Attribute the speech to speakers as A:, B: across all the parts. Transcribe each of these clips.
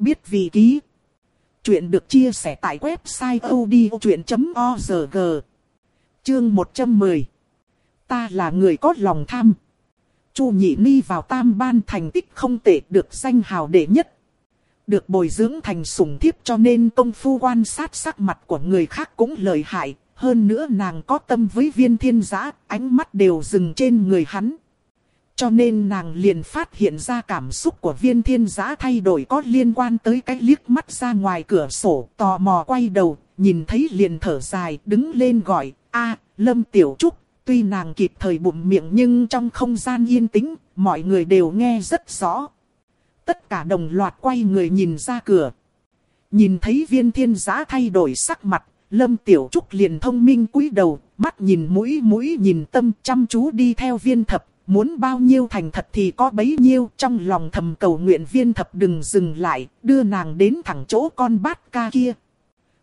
A: Biết vị ký. Chuyện được chia sẻ tại website odchuyện.org. Chương 110. Ta là người có lòng tham. Chu Nhị Ni vào tam ban thành tích không tệ được danh hào đệ nhất. Được bồi dưỡng thành sủng thiếp cho nên công phu quan sát sắc mặt của người khác cũng lợi hại. Hơn nữa nàng có tâm với viên thiên giã, ánh mắt đều dừng trên người hắn. Cho nên nàng liền phát hiện ra cảm xúc của viên thiên giã thay đổi có liên quan tới cái liếc mắt ra ngoài cửa sổ, tò mò quay đầu, nhìn thấy liền thở dài, đứng lên gọi, a Lâm Tiểu Trúc, tuy nàng kịp thời bụng miệng nhưng trong không gian yên tĩnh, mọi người đều nghe rất rõ. Tất cả đồng loạt quay người nhìn ra cửa. Nhìn thấy viên thiên giã thay đổi sắc mặt, Lâm Tiểu Trúc liền thông minh cúi đầu, mắt nhìn mũi mũi nhìn tâm chăm chú đi theo viên thập, muốn bao nhiêu thành thật thì có bấy nhiêu, trong lòng thầm cầu nguyện viên thập đừng dừng lại, đưa nàng đến thẳng chỗ con bát ca kia.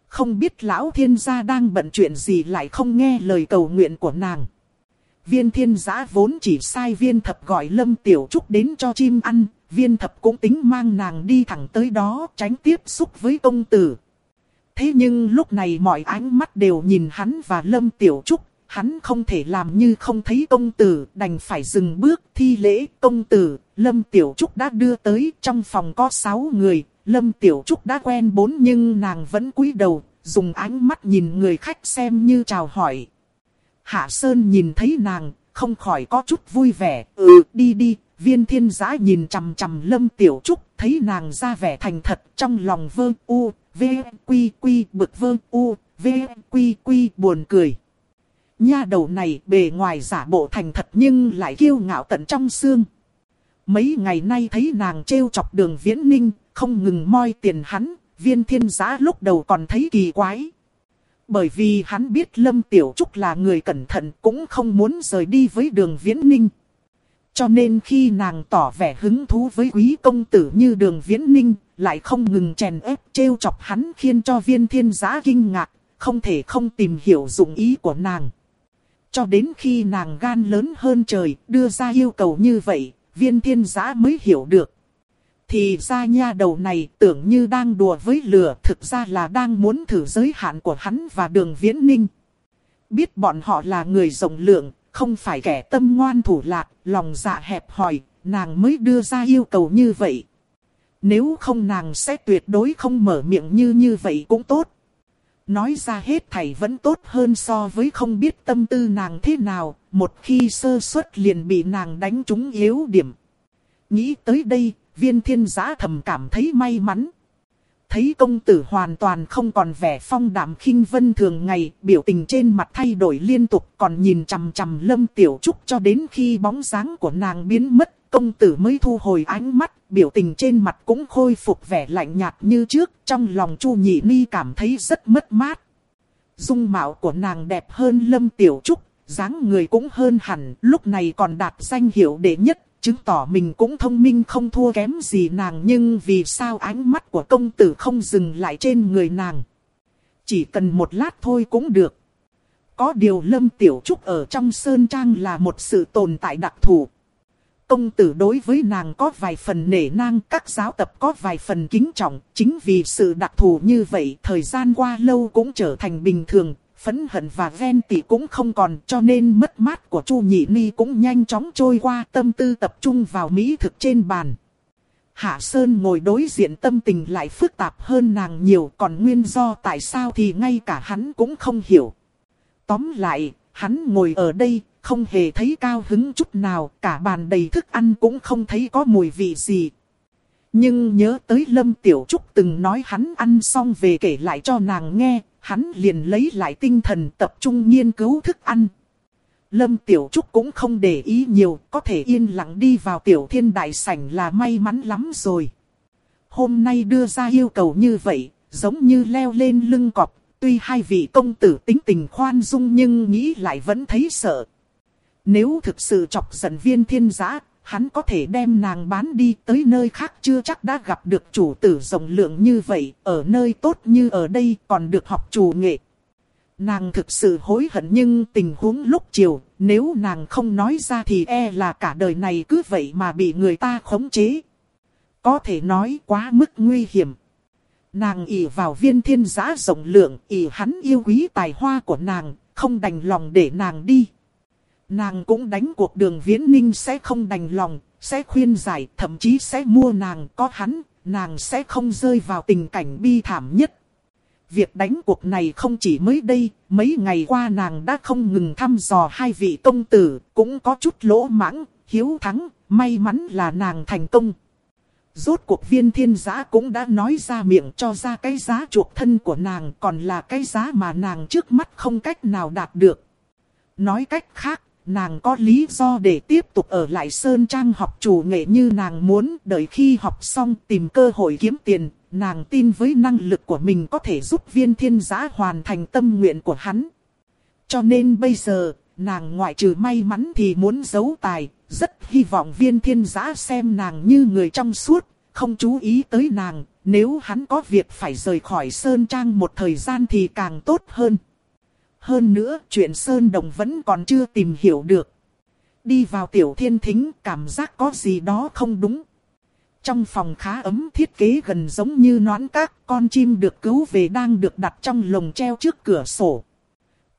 A: Không biết lão thiên gia đang bận chuyện gì lại không nghe lời cầu nguyện của nàng. Viên thiên giã vốn chỉ sai viên thập gọi lâm tiểu trúc đến cho chim ăn, viên thập cũng tính mang nàng đi thẳng tới đó tránh tiếp xúc với công tử. Thế nhưng lúc này mọi ánh mắt đều nhìn hắn và lâm tiểu trúc, hắn không thể làm như không thấy công tử, đành phải dừng bước thi lễ công tử. Lâm Tiểu Trúc đã đưa tới trong phòng có 6 người, Lâm Tiểu Trúc đã quen bốn nhưng nàng vẫn cúi đầu, dùng ánh mắt nhìn người khách xem như chào hỏi. Hạ Sơn nhìn thấy nàng, không khỏi có chút vui vẻ, ừ đi đi, viên thiên giã nhìn chằm chằm Lâm Tiểu Trúc, thấy nàng ra vẻ thành thật trong lòng vơ u, v, quy quy bực vơ u, v, quy quy buồn cười. Nha đầu này bề ngoài giả bộ thành thật nhưng lại kiêu ngạo tận trong xương. Mấy ngày nay thấy nàng trêu chọc đường viễn ninh, không ngừng moi tiền hắn, viên thiên giã lúc đầu còn thấy kỳ quái. Bởi vì hắn biết Lâm Tiểu Trúc là người cẩn thận cũng không muốn rời đi với đường viễn ninh. Cho nên khi nàng tỏ vẻ hứng thú với quý công tử như đường viễn ninh, lại không ngừng chèn ép trêu chọc hắn khiến cho viên thiên giã kinh ngạc, không thể không tìm hiểu dụng ý của nàng. Cho đến khi nàng gan lớn hơn trời đưa ra yêu cầu như vậy, viên thiên giã mới hiểu được. Thì ra nha đầu này tưởng như đang đùa với lửa thực ra là đang muốn thử giới hạn của hắn và đường viễn ninh. Biết bọn họ là người rộng lượng, không phải kẻ tâm ngoan thủ lạc, lòng dạ hẹp hòi, nàng mới đưa ra yêu cầu như vậy. Nếu không nàng sẽ tuyệt đối không mở miệng như như vậy cũng tốt. Nói ra hết thảy vẫn tốt hơn so với không biết tâm tư nàng thế nào, một khi sơ suất liền bị nàng đánh trúng yếu điểm. Nghĩ tới đây, viên thiên giã thầm cảm thấy may mắn. Thấy công tử hoàn toàn không còn vẻ phong đạm khinh vân thường ngày, biểu tình trên mặt thay đổi liên tục còn nhìn chằm chằm lâm tiểu trúc cho đến khi bóng dáng của nàng biến mất, công tử mới thu hồi ánh mắt, biểu tình trên mặt cũng khôi phục vẻ lạnh nhạt như trước, trong lòng chu nhị ni cảm thấy rất mất mát. Dung mạo của nàng đẹp hơn lâm tiểu trúc, dáng người cũng hơn hẳn, lúc này còn đạt danh hiệu đệ nhất chứng tỏ mình cũng thông minh không thua kém gì nàng nhưng vì sao ánh mắt của công tử không dừng lại trên người nàng. Chỉ cần một lát thôi cũng được. Có điều Lâm Tiểu Trúc ở trong Sơn Trang là một sự tồn tại đặc thù. Công tử đối với nàng có vài phần nể nang, các giáo tập có vài phần kính trọng, chính vì sự đặc thù như vậy thời gian qua lâu cũng trở thành bình thường, phẫn hận và ven tị cũng không còn cho nên mất mát của Chu Nhị Ni cũng nhanh chóng trôi qua tâm tư tập trung vào mỹ thực trên bàn. Hạ Sơn ngồi đối diện tâm tình lại phức tạp hơn nàng nhiều còn nguyên do tại sao thì ngay cả hắn cũng không hiểu. Tóm lại, hắn ngồi ở đây, không hề thấy cao hứng chút nào, cả bàn đầy thức ăn cũng không thấy có mùi vị gì. Nhưng nhớ tới Lâm Tiểu Trúc từng nói hắn ăn xong về kể lại cho nàng nghe, hắn liền lấy lại tinh thần tập trung nghiên cứu thức ăn. Lâm Tiểu Trúc cũng không để ý nhiều, có thể yên lặng đi vào tiểu thiên đại sảnh là may mắn lắm rồi. Hôm nay đưa ra yêu cầu như vậy, giống như leo lên lưng cọp, tuy hai vị công tử tính tình khoan dung nhưng nghĩ lại vẫn thấy sợ. Nếu thực sự chọc giận viên thiên giã, hắn có thể đem nàng bán đi tới nơi khác chưa chắc đã gặp được chủ tử rộng lượng như vậy, ở nơi tốt như ở đây còn được học chủ nghệ. Nàng thực sự hối hận nhưng tình huống lúc chiều, nếu nàng không nói ra thì e là cả đời này cứ vậy mà bị người ta khống chế. có thể nói quá mức nguy hiểm. Nàng ỷ vào viên thiên giã rộng lượng, ỷ hắn yêu quý tài hoa của nàng, không đành lòng để nàng đi. Nàng cũng đánh cuộc đường viễn ninh sẽ không đành lòng, sẽ khuyên giải, thậm chí sẽ mua nàng có hắn, nàng sẽ không rơi vào tình cảnh bi thảm nhất. Việc đánh cuộc này không chỉ mới đây, mấy ngày qua nàng đã không ngừng thăm dò hai vị công tử, cũng có chút lỗ mãng, hiếu thắng, may mắn là nàng thành công. Rốt cuộc viên thiên giã cũng đã nói ra miệng cho ra cái giá chuộc thân của nàng còn là cái giá mà nàng trước mắt không cách nào đạt được. Nói cách khác, nàng có lý do để tiếp tục ở lại Sơn Trang học chủ nghệ như nàng muốn đợi khi học xong tìm cơ hội kiếm tiền. Nàng tin với năng lực của mình có thể giúp viên thiên giã hoàn thành tâm nguyện của hắn. Cho nên bây giờ, nàng ngoại trừ may mắn thì muốn giấu tài, rất hy vọng viên thiên giã xem nàng như người trong suốt, không chú ý tới nàng, nếu hắn có việc phải rời khỏi Sơn Trang một thời gian thì càng tốt hơn. Hơn nữa, chuyện Sơn Đồng vẫn còn chưa tìm hiểu được. Đi vào tiểu thiên thính, cảm giác có gì đó không đúng. Trong phòng khá ấm thiết kế gần giống như noãn các, con chim được cứu về đang được đặt trong lồng treo trước cửa sổ.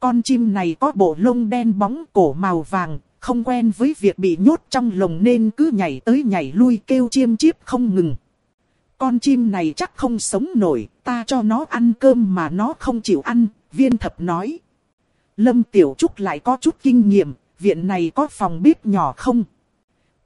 A: Con chim này có bộ lông đen bóng cổ màu vàng, không quen với việc bị nhốt trong lồng nên cứ nhảy tới nhảy lui kêu chiêm chiếp không ngừng. Con chim này chắc không sống nổi, ta cho nó ăn cơm mà nó không chịu ăn, viên thập nói. Lâm Tiểu Trúc lại có chút kinh nghiệm, viện này có phòng bếp nhỏ không?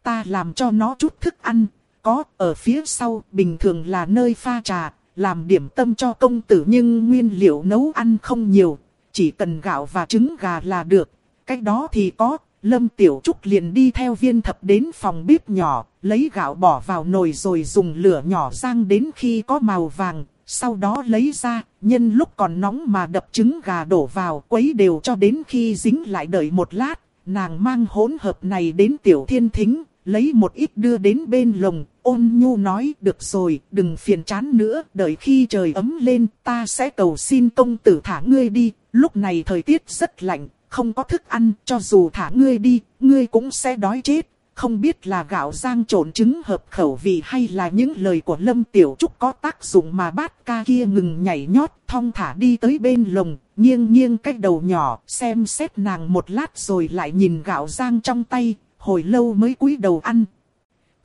A: Ta làm cho nó chút thức ăn, có ở phía sau bình thường là nơi pha trà, làm điểm tâm cho công tử nhưng nguyên liệu nấu ăn không nhiều, chỉ cần gạo và trứng gà là được. Cách đó thì có, Lâm Tiểu Trúc liền đi theo viên thập đến phòng bếp nhỏ, lấy gạo bỏ vào nồi rồi dùng lửa nhỏ rang đến khi có màu vàng, sau đó lấy ra, nhân lúc còn nóng mà đập trứng gà đổ vào quấy đều cho đến khi dính lại đợi một lát, nàng mang hỗn hợp này đến Tiểu Thiên Thính, lấy một ít đưa đến bên lồng, ôn nhu nói được rồi, đừng phiền chán nữa, đợi khi trời ấm lên ta sẽ cầu xin công tử thả ngươi đi, lúc này thời tiết rất lạnh, không có thức ăn, cho dù thả ngươi đi, ngươi cũng sẽ đói chết. Không biết là gạo rang trộn trứng hợp khẩu vị hay là những lời của Lâm Tiểu Trúc có tác dụng mà bát ca kia ngừng nhảy nhót, thong thả đi tới bên lồng, nghiêng nghiêng cái đầu nhỏ, xem xét nàng một lát rồi lại nhìn gạo rang trong tay, hồi lâu mới cúi đầu ăn.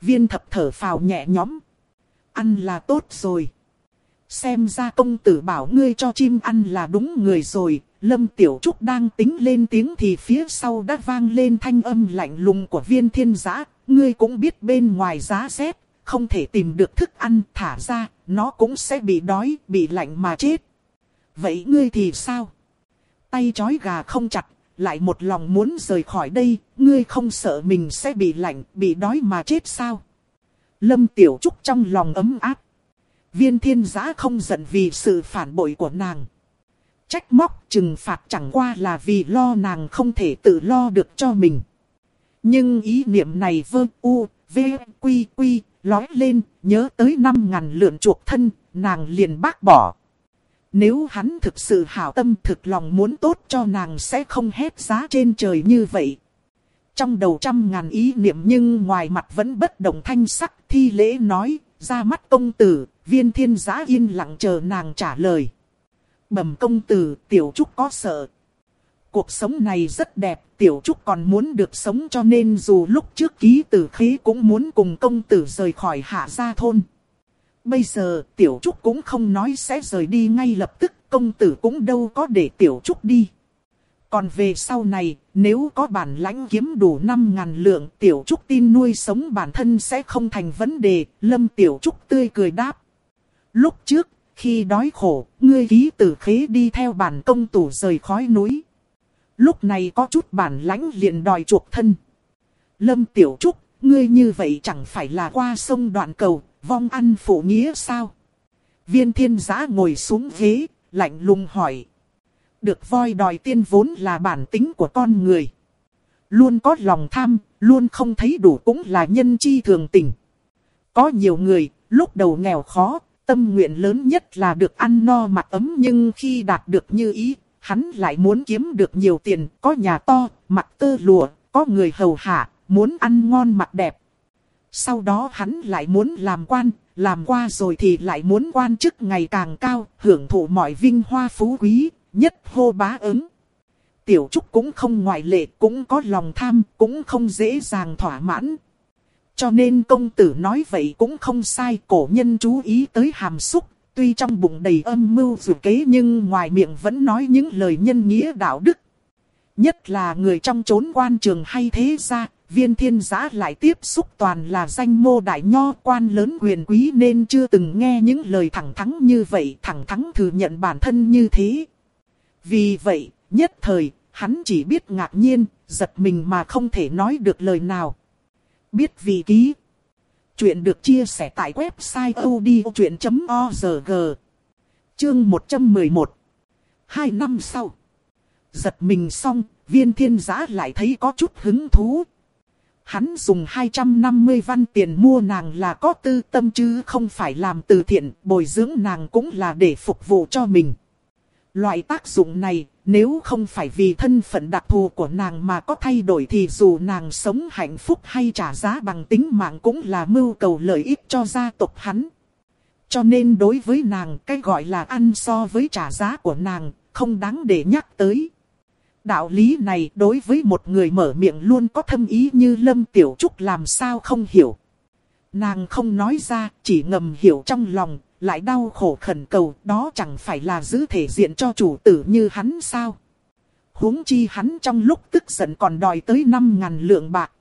A: Viên thập thở phào nhẹ nhõm. Ăn là tốt rồi. Xem ra công tử bảo ngươi cho chim ăn là đúng người rồi, Lâm Tiểu Trúc đang tính lên tiếng thì phía sau đã vang lên thanh âm lạnh lùng của viên thiên giã. Ngươi cũng biết bên ngoài giá rét, không thể tìm được thức ăn thả ra, nó cũng sẽ bị đói, bị lạnh mà chết. Vậy ngươi thì sao? Tay chói gà không chặt, lại một lòng muốn rời khỏi đây, ngươi không sợ mình sẽ bị lạnh, bị đói mà chết sao? Lâm Tiểu Trúc trong lòng ấm áp. Viên thiên giã không giận vì sự phản bội của nàng. Trách móc trừng phạt chẳng qua là vì lo nàng không thể tự lo được cho mình. Nhưng ý niệm này vơ u, v, quy quy, lói lên, nhớ tới năm ngàn lượn chuộc thân, nàng liền bác bỏ. Nếu hắn thực sự hảo tâm thực lòng muốn tốt cho nàng sẽ không hết giá trên trời như vậy. Trong đầu trăm ngàn ý niệm nhưng ngoài mặt vẫn bất động thanh sắc thi lễ nói, ra mắt công tử, viên thiên giá yên lặng chờ nàng trả lời. Bẩm công tử, tiểu trúc có sợ. Cuộc sống này rất đẹp, tiểu trúc còn muốn được sống cho nên dù lúc trước ký tử khí cũng muốn cùng công tử rời khỏi hạ gia thôn. Bây giờ tiểu trúc cũng không nói sẽ rời đi ngay lập tức, công tử cũng đâu có để tiểu trúc đi. Còn về sau này, nếu có bản lãnh kiếm đủ 5.000 lượng, tiểu trúc tin nuôi sống bản thân sẽ không thành vấn đề, lâm tiểu trúc tươi cười đáp. Lúc trước, khi đói khổ, ngươi ký tử khế đi theo bản công tủ rời khói núi. Lúc này có chút bản lãnh liền đòi chuộc thân. Lâm Tiểu Trúc, ngươi như vậy chẳng phải là qua sông đoạn cầu, vong ăn phụ nghĩa sao? Viên thiên giã ngồi xuống ghế, lạnh lùng hỏi. Được voi đòi tiên vốn là bản tính của con người. Luôn có lòng tham, luôn không thấy đủ cũng là nhân chi thường tình. Có nhiều người, lúc đầu nghèo khó, Tâm nguyện lớn nhất là được ăn no mặc ấm nhưng khi đạt được như ý, hắn lại muốn kiếm được nhiều tiền, có nhà to, mặc tơ lụa, có người hầu hạ, muốn ăn ngon mặc đẹp. sau đó hắn lại muốn làm quan, làm qua rồi thì lại muốn quan chức ngày càng cao, hưởng thụ mọi vinh hoa phú quý, nhất hô bá ứng. Tiểu Trúc cũng không ngoại lệ, cũng có lòng tham, cũng không dễ dàng thỏa mãn. Cho nên công tử nói vậy cũng không sai, cổ nhân chú ý tới hàm xúc, tuy trong bụng đầy âm mưu dù kế nhưng ngoài miệng vẫn nói những lời nhân nghĩa đạo đức. Nhất là người trong chốn quan trường hay thế gia, viên thiên giã lại tiếp xúc toàn là danh mô đại nho quan lớn quyền quý nên chưa từng nghe những lời thẳng thắn như vậy, thẳng thắn thừa nhận bản thân như thế. Vì vậy, nhất thời, hắn chỉ biết ngạc nhiên, giật mình mà không thể nói được lời nào. Biết vị ký. Chuyện được chia sẻ tại website odchuyện.org. Chương 111. Hai năm sau. Giật mình xong, viên thiên giã lại thấy có chút hứng thú. Hắn dùng 250 văn tiền mua nàng là có tư tâm chứ không phải làm từ thiện, bồi dưỡng nàng cũng là để phục vụ cho mình. Loại tác dụng này, nếu không phải vì thân phận đặc thù của nàng mà có thay đổi thì dù nàng sống hạnh phúc hay trả giá bằng tính mạng cũng là mưu cầu lợi ích cho gia tộc hắn. Cho nên đối với nàng cái gọi là ăn so với trả giá của nàng, không đáng để nhắc tới. Đạo lý này đối với một người mở miệng luôn có thâm ý như Lâm Tiểu Trúc làm sao không hiểu. Nàng không nói ra, chỉ ngầm hiểu trong lòng, lại đau khổ khẩn cầu, đó chẳng phải là giữ thể diện cho chủ tử như hắn sao. huống chi hắn trong lúc tức giận còn đòi tới 5.000 lượng bạc.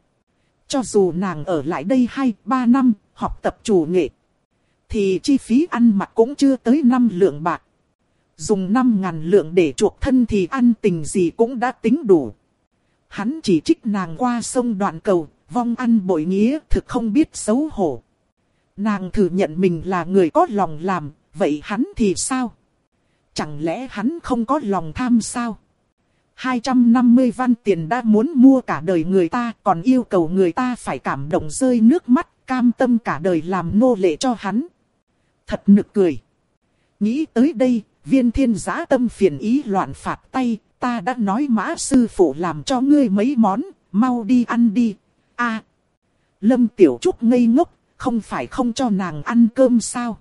A: Cho dù nàng ở lại đây 2-3 năm, học tập chủ nghệ, thì chi phí ăn mặc cũng chưa tới 5 lượng bạc. Dùng 5.000 lượng để chuộc thân thì ăn tình gì cũng đã tính đủ. Hắn chỉ trích nàng qua sông đoạn cầu, vong ăn bội nghĩa thực không biết xấu hổ. Nàng thừa nhận mình là người có lòng làm, vậy hắn thì sao? Chẳng lẽ hắn không có lòng tham sao? 250 văn tiền đã muốn mua cả đời người ta, còn yêu cầu người ta phải cảm động rơi nước mắt, cam tâm cả đời làm nô lệ cho hắn. Thật nực cười. Nghĩ tới đây, viên thiên giã tâm phiền ý loạn phạt tay, ta đã nói mã sư phụ làm cho ngươi mấy món, mau đi ăn đi. a Lâm Tiểu Trúc ngây ngốc, không phải không cho nàng ăn cơm sao?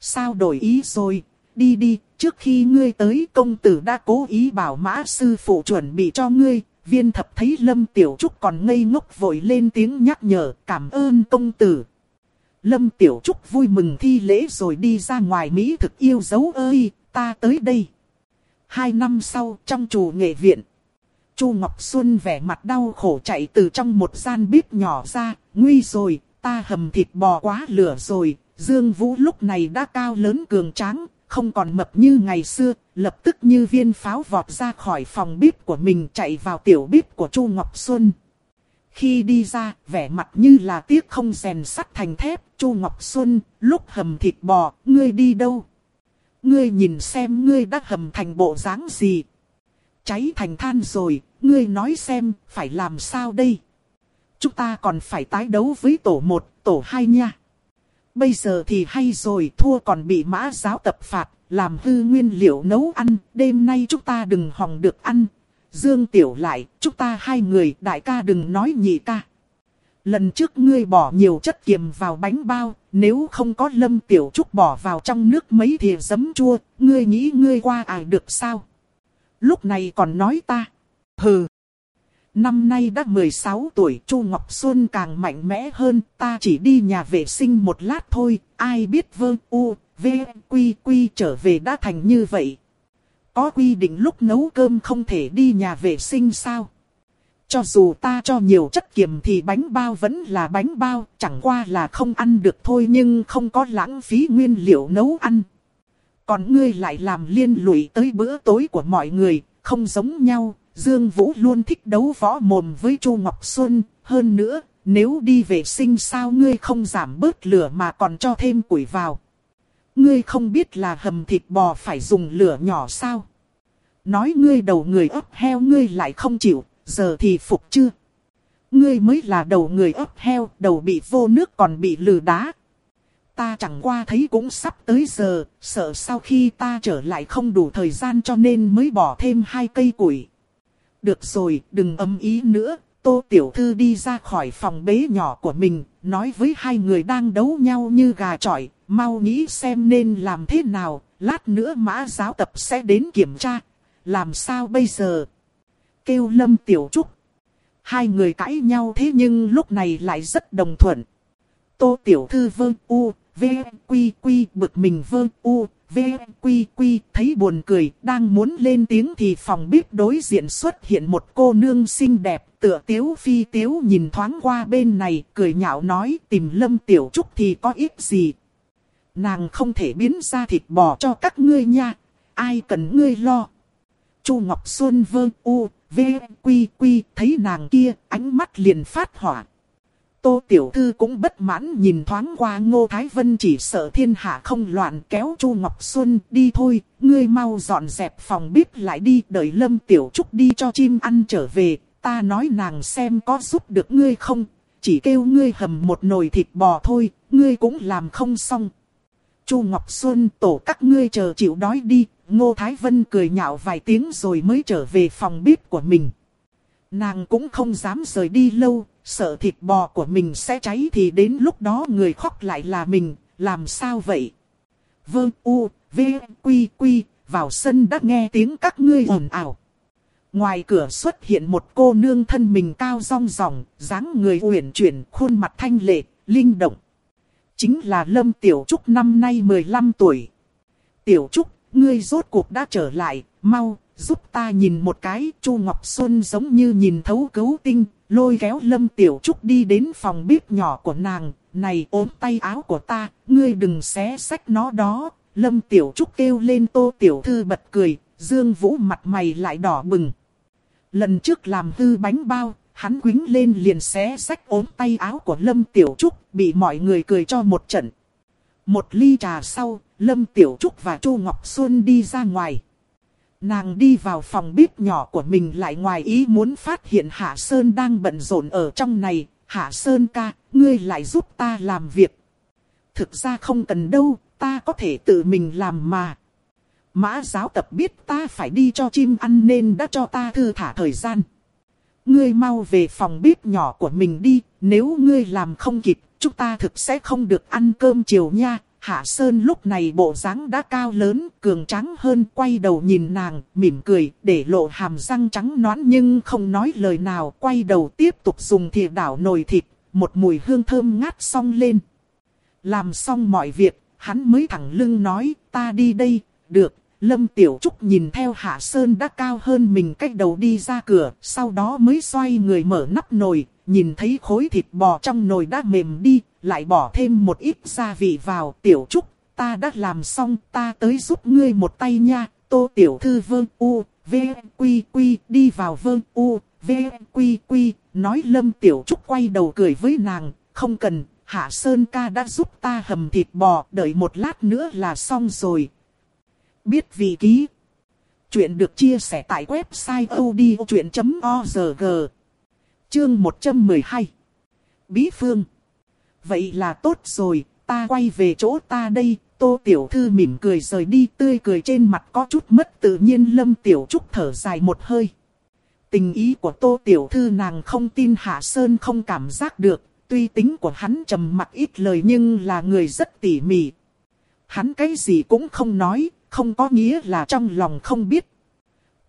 A: Sao đổi ý rồi, đi đi, trước khi ngươi tới công tử đã cố ý bảo mã sư phụ chuẩn bị cho ngươi. Viên thập thấy Lâm Tiểu Trúc còn ngây ngốc vội lên tiếng nhắc nhở cảm ơn công tử. Lâm Tiểu Trúc vui mừng thi lễ rồi đi ra ngoài Mỹ thực yêu dấu ơi, ta tới đây. Hai năm sau trong chủ nghệ viện. Chu Ngọc Xuân vẻ mặt đau khổ chạy từ trong một gian bếp nhỏ ra, nguy rồi, ta hầm thịt bò quá lửa rồi, Dương Vũ lúc này đã cao lớn cường tráng, không còn mập như ngày xưa, lập tức như viên pháo vọt ra khỏi phòng bếp của mình chạy vào tiểu bếp của Chu Ngọc Xuân. Khi đi ra, vẻ mặt như là tiếc không rèn sắt thành thép, Chu Ngọc Xuân, lúc hầm thịt bò, ngươi đi đâu? Ngươi nhìn xem ngươi đã hầm thành bộ dáng gì? Cháy thành than rồi, ngươi nói xem, phải làm sao đây? Chúng ta còn phải tái đấu với tổ 1, tổ 2 nha. Bây giờ thì hay rồi, thua còn bị mã giáo tập phạt, làm hư nguyên liệu nấu ăn, đêm nay chúng ta đừng hòng được ăn. Dương Tiểu lại, chúng ta hai người, đại ca đừng nói nhị ca. Lần trước ngươi bỏ nhiều chất kiềm vào bánh bao, nếu không có lâm tiểu trúc bỏ vào trong nước mấy thìa giấm chua, ngươi nghĩ ngươi qua ải được sao? Lúc này còn nói ta. Hừ. Năm nay đã 16 tuổi, Chu Ngọc Xuân càng mạnh mẽ hơn, ta chỉ đi nhà vệ sinh một lát thôi, ai biết vơ u, v, quy quy trở về đã thành như vậy. Có quy định lúc nấu cơm không thể đi nhà vệ sinh sao? Cho dù ta cho nhiều chất kiềm thì bánh bao vẫn là bánh bao, chẳng qua là không ăn được thôi nhưng không có lãng phí nguyên liệu nấu ăn. Còn ngươi lại làm liên lụy tới bữa tối của mọi người, không giống nhau, Dương Vũ luôn thích đấu võ mồm với Chu Ngọc Xuân, hơn nữa, nếu đi vệ sinh sao ngươi không giảm bớt lửa mà còn cho thêm củi vào. Ngươi không biết là hầm thịt bò phải dùng lửa nhỏ sao? Nói ngươi đầu người ấp heo ngươi lại không chịu, giờ thì phục chưa? Ngươi mới là đầu người ấp heo, đầu bị vô nước còn bị lử đá. Ta chẳng qua thấy cũng sắp tới giờ, sợ sau khi ta trở lại không đủ thời gian cho nên mới bỏ thêm hai cây củi. Được rồi, đừng âm ý nữa, Tô Tiểu Thư đi ra khỏi phòng bế nhỏ của mình, nói với hai người đang đấu nhau như gà trọi, mau nghĩ xem nên làm thế nào, lát nữa mã giáo tập sẽ đến kiểm tra, làm sao bây giờ? Kêu Lâm Tiểu Trúc. Hai người cãi nhau thế nhưng lúc này lại rất đồng thuận. Tô Tiểu Thư vương u, v, quy quy bực mình vương u, v, quy quy thấy buồn cười, đang muốn lên tiếng thì phòng bếp đối diện xuất hiện một cô nương xinh đẹp, tựa tiếu phi tiếu nhìn thoáng qua bên này, cười nhạo nói tìm Lâm Tiểu Trúc thì có ít gì. Nàng không thể biến ra thịt bò cho các ngươi nha, ai cần ngươi lo. Chu Ngọc Xuân vơ u, v, quy quy, thấy nàng kia, ánh mắt liền phát hỏa. Tô Tiểu Thư cũng bất mãn nhìn thoáng qua Ngô Thái Vân chỉ sợ thiên hạ không loạn kéo Chu Ngọc Xuân đi thôi, ngươi mau dọn dẹp phòng bếp lại đi đợi Lâm Tiểu Trúc đi cho chim ăn trở về, ta nói nàng xem có giúp được ngươi không, chỉ kêu ngươi hầm một nồi thịt bò thôi, ngươi cũng làm không xong. Chu Ngọc Xuân tổ các ngươi chờ chịu đói đi, Ngô Thái Vân cười nhạo vài tiếng rồi mới trở về phòng bếp của mình. Nàng cũng không dám rời đi lâu, sợ thịt bò của mình sẽ cháy thì đến lúc đó người khóc lại là mình, làm sao vậy? Vương U, V, Quy, Quy, vào sân đã nghe tiếng các ngươi ồn ào. Ngoài cửa xuất hiện một cô nương thân mình cao rong ròng, dáng người uyển chuyển, khuôn mặt thanh lệ, linh động. Chính là Lâm Tiểu Trúc năm nay 15 tuổi. Tiểu Trúc, ngươi rốt cuộc đã trở lại, mau, giúp ta nhìn một cái. Chu Ngọc Xuân giống như nhìn thấu cấu tinh, lôi kéo Lâm Tiểu Trúc đi đến phòng bếp nhỏ của nàng. Này ốm tay áo của ta, ngươi đừng xé sách nó đó. Lâm Tiểu Trúc kêu lên tô Tiểu Thư bật cười, Dương Vũ mặt mày lại đỏ bừng. Lần trước làm hư bánh bao, hắn quính lên liền xé sách ốm tay áo của Lâm Tiểu Trúc, bị mọi người cười cho một trận. Một ly trà sau, Lâm Tiểu Trúc và Chu Ngọc Xuân đi ra ngoài. Nàng đi vào phòng bếp nhỏ của mình lại ngoài ý muốn phát hiện Hạ Sơn đang bận rộn ở trong này. Hạ Sơn ca, ngươi lại giúp ta làm việc. Thực ra không cần đâu, ta có thể tự mình làm mà. Mã giáo tập biết ta phải đi cho chim ăn nên đã cho ta thư thả thời gian. Ngươi mau về phòng bếp nhỏ của mình đi, nếu ngươi làm không kịp, chúng ta thực sẽ không được ăn cơm chiều nha. Hạ Sơn lúc này bộ dáng đã cao lớn, cường tráng hơn, quay đầu nhìn nàng, mỉm cười, để lộ hàm răng trắng nõn nhưng không nói lời nào, quay đầu tiếp tục dùng thìa đảo nồi thịt, một mùi hương thơm ngát xong lên. Làm xong mọi việc, hắn mới thẳng lưng nói, ta đi đây, được, Lâm Tiểu Trúc nhìn theo Hạ Sơn đã cao hơn mình cách đầu đi ra cửa, sau đó mới xoay người mở nắp nồi, nhìn thấy khối thịt bò trong nồi đã mềm đi, lại bỏ thêm một ít gia vị vào. Tiểu Trúc, ta đã làm xong, ta tới giúp ngươi một tay nha. Tô Tiểu Thư vương u, v, quy quy, đi vào vương u, v, quy quy, nói Lâm Tiểu Trúc quay đầu cười với nàng, không cần, Hạ Sơn ca đã giúp ta hầm thịt bò, đợi một lát nữa là xong rồi, Biết vị ký. Chuyện được chia sẻ tại website odchuyện.org. Chương 112. Bí Phương. Vậy là tốt rồi, ta quay về chỗ ta đây. Tô Tiểu Thư mỉm cười rời đi tươi cười trên mặt có chút mất tự nhiên Lâm Tiểu Trúc thở dài một hơi. Tình ý của Tô Tiểu Thư nàng không tin Hạ Sơn không cảm giác được. Tuy tính của hắn trầm mặc ít lời nhưng là người rất tỉ mỉ. Hắn cái gì cũng không nói, không có nghĩa là trong lòng không biết.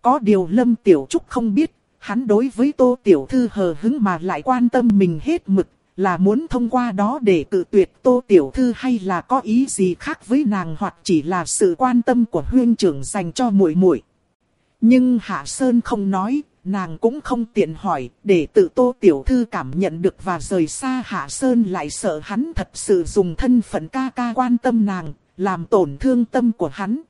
A: Có điều Lâm Tiểu Trúc không biết, hắn đối với Tô Tiểu Thư hờ hứng mà lại quan tâm mình hết mực, là muốn thông qua đó để tự tuyệt Tô Tiểu Thư hay là có ý gì khác với nàng hoặc chỉ là sự quan tâm của huyên trưởng dành cho muội muội. Nhưng Hạ Sơn không nói, nàng cũng không tiện hỏi, để tự Tô Tiểu Thư cảm nhận được và rời xa Hạ Sơn lại sợ hắn thật sự dùng thân phận ca ca quan tâm nàng, làm tổn thương tâm của hắn.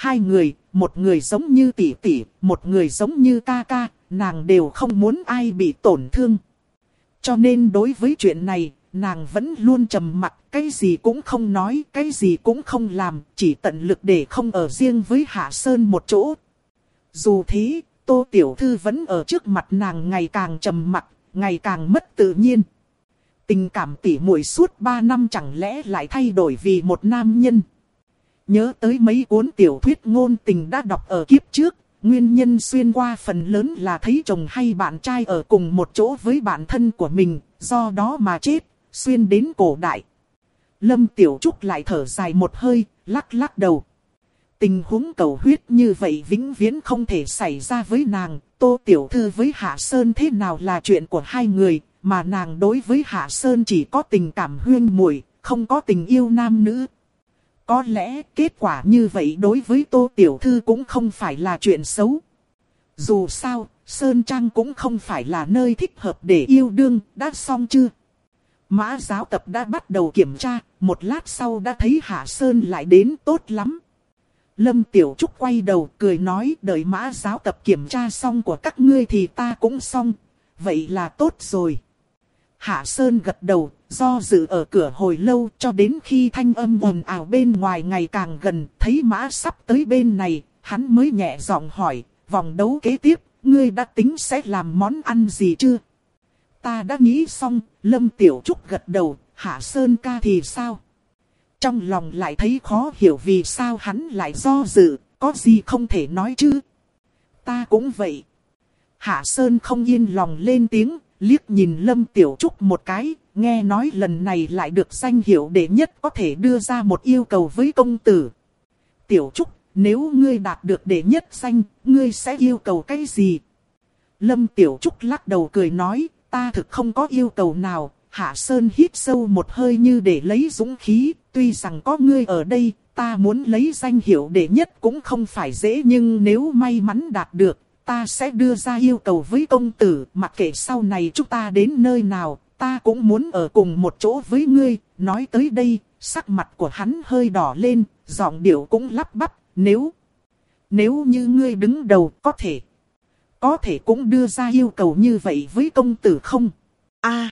A: Hai người, một người giống như tỷ tỷ, một người giống như ca ca, nàng đều không muốn ai bị tổn thương. Cho nên đối với chuyện này, nàng vẫn luôn trầm mặc, cái gì cũng không nói, cái gì cũng không làm, chỉ tận lực để không ở riêng với Hạ Sơn một chỗ. Dù thế, Tô Tiểu Thư vẫn ở trước mặt nàng ngày càng trầm mặc, ngày càng mất tự nhiên. Tình cảm tỉ muội suốt ba năm chẳng lẽ lại thay đổi vì một nam nhân. Nhớ tới mấy cuốn tiểu thuyết ngôn tình đã đọc ở kiếp trước, nguyên nhân xuyên qua phần lớn là thấy chồng hay bạn trai ở cùng một chỗ với bản thân của mình, do đó mà chết, xuyên đến cổ đại. Lâm Tiểu Trúc lại thở dài một hơi, lắc lắc đầu. Tình huống cầu huyết như vậy vĩnh viễn không thể xảy ra với nàng, Tô Tiểu Thư với Hạ Sơn thế nào là chuyện của hai người, mà nàng đối với Hạ Sơn chỉ có tình cảm huyên muội, không có tình yêu nam nữ. Có lẽ kết quả như vậy đối với Tô Tiểu Thư cũng không phải là chuyện xấu. Dù sao, Sơn Trang cũng không phải là nơi thích hợp để yêu đương, đã xong chưa? Mã giáo tập đã bắt đầu kiểm tra, một lát sau đã thấy Hạ Sơn lại đến tốt lắm. Lâm Tiểu Trúc quay đầu cười nói đợi mã giáo tập kiểm tra xong của các ngươi thì ta cũng xong. Vậy là tốt rồi. Hạ Sơn gật đầu, do dự ở cửa hồi lâu cho đến khi thanh âm ồn ào bên ngoài ngày càng gần, thấy mã sắp tới bên này, hắn mới nhẹ giọng hỏi, vòng đấu kế tiếp, ngươi đã tính sẽ làm món ăn gì chưa? Ta đã nghĩ xong, Lâm Tiểu Trúc gật đầu, Hạ Sơn ca thì sao? Trong lòng lại thấy khó hiểu vì sao hắn lại do dự, có gì không thể nói chứ? Ta cũng vậy. Hạ Sơn không yên lòng lên tiếng, liếc nhìn Lâm Tiểu Trúc một cái, nghe nói lần này lại được danh hiệu đệ nhất có thể đưa ra một yêu cầu với công tử. Tiểu Trúc, nếu ngươi đạt được đệ nhất danh, ngươi sẽ yêu cầu cái gì? Lâm Tiểu Trúc lắc đầu cười nói, ta thực không có yêu cầu nào. Hạ Sơn hít sâu một hơi như để lấy dũng khí, tuy rằng có ngươi ở đây, ta muốn lấy danh hiệu đệ nhất cũng không phải dễ nhưng nếu may mắn đạt được, ta sẽ đưa ra yêu cầu với công tử, mặc kệ sau này chúng ta đến nơi nào, ta cũng muốn ở cùng một chỗ với ngươi. Nói tới đây, sắc mặt của hắn hơi đỏ lên, giọng điệu cũng lắp bắp, nếu, nếu như ngươi đứng đầu có thể, có thể cũng đưa ra yêu cầu như vậy với công tử không? a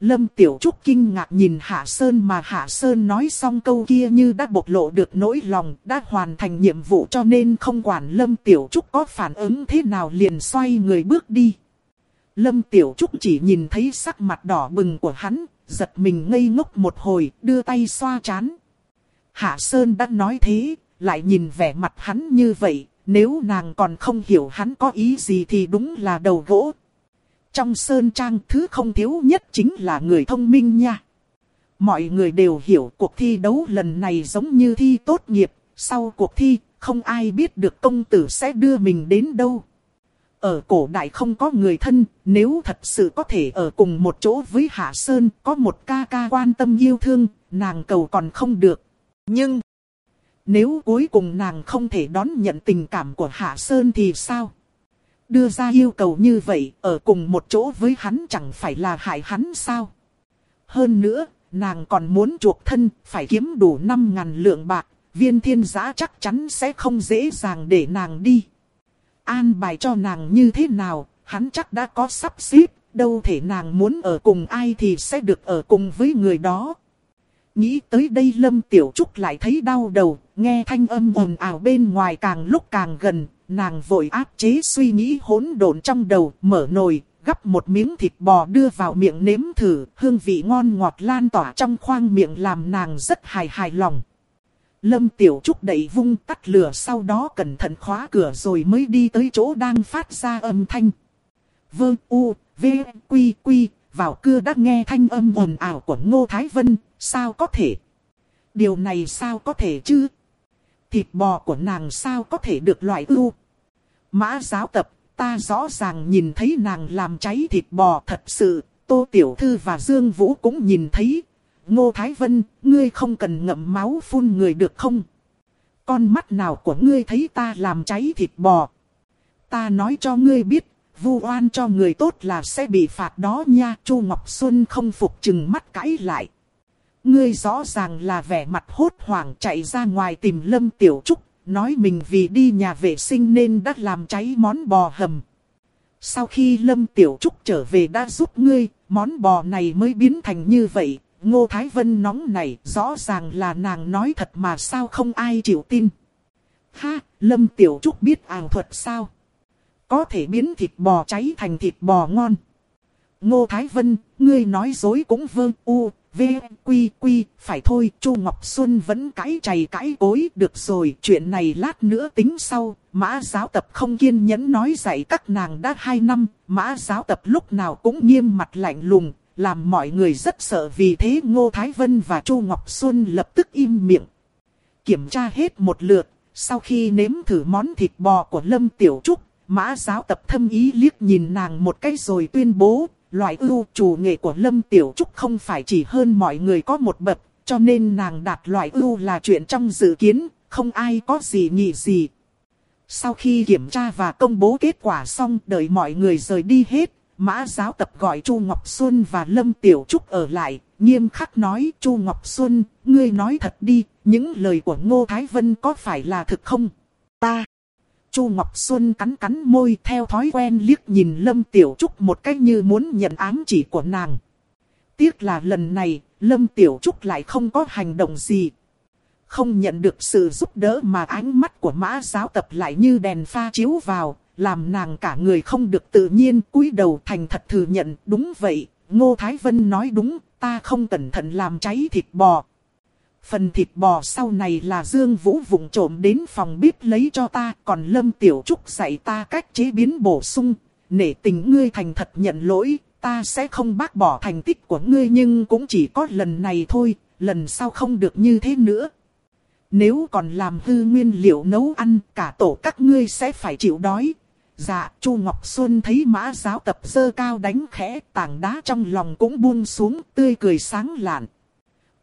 A: Lâm Tiểu Trúc kinh ngạc nhìn Hạ Sơn mà Hạ Sơn nói xong câu kia như đã bộc lộ được nỗi lòng, đã hoàn thành nhiệm vụ cho nên không quản Lâm Tiểu Trúc có phản ứng thế nào liền xoay người bước đi. Lâm Tiểu Trúc chỉ nhìn thấy sắc mặt đỏ bừng của hắn, giật mình ngây ngốc một hồi, đưa tay xoa chán. Hạ Sơn đã nói thế, lại nhìn vẻ mặt hắn như vậy, nếu nàng còn không hiểu hắn có ý gì thì đúng là đầu gỗ, trong sơn trang thứ không thiếu nhất chính là người thông minh nha. Mọi người đều hiểu cuộc thi đấu lần này giống như thi tốt nghiệp, sau cuộc thi không ai biết được công tử sẽ đưa mình đến đâu. Ở cổ đại không có người thân, nếu thật sự có thể ở cùng một chỗ với Hạ Sơn, có một ca ca quan tâm yêu thương, nàng cầu còn không được. Nhưng, nếu cuối cùng nàng không thể đón nhận tình cảm của Hạ Sơn thì sao? Đưa ra yêu cầu như vậy, ở cùng một chỗ với hắn chẳng phải là hại hắn sao? Hơn nữa, nàng còn muốn chuộc thân, phải kiếm đủ 5.000 lượng bạc, viên thiên giã chắc chắn sẽ không dễ dàng để nàng đi. An bài cho nàng như thế nào, hắn chắc đã có sắp xếp, đâu thể nàng muốn ở cùng ai thì sẽ được ở cùng với người đó. Nghĩ tới đây Lâm Tiểu Trúc lại thấy đau đầu, nghe thanh âm ồn ào bên ngoài càng lúc càng gần, nàng vội áp chế suy nghĩ hỗn độn trong đầu, mở nồi, gắp một miếng thịt bò đưa vào miệng nếm thử, hương vị ngon ngọt lan tỏa trong khoang miệng làm nàng rất hài hài lòng. Lâm Tiểu Trúc đẩy vung tắt lửa sau đó cẩn thận khóa cửa rồi mới đi tới chỗ đang phát ra âm thanh. Vơ u, v, quy quy, vào cưa đã nghe thanh âm ồn ào của Ngô Thái Vân, sao có thể? Điều này sao có thể chứ? Thịt bò của nàng sao có thể được loại ưu? Mã giáo tập, ta rõ ràng nhìn thấy nàng làm cháy thịt bò thật sự, Tô Tiểu Thư và Dương Vũ cũng nhìn thấy. Ngô Thái Vân, ngươi không cần ngậm máu phun người được không? Con mắt nào của ngươi thấy ta làm cháy thịt bò? Ta nói cho ngươi biết, vu oan cho người tốt là sẽ bị phạt đó nha. Chu Ngọc Xuân không phục chừng mắt cãi lại. Ngươi rõ ràng là vẻ mặt hốt hoảng chạy ra ngoài tìm Lâm Tiểu Trúc, nói mình vì đi nhà vệ sinh nên đã làm cháy món bò hầm. Sau khi Lâm Tiểu Trúc trở về đã giúp ngươi, món bò này mới biến thành như vậy. Ngô Thái Vân nóng này rõ ràng là nàng nói thật mà sao không ai chịu tin. Ha, Lâm Tiểu Trúc biết ảo thuật sao? Có thể biến thịt bò cháy thành thịt bò ngon. Ngô Thái Vân, ngươi nói dối cũng vương u, V, Quy, Quy, phải thôi, Chu Ngọc Xuân vẫn cãi chày cãi cối, được rồi, chuyện này lát nữa tính sau, mã giáo tập không kiên nhẫn nói dạy các nàng đã hai năm, mã giáo tập lúc nào cũng nghiêm mặt lạnh lùng, làm mọi người rất sợ vì thế Ngô Thái Vân và Chu Ngọc Xuân lập tức im miệng. Kiểm tra hết một lượt, sau khi nếm thử món thịt bò của Lâm Tiểu Trúc, mã giáo tập thâm ý liếc nhìn nàng một cái rồi tuyên bố, loại ưu chủ nghệ của Lâm Tiểu Trúc không phải chỉ hơn mọi người có một bậc, cho nên nàng đạt loại ưu là chuyện trong dự kiến, không ai có gì nghĩ gì. Sau khi kiểm tra và công bố kết quả xong đợi mọi người rời đi hết, mã giáo tập gọi Chu Ngọc Xuân và Lâm Tiểu Trúc ở lại, nghiêm khắc nói Chu Ngọc Xuân, ngươi nói thật đi, những lời của Ngô Thái Vân có phải là thực không? Ta! Chu Ngọc Xuân cắn cắn môi theo thói quen liếc nhìn Lâm Tiểu Trúc một cách như muốn nhận ám chỉ của nàng. Tiếc là lần này, Lâm Tiểu Trúc lại không có hành động gì. Không nhận được sự giúp đỡ mà ánh mắt của mã giáo tập lại như đèn pha chiếu vào, làm nàng cả người không được tự nhiên cúi đầu thành thật thừa nhận. Đúng vậy, Ngô Thái Vân nói đúng, ta không cẩn thận làm cháy thịt bò. Phần thịt bò sau này là Dương Vũ vụng trộm đến phòng bếp lấy cho ta, còn Lâm Tiểu Trúc dạy ta cách chế biến bổ sung. Nể tình ngươi thành thật nhận lỗi, ta sẽ không bác bỏ thành tích của ngươi nhưng cũng chỉ có lần này thôi, lần sau không được như thế nữa. Nếu còn làm hư nguyên liệu nấu ăn, cả tổ các ngươi sẽ phải chịu đói. Dạ, Chu Ngọc Xuân thấy mã giáo tập dơ cao đánh khẽ, tảng đá trong lòng cũng buông xuống, tươi cười sáng lạn.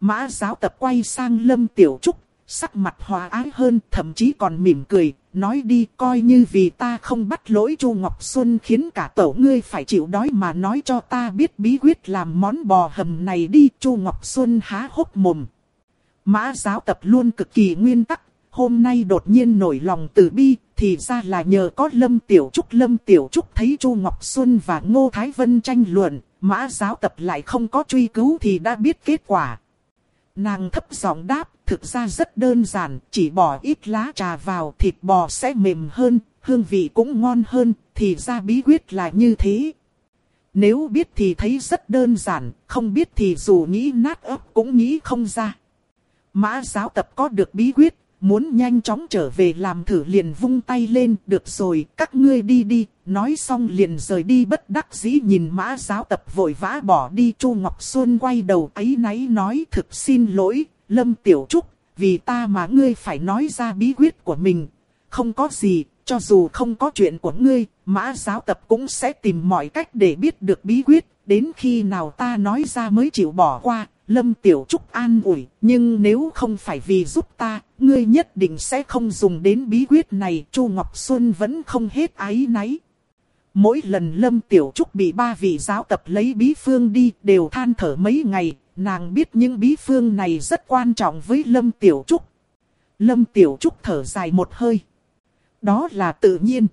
A: Mã giáo tập quay sang Lâm Tiểu Trúc, sắc mặt hòa ái hơn, thậm chí còn mỉm cười, nói đi coi như vì ta không bắt lỗi Chu Ngọc Xuân khiến cả tổ ngươi phải chịu đói mà nói cho ta biết bí quyết làm món bò hầm này đi. Chu Ngọc Xuân há hốc mồm. Mã giáo tập luôn cực kỳ nguyên tắc, hôm nay đột nhiên nổi lòng từ bi, thì ra là nhờ có Lâm Tiểu Trúc. Lâm Tiểu Trúc thấy Chu Ngọc Xuân và Ngô Thái Vân tranh luận, mã giáo tập lại không có truy cứu thì đã biết kết quả. Nàng thấp giọng đáp, thực ra rất đơn giản, chỉ bỏ ít lá trà vào thịt bò sẽ mềm hơn, hương vị cũng ngon hơn, thì ra bí quyết là như thế. Nếu biết thì thấy rất đơn giản, không biết thì dù nghĩ nát ấp cũng nghĩ không ra. Mã giáo tập có được bí quyết, muốn nhanh chóng trở về làm thử liền vung tay lên, được rồi, các ngươi đi đi, nói xong liền rời đi bất đắc dĩ nhìn mã giáo tập vội vã bỏ đi. Chu Ngọc Xuân quay đầu ấy náy nói thực xin lỗi, Lâm Tiểu Trúc, vì ta mà ngươi phải nói ra bí quyết của mình, không có gì, cho dù không có chuyện của ngươi, mã giáo tập cũng sẽ tìm mọi cách để biết được bí quyết, đến khi nào ta nói ra mới chịu bỏ qua, Lâm Tiểu Trúc an ủi, nhưng nếu không phải vì giúp ta, ngươi nhất định sẽ không dùng đến bí quyết này. Chu Ngọc Xuân vẫn không hết ái náy. Mỗi lần Lâm Tiểu Trúc bị ba vị giáo tập lấy bí phương đi đều than thở mấy ngày, nàng biết những bí phương này rất quan trọng với Lâm Tiểu Trúc. Lâm Tiểu Trúc thở dài một hơi. Đó là tự nhiên.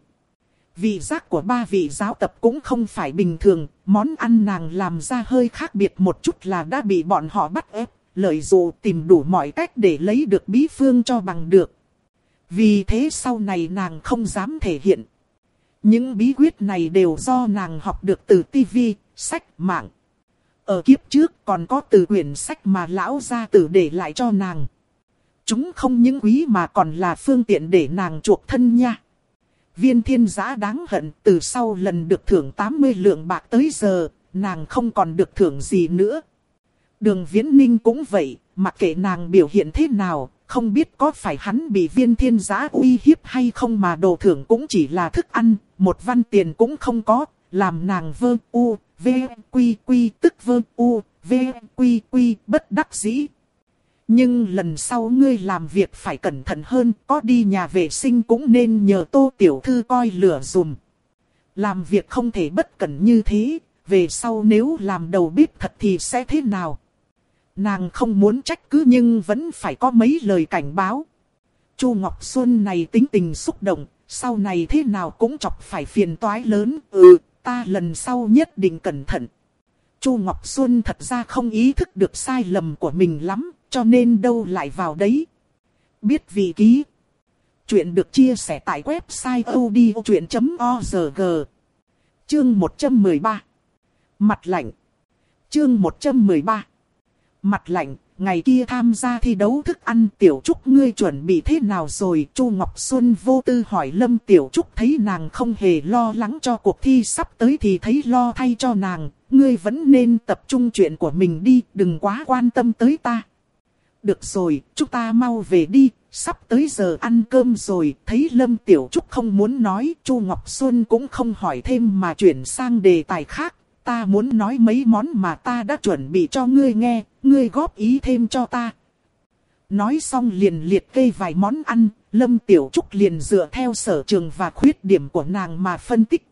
A: Vị giác của ba vị giáo tập cũng không phải bình thường, món ăn nàng làm ra hơi khác biệt một chút là đã bị bọn họ bắt ép, lợi dụ tìm đủ mọi cách để lấy được bí phương cho bằng được. Vì thế sau này nàng không dám thể hiện. Những bí quyết này đều do nàng học được từ tivi, sách, mạng. Ở kiếp trước còn có từ quyển sách mà lão gia tử để lại cho nàng. Chúng không những quý mà còn là phương tiện để nàng chuộc thân nha viên thiên giã đáng hận từ sau lần được thưởng 80 lượng bạc tới giờ, nàng không còn được thưởng gì nữa. Đường viễn ninh cũng vậy, mặc kệ nàng biểu hiện thế nào, không biết có phải hắn bị viên thiên giã uy hiếp hay không mà đồ thưởng cũng chỉ là thức ăn, một văn tiền cũng không có, làm nàng vơ u, v, quy quy tức vơ u, v, quy quy bất đắc dĩ. Nhưng lần sau ngươi làm việc phải cẩn thận hơn, có đi nhà vệ sinh cũng nên nhờ tô tiểu thư coi lửa dùm. Làm việc không thể bất cẩn như thế, về sau nếu làm đầu bếp thật thì sẽ thế nào? Nàng không muốn trách cứ nhưng vẫn phải có mấy lời cảnh báo. Chu Ngọc Xuân này tính tình xúc động, sau này thế nào cũng chọc phải phiền toái lớn. Ừ, ta lần sau nhất định cẩn thận. Chu Ngọc Xuân thật ra không ý thức được sai lầm của mình lắm, cho nên đâu lại vào đấy. Biết vị ký. Chuyện được chia sẻ tại website odchuyện.org. Chương 113. Mặt lạnh. Chương 113. Mặt lạnh, ngày kia tham gia thi đấu thức ăn Tiểu Trúc ngươi chuẩn bị thế nào rồi? Chu Ngọc Xuân vô tư hỏi Lâm Tiểu Trúc thấy nàng không hề lo lắng cho cuộc thi sắp tới thì thấy lo thay cho nàng. Ngươi vẫn nên tập trung chuyện của mình đi, đừng quá quan tâm tới ta. Được rồi, chúng ta mau về đi, sắp tới giờ ăn cơm rồi. Thấy Lâm Tiểu Trúc không muốn nói, Chu Ngọc Xuân cũng không hỏi thêm mà chuyển sang đề tài khác ta muốn nói mấy món mà ta đã chuẩn bị cho ngươi nghe, ngươi góp ý thêm cho ta. Nói xong liền liệt kê vài món ăn, Lâm Tiểu Trúc liền dựa theo sở trường và khuyết điểm của nàng mà phân tích.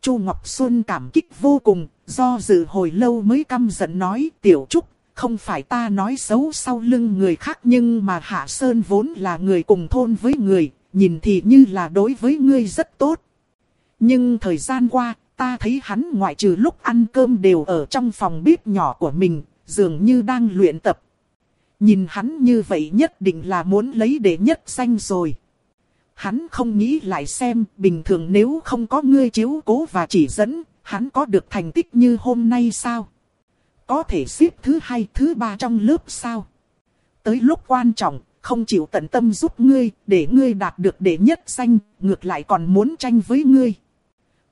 A: Chu Ngọc Xuân cảm kích vô cùng, do dự hồi lâu mới căm giận nói Tiểu Trúc, không phải ta nói xấu sau lưng người khác nhưng mà Hạ Sơn vốn là người cùng thôn với người, nhìn thì như là đối với ngươi rất tốt. Nhưng thời gian qua, Ta thấy hắn ngoại trừ lúc ăn cơm đều ở trong phòng bếp nhỏ của mình, dường như đang luyện tập. Nhìn hắn như vậy nhất định là muốn lấy đệ nhất danh rồi. Hắn không nghĩ lại xem, bình thường nếu không có ngươi chiếu cố và chỉ dẫn, hắn có được thành tích như hôm nay sao? Có thể xếp thứ hai, thứ ba trong lớp sao? Tới lúc quan trọng, không chịu tận tâm giúp ngươi, để ngươi đạt được đệ nhất danh, ngược lại còn muốn tranh với ngươi.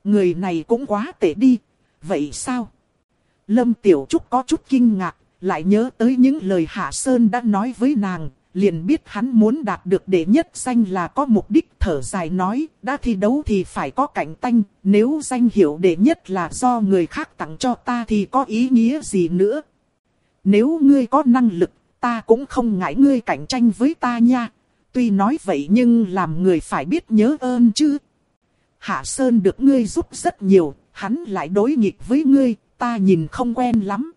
A: Người này cũng quá tệ đi, vậy sao? Lâm Tiểu Trúc có chút kinh ngạc, lại nhớ tới những lời Hạ Sơn đã nói với nàng, liền biết hắn muốn đạt được đệ nhất danh là có mục đích thở dài nói, đã thi đấu thì phải có cạnh tranh, nếu danh hiệu đệ nhất là do người khác tặng cho ta thì có ý nghĩa gì nữa. Nếu ngươi có năng lực, ta cũng không ngại ngươi cạnh tranh với ta nha. Tuy nói vậy nhưng làm người phải biết nhớ ơn chứ. Hạ Sơn được ngươi giúp rất nhiều, hắn lại đối nghịch với ngươi, ta nhìn không quen lắm.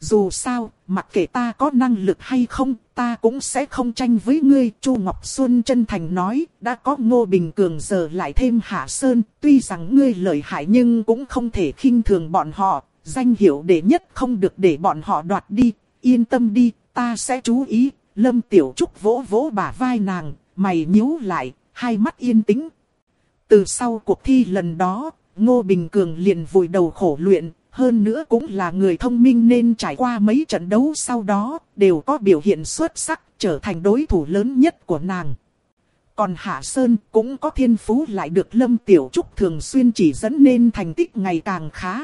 A: Dù sao, mặc kệ ta có năng lực hay không, ta cũng sẽ không tranh với ngươi. Chu Ngọc Xuân chân thành nói, đã có Ngô Bình Cường giờ lại thêm Hạ Sơn, tuy rằng ngươi lợi hại nhưng cũng không thể khinh thường bọn họ, danh hiệu đệ nhất không được để bọn họ đoạt đi, yên tâm đi, ta sẽ chú ý. Lâm Tiểu Trúc vỗ vỗ bả vai nàng, mày nhíu lại, hai mắt yên tĩnh, từ sau cuộc thi lần đó, Ngô Bình Cường liền vùi đầu khổ luyện, hơn nữa cũng là người thông minh nên trải qua mấy trận đấu sau đó, đều có biểu hiện xuất sắc, trở thành đối thủ lớn nhất của nàng. Còn Hạ Sơn cũng có thiên phú lại được Lâm Tiểu Trúc thường xuyên chỉ dẫn nên thành tích ngày càng khá.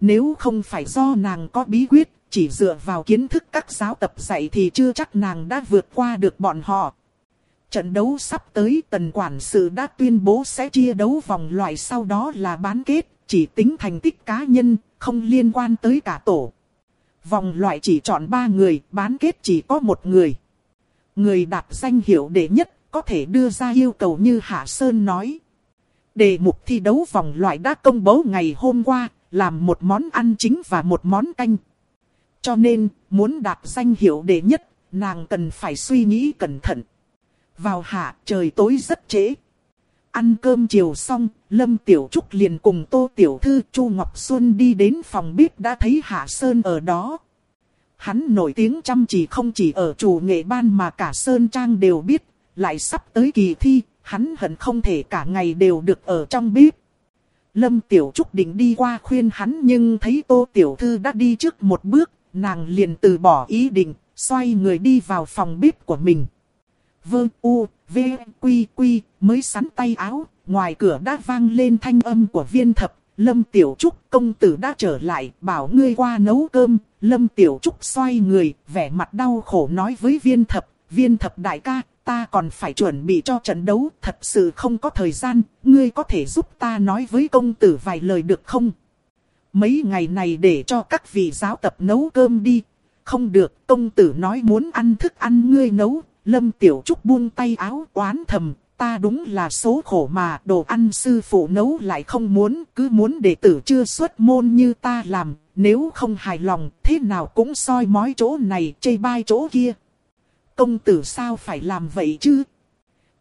A: Nếu không phải do nàng có bí quyết, chỉ dựa vào kiến thức các giáo tập dạy thì chưa chắc nàng đã vượt qua được bọn họ. Trận đấu sắp tới tần quản sự đã tuyên bố sẽ chia đấu vòng loại sau đó là bán kết, chỉ tính thành tích cá nhân, không liên quan tới cả tổ. Vòng loại chỉ chọn 3 người, bán kết chỉ có một người. Người đạt danh hiệu đệ nhất có thể đưa ra yêu cầu như Hạ Sơn nói. Đề mục thi đấu vòng loại đã công bố ngày hôm qua, làm một món ăn chính và một món canh. Cho nên, muốn đạt danh hiệu đệ nhất, nàng cần phải suy nghĩ cẩn thận. Vào hạ trời tối rất trễ. Ăn cơm chiều xong, Lâm Tiểu Trúc liền cùng Tô Tiểu Thư Chu Ngọc Xuân đi đến phòng bếp đã thấy Hạ Sơn ở đó. Hắn nổi tiếng chăm chỉ không chỉ ở chủ nghệ ban mà cả Sơn Trang đều biết, lại sắp tới kỳ thi, hắn hận không thể cả ngày đều được ở trong bếp. Lâm Tiểu Trúc định đi qua khuyên hắn nhưng thấy Tô Tiểu Thư đã đi trước một bước, nàng liền từ bỏ ý định, xoay người đi vào phòng bếp của mình. Vương U, V, Quy, Quy, mới sắn tay áo, ngoài cửa đã vang lên thanh âm của viên thập. Lâm Tiểu Trúc công tử đã trở lại, bảo ngươi qua nấu cơm. Lâm Tiểu Trúc xoay người, vẻ mặt đau khổ nói với viên thập. Viên thập đại ca, ta còn phải chuẩn bị cho trận đấu, thật sự không có thời gian, ngươi có thể giúp ta nói với công tử vài lời được không? Mấy ngày này để cho các vị giáo tập nấu cơm đi. Không được, công tử nói muốn ăn thức ăn ngươi nấu, Lâm Tiểu Trúc buông tay áo oán thầm, ta đúng là số khổ mà đồ ăn sư phụ nấu lại không muốn, cứ muốn đệ tử chưa xuất môn như ta làm, nếu không hài lòng thế nào cũng soi mói chỗ này chê bai chỗ kia. Công tử sao phải làm vậy chứ?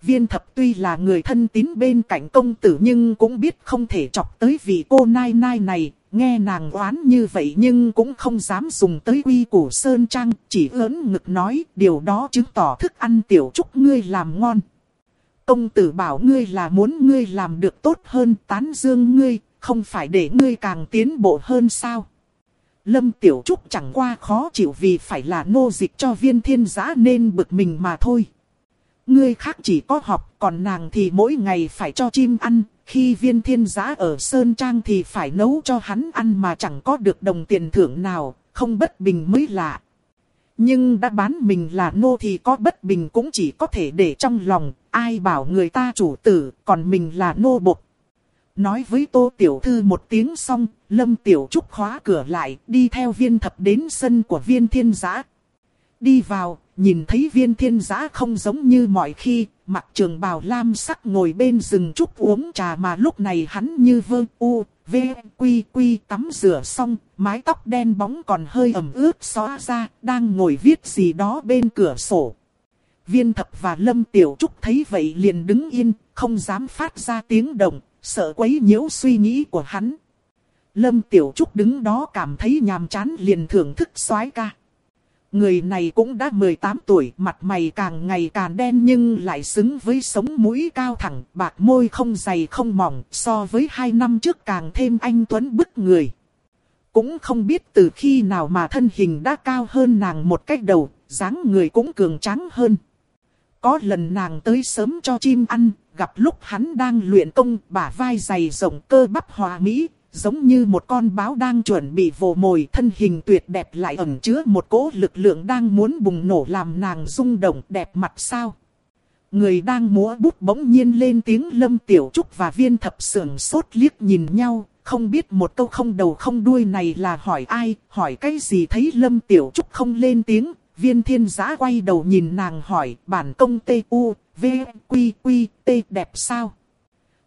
A: Viên thập tuy là người thân tín bên cạnh công tử nhưng cũng biết không thể chọc tới vị cô nai nai này, Nghe nàng oán như vậy nhưng cũng không dám dùng tới quy củ sơn trang, chỉ lớn ngực nói điều đó chứng tỏ thức ăn tiểu trúc ngươi làm ngon. Công tử bảo ngươi là muốn ngươi làm được tốt hơn tán dương ngươi, không phải để ngươi càng tiến bộ hơn sao. Lâm Tiểu Trúc chẳng qua khó chịu vì phải là nô dịch cho viên thiên giã nên bực mình mà thôi. Ngươi khác chỉ có học, còn nàng thì mỗi ngày phải cho chim ăn, khi viên thiên giã ở Sơn Trang thì phải nấu cho hắn ăn mà chẳng có được đồng tiền thưởng nào, không bất bình mới lạ. Nhưng đã bán mình là nô thì có bất bình cũng chỉ có thể để trong lòng, ai bảo người ta chủ tử, còn mình là nô bộc. Nói với Tô Tiểu Thư một tiếng xong, Lâm Tiểu Trúc khóa cửa lại, đi theo viên thập đến sân của viên thiên giã. Đi vào, nhìn thấy viên thiên giã không giống như mọi khi, mặc trường bào lam sắc ngồi bên rừng trúc uống trà mà lúc này hắn như vơ u, v, quy quy tắm rửa xong, mái tóc đen bóng còn hơi ẩm ướt xóa ra, đang ngồi viết gì đó bên cửa sổ. Viên thập và lâm tiểu trúc thấy vậy liền đứng yên, không dám phát ra tiếng động, sợ quấy nhiễu suy nghĩ của hắn. Lâm Tiểu Trúc đứng đó cảm thấy nhàm chán liền thưởng thức soái ca. Người này cũng đã 18 tuổi, mặt mày càng ngày càng đen nhưng lại xứng với sống mũi cao thẳng, bạc môi không dày không mỏng, so với hai năm trước càng thêm anh Tuấn bức người. Cũng không biết từ khi nào mà thân hình đã cao hơn nàng một cách đầu, dáng người cũng cường tráng hơn. Có lần nàng tới sớm cho chim ăn, gặp lúc hắn đang luyện công, bả vai dày rộng cơ bắp hòa mỹ, giống như một con báo đang chuẩn bị vồ mồi thân hình tuyệt đẹp lại ẩn chứa một cỗ lực lượng đang muốn bùng nổ làm nàng rung động đẹp mặt sao. Người đang múa bút bỗng nhiên lên tiếng lâm tiểu trúc và viên thập sưởng sốt liếc nhìn nhau, không biết một câu không đầu không đuôi này là hỏi ai, hỏi cái gì thấy lâm tiểu trúc không lên tiếng, viên thiên giã quay đầu nhìn nàng hỏi bản công tê u, v, quy quy, t đẹp sao.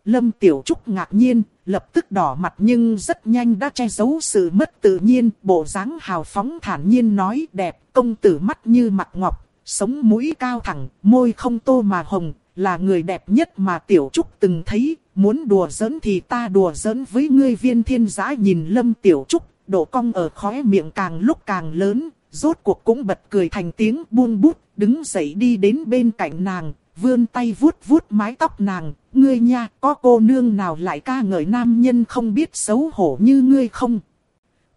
A: Lâm Tiểu Trúc ngạc nhiên, lập tức đỏ mặt nhưng rất nhanh đã che giấu sự mất tự nhiên, bộ dáng hào phóng thản nhiên nói đẹp, công tử mắt như mặt ngọc, sống mũi cao thẳng, môi không tô mà hồng, là người đẹp nhất mà Tiểu Trúc từng thấy, muốn đùa giỡn thì ta đùa giỡn với ngươi. Viên thiên giã nhìn Lâm Tiểu Trúc, độ cong ở khóe miệng càng lúc càng lớn, rốt cuộc cũng bật cười thành tiếng buông bút, đứng dậy đi đến bên cạnh nàng, vươn tay vuốt vuốt mái tóc nàng, ngươi nha, có cô nương nào lại ca ngợi nam nhân không biết xấu hổ như ngươi không?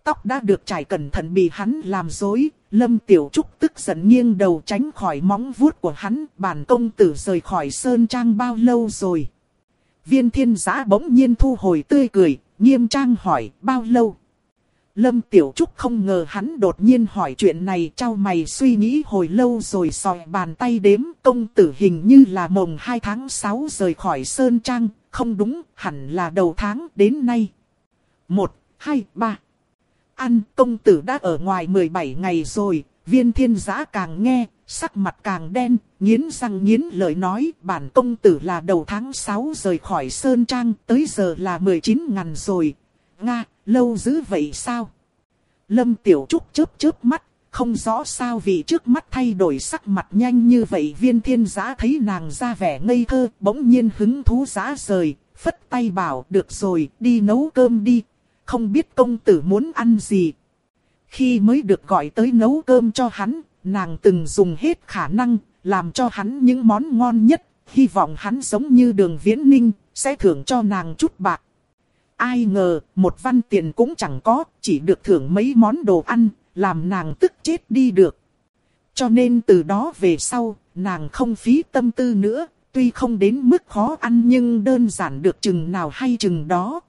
A: Tóc đã được trải cẩn thận bị hắn làm dối, Lâm Tiểu Trúc tức giận nghiêng đầu tránh khỏi móng vuốt của hắn, bản công tử rời khỏi sơn trang bao lâu rồi? Viên thiên giã bỗng nhiên thu hồi tươi cười, nghiêm trang hỏi, bao lâu? Lâm Tiểu Trúc không ngờ hắn đột nhiên hỏi chuyện này trao mày suy nghĩ hồi lâu rồi sòi bàn tay đếm công tử hình như là mồng 2 tháng 6 rời khỏi Sơn Trang, không đúng, hẳn là đầu tháng đến nay. 1, 2, 3. Ăn công tử đã ở ngoài 17 ngày rồi, viên thiên giã càng nghe, sắc mặt càng đen, nghiến răng nghiến lời nói bản công tử là đầu tháng 6 rời khỏi Sơn Trang, tới giờ là 19 ngàn rồi. Nga, lâu dữ vậy sao? Lâm Tiểu Trúc chớp chớp mắt, không rõ sao vì trước mắt thay đổi sắc mặt nhanh như vậy viên thiên giã thấy nàng ra vẻ ngây thơ, bỗng nhiên hứng thú giã rời, phất tay bảo được rồi, đi nấu cơm đi, không biết công tử muốn ăn gì. Khi mới được gọi tới nấu cơm cho hắn, nàng từng dùng hết khả năng, làm cho hắn những món ngon nhất, hy vọng hắn giống như đường viễn ninh, sẽ thưởng cho nàng chút bạc. Ai ngờ, một văn tiền cũng chẳng có, chỉ được thưởng mấy món đồ ăn, làm nàng tức chết đi được. Cho nên từ đó về sau, nàng không phí tâm tư nữa, tuy không đến mức khó ăn nhưng đơn giản được chừng nào hay chừng đó.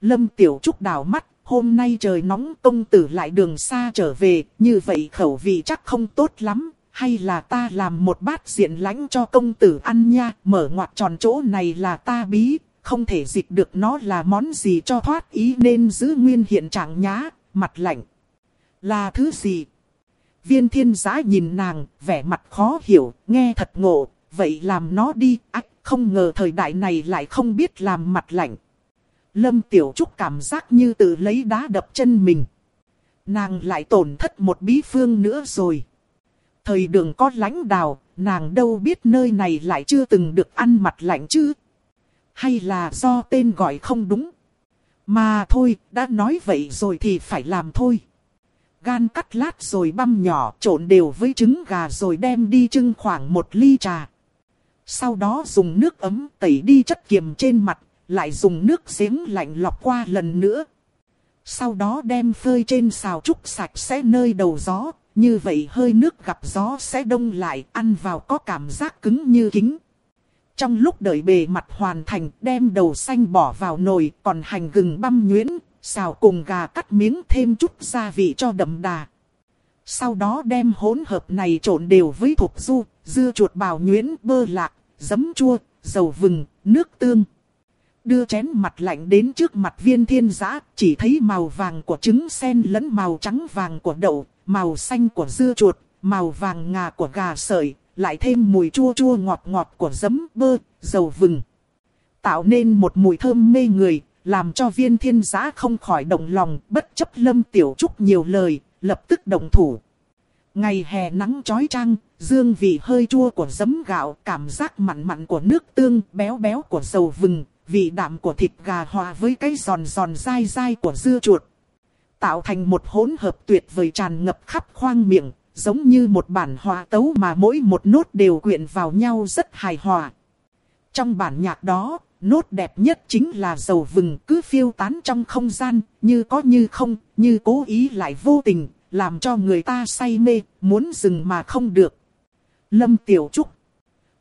A: Lâm Tiểu Trúc đảo mắt, hôm nay trời nóng công tử lại đường xa trở về, như vậy khẩu vị chắc không tốt lắm, hay là ta làm một bát diện lãnh cho công tử ăn nha, mở ngoặt tròn chỗ này là ta bí, không thể dịch được nó là món gì cho thoát ý nên giữ nguyên hiện trạng nhá, mặt lạnh. Là thứ gì? Viên thiên giã nhìn nàng, vẻ mặt khó hiểu, nghe thật ngộ, vậy làm nó đi, ách, không ngờ thời đại này lại không biết làm mặt lạnh. Lâm Tiểu Trúc cảm giác như tự lấy đá đập chân mình. Nàng lại tổn thất một bí phương nữa rồi. Thời đường có lãnh đào, nàng đâu biết nơi này lại chưa từng được ăn mặt lạnh chứ. Hay là do tên gọi không đúng? Mà thôi, đã nói vậy rồi thì phải làm thôi. Gan cắt lát rồi băm nhỏ trộn đều với trứng gà rồi đem đi trưng khoảng một ly trà. Sau đó dùng nước ấm tẩy đi chất kiềm trên mặt, lại dùng nước giếng lạnh lọc qua lần nữa. Sau đó đem phơi trên xào trúc sạch sẽ nơi đầu gió, như vậy hơi nước gặp gió sẽ đông lại, ăn vào có cảm giác cứng như kính. Trong lúc đợi bề mặt hoàn thành, đem đầu xanh bỏ vào nồi, còn hành gừng băm nhuyễn, xào cùng gà cắt miếng thêm chút gia vị cho đậm đà. Sau đó đem hỗn hợp này trộn đều với thục du, dưa chuột bào nhuyễn, bơ lạc, giấm chua, dầu vừng, nước tương. Đưa chén mặt lạnh đến trước mặt viên thiên giã, chỉ thấy màu vàng của trứng sen lẫn màu trắng vàng của đậu, màu xanh của dưa chuột, màu vàng ngà của gà sợi, lại thêm mùi chua chua ngọt ngọt của giấm bơ, dầu vừng. Tạo nên một mùi thơm mê người, làm cho viên thiên giá không khỏi động lòng, bất chấp lâm tiểu trúc nhiều lời, lập tức động thủ. Ngày hè nắng chói chang, dương vị hơi chua của giấm gạo, cảm giác mặn mặn của nước tương, béo béo của dầu vừng, vị đạm của thịt gà hòa với cái giòn giòn dai dai của dưa chuột. Tạo thành một hỗn hợp tuyệt vời tràn ngập khắp khoang miệng, giống như một bản hòa tấu mà mỗi một nốt đều quyện vào nhau rất hài hòa. Trong bản nhạc đó, nốt đẹp nhất chính là dầu vừng cứ phiêu tán trong không gian, như có như không, như cố ý lại vô tình, làm cho người ta say mê, muốn dừng mà không được. Lâm Tiểu Trúc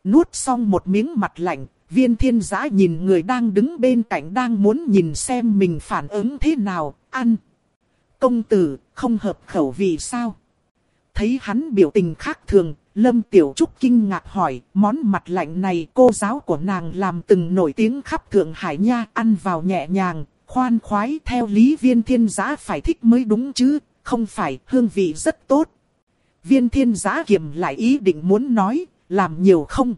A: nuốt xong một miếng mặt lạnh, viên thiên giã nhìn người đang đứng bên cạnh đang muốn nhìn xem mình phản ứng thế nào, ăn. Công tử, không hợp khẩu vì sao? Thấy hắn biểu tình khác thường, Lâm Tiểu Trúc kinh ngạc hỏi, món mặt lạnh này cô giáo của nàng làm từng nổi tiếng khắp Thượng Hải nha, ăn vào nhẹ nhàng, khoan khoái theo lý viên thiên giá phải thích mới đúng chứ, không phải hương vị rất tốt. Viên thiên giá kiềm lại ý định muốn nói, làm nhiều không?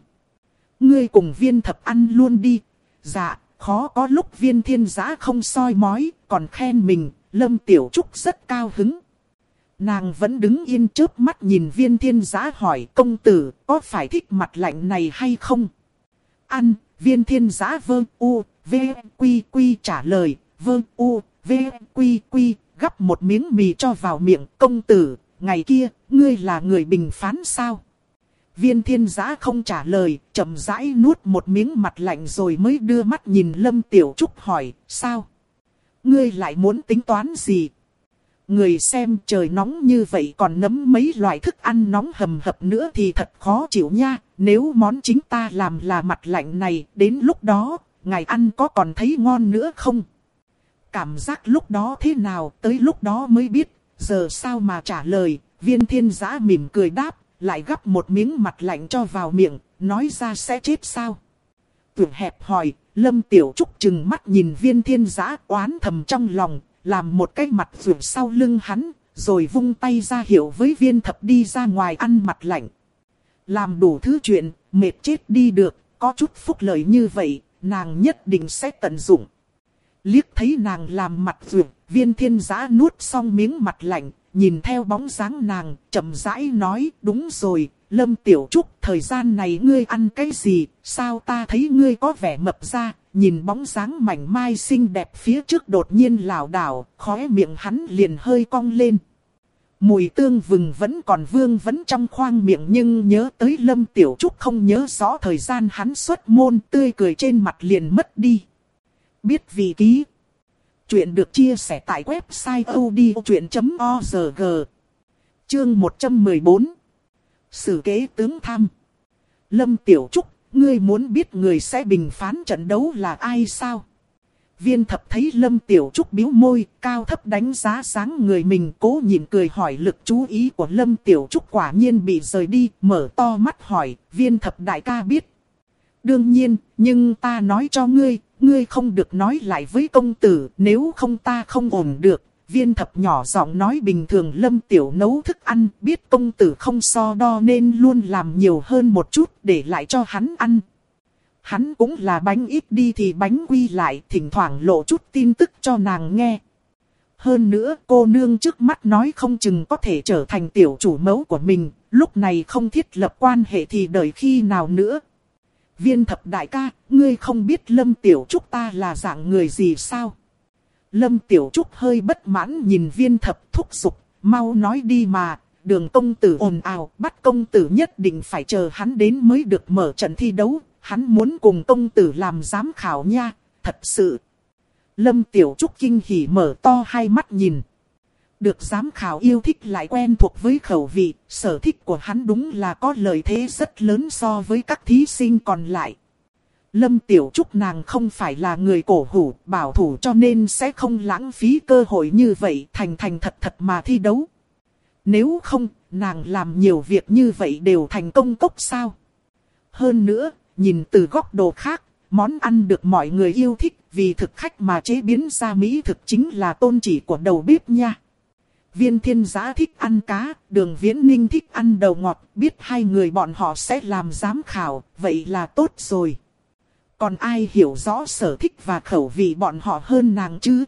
A: Ngươi cùng viên thập ăn luôn đi. Dạ, khó có lúc viên thiên giá không soi mói, còn khen mình, Lâm Tiểu Trúc rất cao hứng. Nàng vẫn đứng yên trước mắt nhìn viên thiên giã hỏi công tử có phải thích mặt lạnh này hay không? Ăn, viên thiên giã vơ u, v, quy quy trả lời, vơ u, v, quy quy, gắp một miếng mì cho vào miệng công tử, ngày kia, ngươi là người bình phán sao? Viên thiên giã không trả lời, chậm rãi nuốt một miếng mặt lạnh rồi mới đưa mắt nhìn Lâm Tiểu Trúc hỏi, sao? Ngươi lại muốn tính toán gì? Người xem trời nóng như vậy còn nấm mấy loại thức ăn nóng hầm hập nữa thì thật khó chịu nha. Nếu món chính ta làm là mặt lạnh này, đến lúc đó, ngài ăn có còn thấy ngon nữa không? Cảm giác lúc đó thế nào, tới lúc đó mới biết. Giờ sao mà trả lời, viên thiên giã mỉm cười đáp, lại gắp một miếng mặt lạnh cho vào miệng, nói ra sẽ chết sao? Tưởng hẹp hỏi, Lâm Tiểu Trúc chừng mắt nhìn viên thiên giã oán thầm trong lòng, làm một cái mặt vượt sau lưng hắn, rồi vung tay ra hiệu với viên thập đi ra ngoài ăn mặt lạnh. Làm đủ thứ chuyện, mệt chết đi được, có chút phúc lợi như vậy, nàng nhất định sẽ tận dụng. Liếc thấy nàng làm mặt vượt, viên thiên giã nuốt xong miếng mặt lạnh, nhìn theo bóng dáng nàng, chậm rãi nói, đúng rồi, Lâm Tiểu Trúc, thời gian này ngươi ăn cái gì, sao ta thấy ngươi có vẻ mập ra, nhìn bóng dáng mảnh mai xinh đẹp phía trước đột nhiên lảo đảo, khóe miệng hắn liền hơi cong lên. Mùi tương vừng vẫn còn vương vẫn trong khoang miệng nhưng nhớ tới Lâm Tiểu Trúc không nhớ rõ thời gian hắn xuất môn tươi cười trên mặt liền mất đi. Biết vì ký. Chuyện được chia sẻ tại website odchuyện.org. Chương 114. Sử kế tướng thăm Lâm Tiểu Trúc ngươi muốn biết người sẽ bình phán trận đấu là ai sao? Viên thập thấy Lâm Tiểu Trúc biếu môi, cao thấp đánh giá sáng người mình cố nhìn cười hỏi lực chú ý của Lâm Tiểu Trúc quả nhiên bị rời đi, mở to mắt hỏi, viên thập đại ca biết. Đương nhiên, nhưng ta nói cho ngươi, ngươi không được nói lại với công tử, nếu không ta không ổn được, viên thập nhỏ giọng nói bình thường lâm tiểu nấu thức ăn, biết công tử không so đo nên luôn làm nhiều hơn một chút để lại cho hắn ăn. Hắn cũng là bánh ít đi thì bánh quy lại, thỉnh thoảng lộ chút tin tức cho nàng nghe. Hơn nữa cô nương trước mắt nói không chừng có thể trở thành tiểu chủ mẫu của mình, lúc này không thiết lập quan hệ thì đợi khi nào nữa. Viên thập đại ca, ngươi không biết lâm tiểu trúc ta là dạng người gì sao? Lâm Tiểu Trúc hơi bất mãn nhìn viên thập thúc giục, mau nói đi mà, đường công tử ồn ào, bắt công tử nhất định phải chờ hắn đến mới được mở trận thi đấu, hắn muốn cùng công tử làm giám khảo nha, thật sự. Lâm Tiểu Trúc kinh hỉ mở to hai mắt nhìn. Được giám khảo yêu thích lại quen thuộc với khẩu vị, sở thích của hắn đúng là có lợi thế rất lớn so với các thí sinh còn lại. Lâm Tiểu Trúc nàng không phải là người cổ hủ, bảo thủ cho nên sẽ không lãng phí cơ hội như vậy thành thành thật thật mà thi đấu. Nếu không, nàng làm nhiều việc như vậy đều thành công cốc sao? Hơn nữa, nhìn từ góc độ khác, món ăn được mọi người yêu thích vì thực khách mà chế biến ra mỹ thực chính là tôn chỉ của đầu bếp nha. Viên thiên giã thích ăn cá, đường viễn ninh thích ăn đầu ngọt, biết hai người bọn họ sẽ làm giám khảo, vậy là tốt rồi. Còn ai hiểu rõ sở thích và khẩu vị bọn họ hơn nàng chứ?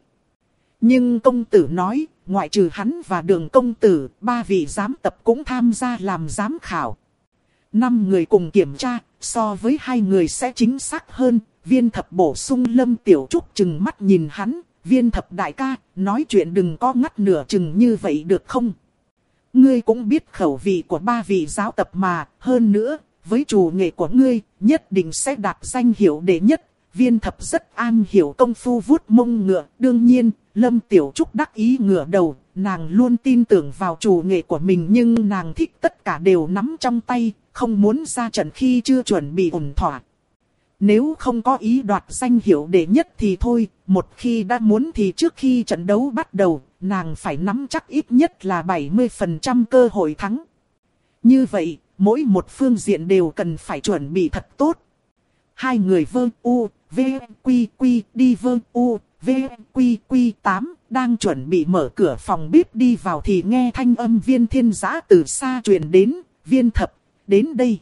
A: Nhưng công tử nói, ngoại trừ hắn và đường công tử, ba vị giám tập cũng tham gia làm giám khảo. Năm người cùng kiểm tra, so với hai người sẽ chính xác hơn, viên thập bổ sung lâm tiểu trúc chừng mắt nhìn hắn, viên thập đại ca, nói chuyện đừng có ngắt nửa chừng như vậy được không? Ngươi cũng biết khẩu vị của ba vị giáo tập mà, hơn nữa, với chủ nghệ của ngươi, nhất định sẽ đạt danh hiệu đệ nhất. Viên thập rất an hiểu công phu vuốt mông ngựa, đương nhiên, Lâm Tiểu Trúc đắc ý ngựa đầu, nàng luôn tin tưởng vào chủ nghệ của mình nhưng nàng thích tất cả đều nắm trong tay, không muốn ra trận khi chưa chuẩn bị ổn thỏa. Nếu không có ý đoạt danh hiệu đệ nhất thì thôi, một khi đã muốn thì trước khi trận đấu bắt đầu, nàng phải nắm chắc ít nhất là 70% cơ hội thắng. Như vậy, mỗi một phương diện đều cần phải chuẩn bị thật tốt. Hai người vơ u, v, quy quy đi vơ u, v, quy quy 8, đang chuẩn bị mở cửa phòng bếp đi vào thì nghe thanh âm viên thiên giã từ xa truyền đến, viên thập, đến đây.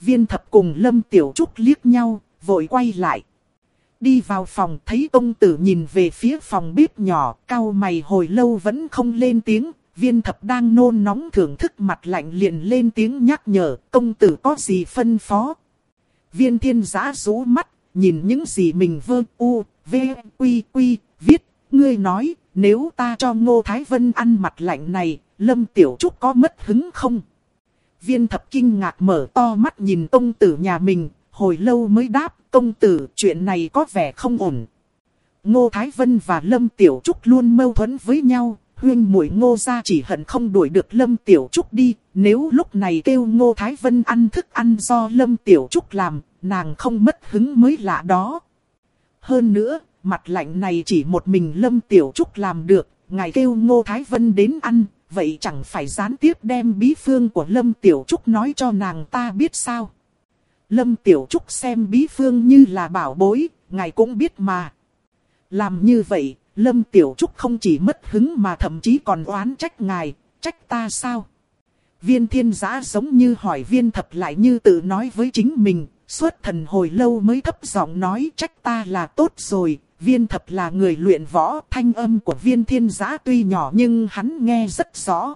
A: Viên thập cùng Lâm Tiểu Trúc liếc nhau, vội quay lại. Đi vào phòng thấy công tử nhìn về phía phòng bếp nhỏ, cao mày hồi lâu vẫn không lên tiếng. Viên thập đang nôn nóng thưởng thức mặt lạnh liền lên tiếng nhắc nhở, công tử có gì phân phó. Viên thiên giã rú mắt, nhìn những gì mình vơ u, v, quy quy, viết, ngươi nói, nếu ta cho Ngô Thái Vân ăn mặt lạnh này, Lâm Tiểu Trúc có mất hứng không? Viên thập kinh ngạc mở to mắt nhìn công tử nhà mình, hồi lâu mới đáp, công tử, chuyện này có vẻ không ổn. Ngô Thái Vân và Lâm Tiểu Trúc luôn mâu thuẫn với nhau, huyên muội ngô ra chỉ hận không đuổi được Lâm Tiểu Trúc đi, nếu lúc này kêu ngô Thái Vân ăn thức ăn do Lâm Tiểu Trúc làm, nàng không mất hứng mới lạ đó. Hơn nữa, mặt lạnh này chỉ một mình Lâm Tiểu Trúc làm được, ngài kêu ngô Thái Vân đến ăn, vậy chẳng phải gián tiếp đem bí phương của Lâm Tiểu Trúc nói cho nàng ta biết sao. Lâm Tiểu Trúc xem bí phương như là bảo bối, ngài cũng biết mà. Làm như vậy, Lâm Tiểu Trúc không chỉ mất hứng mà thậm chí còn oán trách ngài, trách ta sao? Viên thiên giã giống như hỏi viên thập lại như tự nói với chính mình, suốt thần hồi lâu mới thấp giọng nói trách ta là tốt rồi, viên thập là người luyện võ, thanh âm của viên thiên giã tuy nhỏ nhưng hắn nghe rất rõ.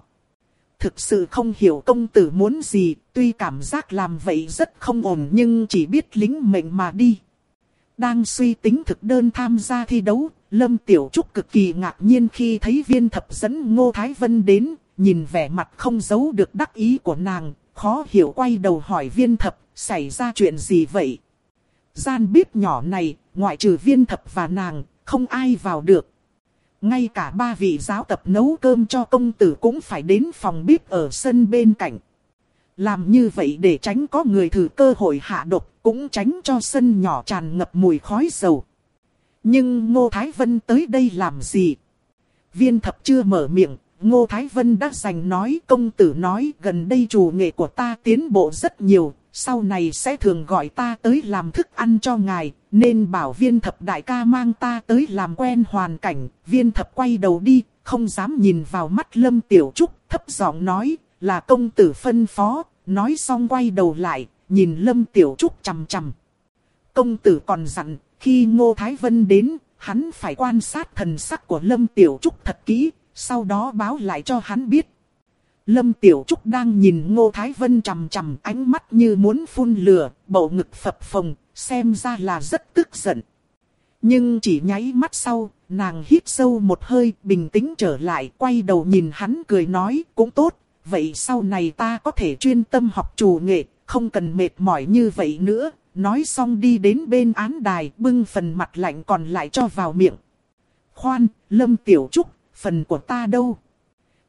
A: Thực sự không hiểu công tử muốn gì, tuy cảm giác làm vậy rất không ổn nhưng chỉ biết lính mệnh mà đi. Đang suy tính thực đơn tham gia thi đấu, Lâm Tiểu Trúc cực kỳ ngạc nhiên khi thấy viên thập dẫn Ngô Thái Vân đến, nhìn vẻ mặt không giấu được đắc ý của nàng, khó hiểu quay đầu hỏi viên thập, xảy ra chuyện gì vậy? Gian bếp nhỏ này, ngoại trừ viên thập và nàng, không ai vào được. Ngay cả ba vị giáo tập nấu cơm cho công tử cũng phải đến phòng bếp ở sân bên cạnh. Làm như vậy để tránh có người thử cơ hội hạ độc, cũng tránh cho sân nhỏ tràn ngập mùi khói dầu. Nhưng Ngô Thái Vân tới đây làm gì? Viên thập chưa mở miệng, Ngô Thái Vân đã giành nói công tử nói gần đây chủ nghệ của ta tiến bộ rất nhiều, sau này sẽ thường gọi ta tới làm thức ăn cho ngài, nên bảo viên thập đại ca mang ta tới làm quen hoàn cảnh. Viên thập quay đầu đi, không dám nhìn vào mắt Lâm Tiểu Trúc, thấp giọng nói, là công tử phân phó, nói xong quay đầu lại, nhìn Lâm Tiểu Trúc chằm chằm. Công tử còn dặn, khi Ngô Thái Vân đến, hắn phải quan sát thần sắc của Lâm Tiểu Trúc thật kỹ, sau đó báo lại cho hắn biết. Lâm Tiểu Trúc đang nhìn Ngô Thái Vân chằm chằm ánh mắt như muốn phun lửa, bầu ngực phập phồng, xem ra là rất tức giận. Nhưng chỉ nháy mắt sau, nàng hít sâu một hơi, bình tĩnh trở lại, quay đầu nhìn hắn cười nói, cũng tốt, vậy sau này ta có thể chuyên tâm học chủ nghệ, không cần mệt mỏi như vậy nữa. Nói xong đi đến bên án đài, bưng phần mặt lạnh còn lại cho vào miệng. khoan, Lâm Tiểu Trúc, phần của ta đâu?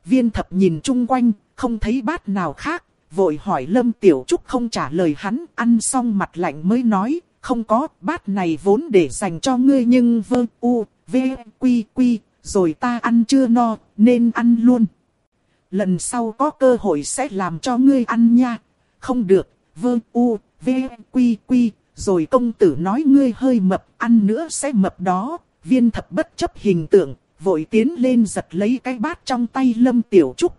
A: Viên thập nhìn chung quanh, không thấy bát nào khác, vội hỏi Lâm Tiểu Trúc không trả lời hắn, ăn xong mặt lạnh mới nói, không có, bát này vốn để dành cho ngươi nhưng vơ u, v, quy quy, rồi ta ăn chưa no, nên ăn luôn. Lần sau có cơ hội sẽ làm cho ngươi ăn nha. Không được, vơ u, v, quy quy, rồi công tử nói ngươi hơi mập, ăn nữa sẽ mập đó. Viên thập bất chấp hình tượng, vội tiến lên giật lấy cái bát trong tay Lâm Tiểu Trúc.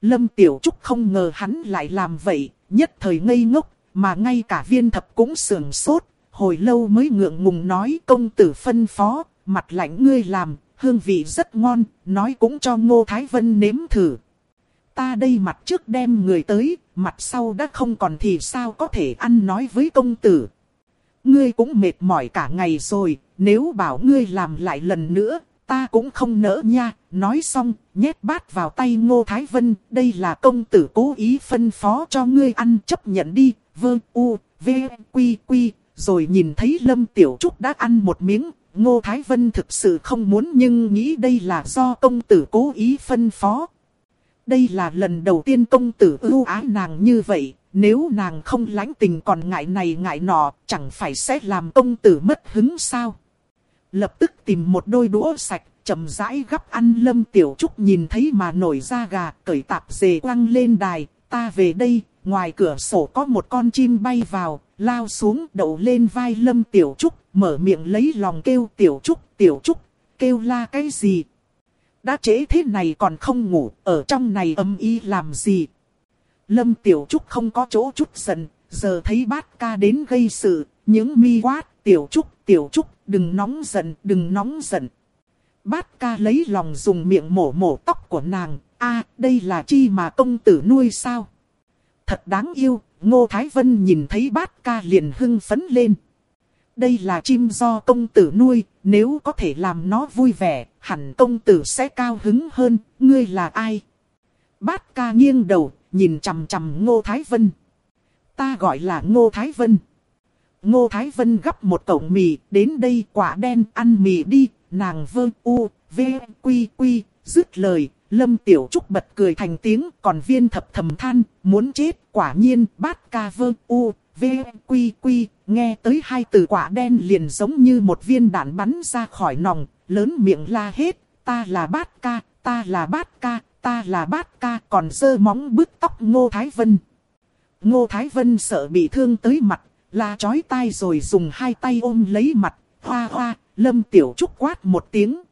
A: Lâm Tiểu Trúc không ngờ hắn lại làm vậy, nhất thời ngây ngốc, mà ngay cả viên thập cũng sườn sốt, hồi lâu mới ngượng ngùng nói công tử phân phó, mặt lạnh ngươi làm, hương vị rất ngon, nói cũng cho Ngô Thái Vân nếm thử. Ta đây mặt trước đem người tới, mặt sau đã không còn thì sao có thể ăn nói với công tử. Ngươi cũng mệt mỏi cả ngày rồi, nếu bảo ngươi làm lại lần nữa, ta cũng không nỡ nha. Nói xong, nhét bát vào tay Ngô Thái Vân, đây là công tử cố ý phân phó cho ngươi ăn chấp nhận đi, vơ u, v, quy quy, rồi nhìn thấy Lâm Tiểu Trúc đã ăn một miếng, Ngô Thái Vân thực sự không muốn nhưng nghĩ đây là do công tử cố ý phân phó. Đây là lần đầu tiên công tử ưu ái nàng như vậy, nếu nàng không lãnh tình còn ngại này ngại nọ, chẳng phải sẽ làm công tử mất hứng sao. Lập tức tìm một đôi đũa sạch, chậm rãi gắp ăn lâm tiểu trúc nhìn thấy mà nổi da gà, cởi tạp dề quăng lên đài, ta về đây, ngoài cửa sổ có một con chim bay vào, lao xuống đậu lên vai lâm tiểu trúc, mở miệng lấy lòng kêu tiểu trúc, tiểu trúc, kêu la cái gì. Đã trễ thế này còn không ngủ, ở trong này âm y làm gì. Lâm tiểu trúc không có chỗ chút giận, giờ thấy bát ca đến gây sự, những mi quát, tiểu trúc, tiểu trúc, đừng nóng giận, đừng nóng giận. Bát ca lấy lòng dùng miệng mổ mổ tóc của nàng, a đây là chi mà công tử nuôi sao? Thật đáng yêu, Ngô Thái Vân nhìn thấy bát ca liền hưng phấn lên. Đây là chim do công tử nuôi, nếu có thể làm nó vui vẻ, hẳn công tử sẽ cao hứng hơn, ngươi là ai? Bát ca nghiêng đầu, nhìn chằm chằm Ngô Thái Vân. Ta gọi là Ngô Thái Vân. Ngô Thái Vân gấp một cổng mì, đến đây quả đen ăn mì đi, nàng vơ u, v, quy quy, dứt lời, Lâm Tiểu Trúc bật cười thành tiếng, còn viên thập thầm than, muốn chết, quả nhiên, bát ca vơ u, v, quy quy, nghe tới hai từ quả đen liền giống như một viên đạn bắn ra khỏi nòng, lớn miệng la hết, ta là bát ca, ta là bát ca, ta là bát ca, còn dơ móng bứt tóc Ngô Thái Vân. Ngô Thái Vân sợ bị thương tới mặt, la chói tai rồi dùng hai tay ôm lấy mặt, hoa hoa, Lâm Tiểu Trúc quát một tiếng.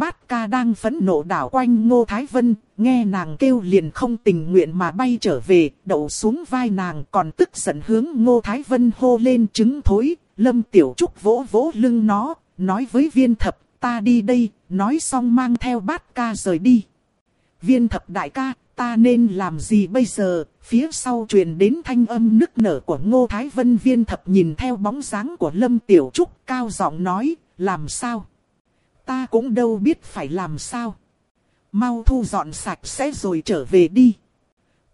A: Bát ca đang phẫn nộ đảo quanh Ngô Thái Vân, nghe nàng kêu liền không tình nguyện mà bay trở về, đậu xuống vai nàng còn tức giận hướng Ngô Thái Vân hô lên trứng thối, Lâm Tiểu Trúc vỗ vỗ lưng nó, nói với viên thập, ta đi đây, nói xong mang theo bát ca rời đi. Viên thập đại ca, ta nên làm gì bây giờ, phía sau truyền đến thanh âm nức nở của Ngô Thái Vân viên thập nhìn theo bóng dáng của Lâm Tiểu Trúc cao giọng nói, làm sao? Ta cũng đâu biết phải làm sao. Mau thu dọn sạch sẽ rồi trở về đi.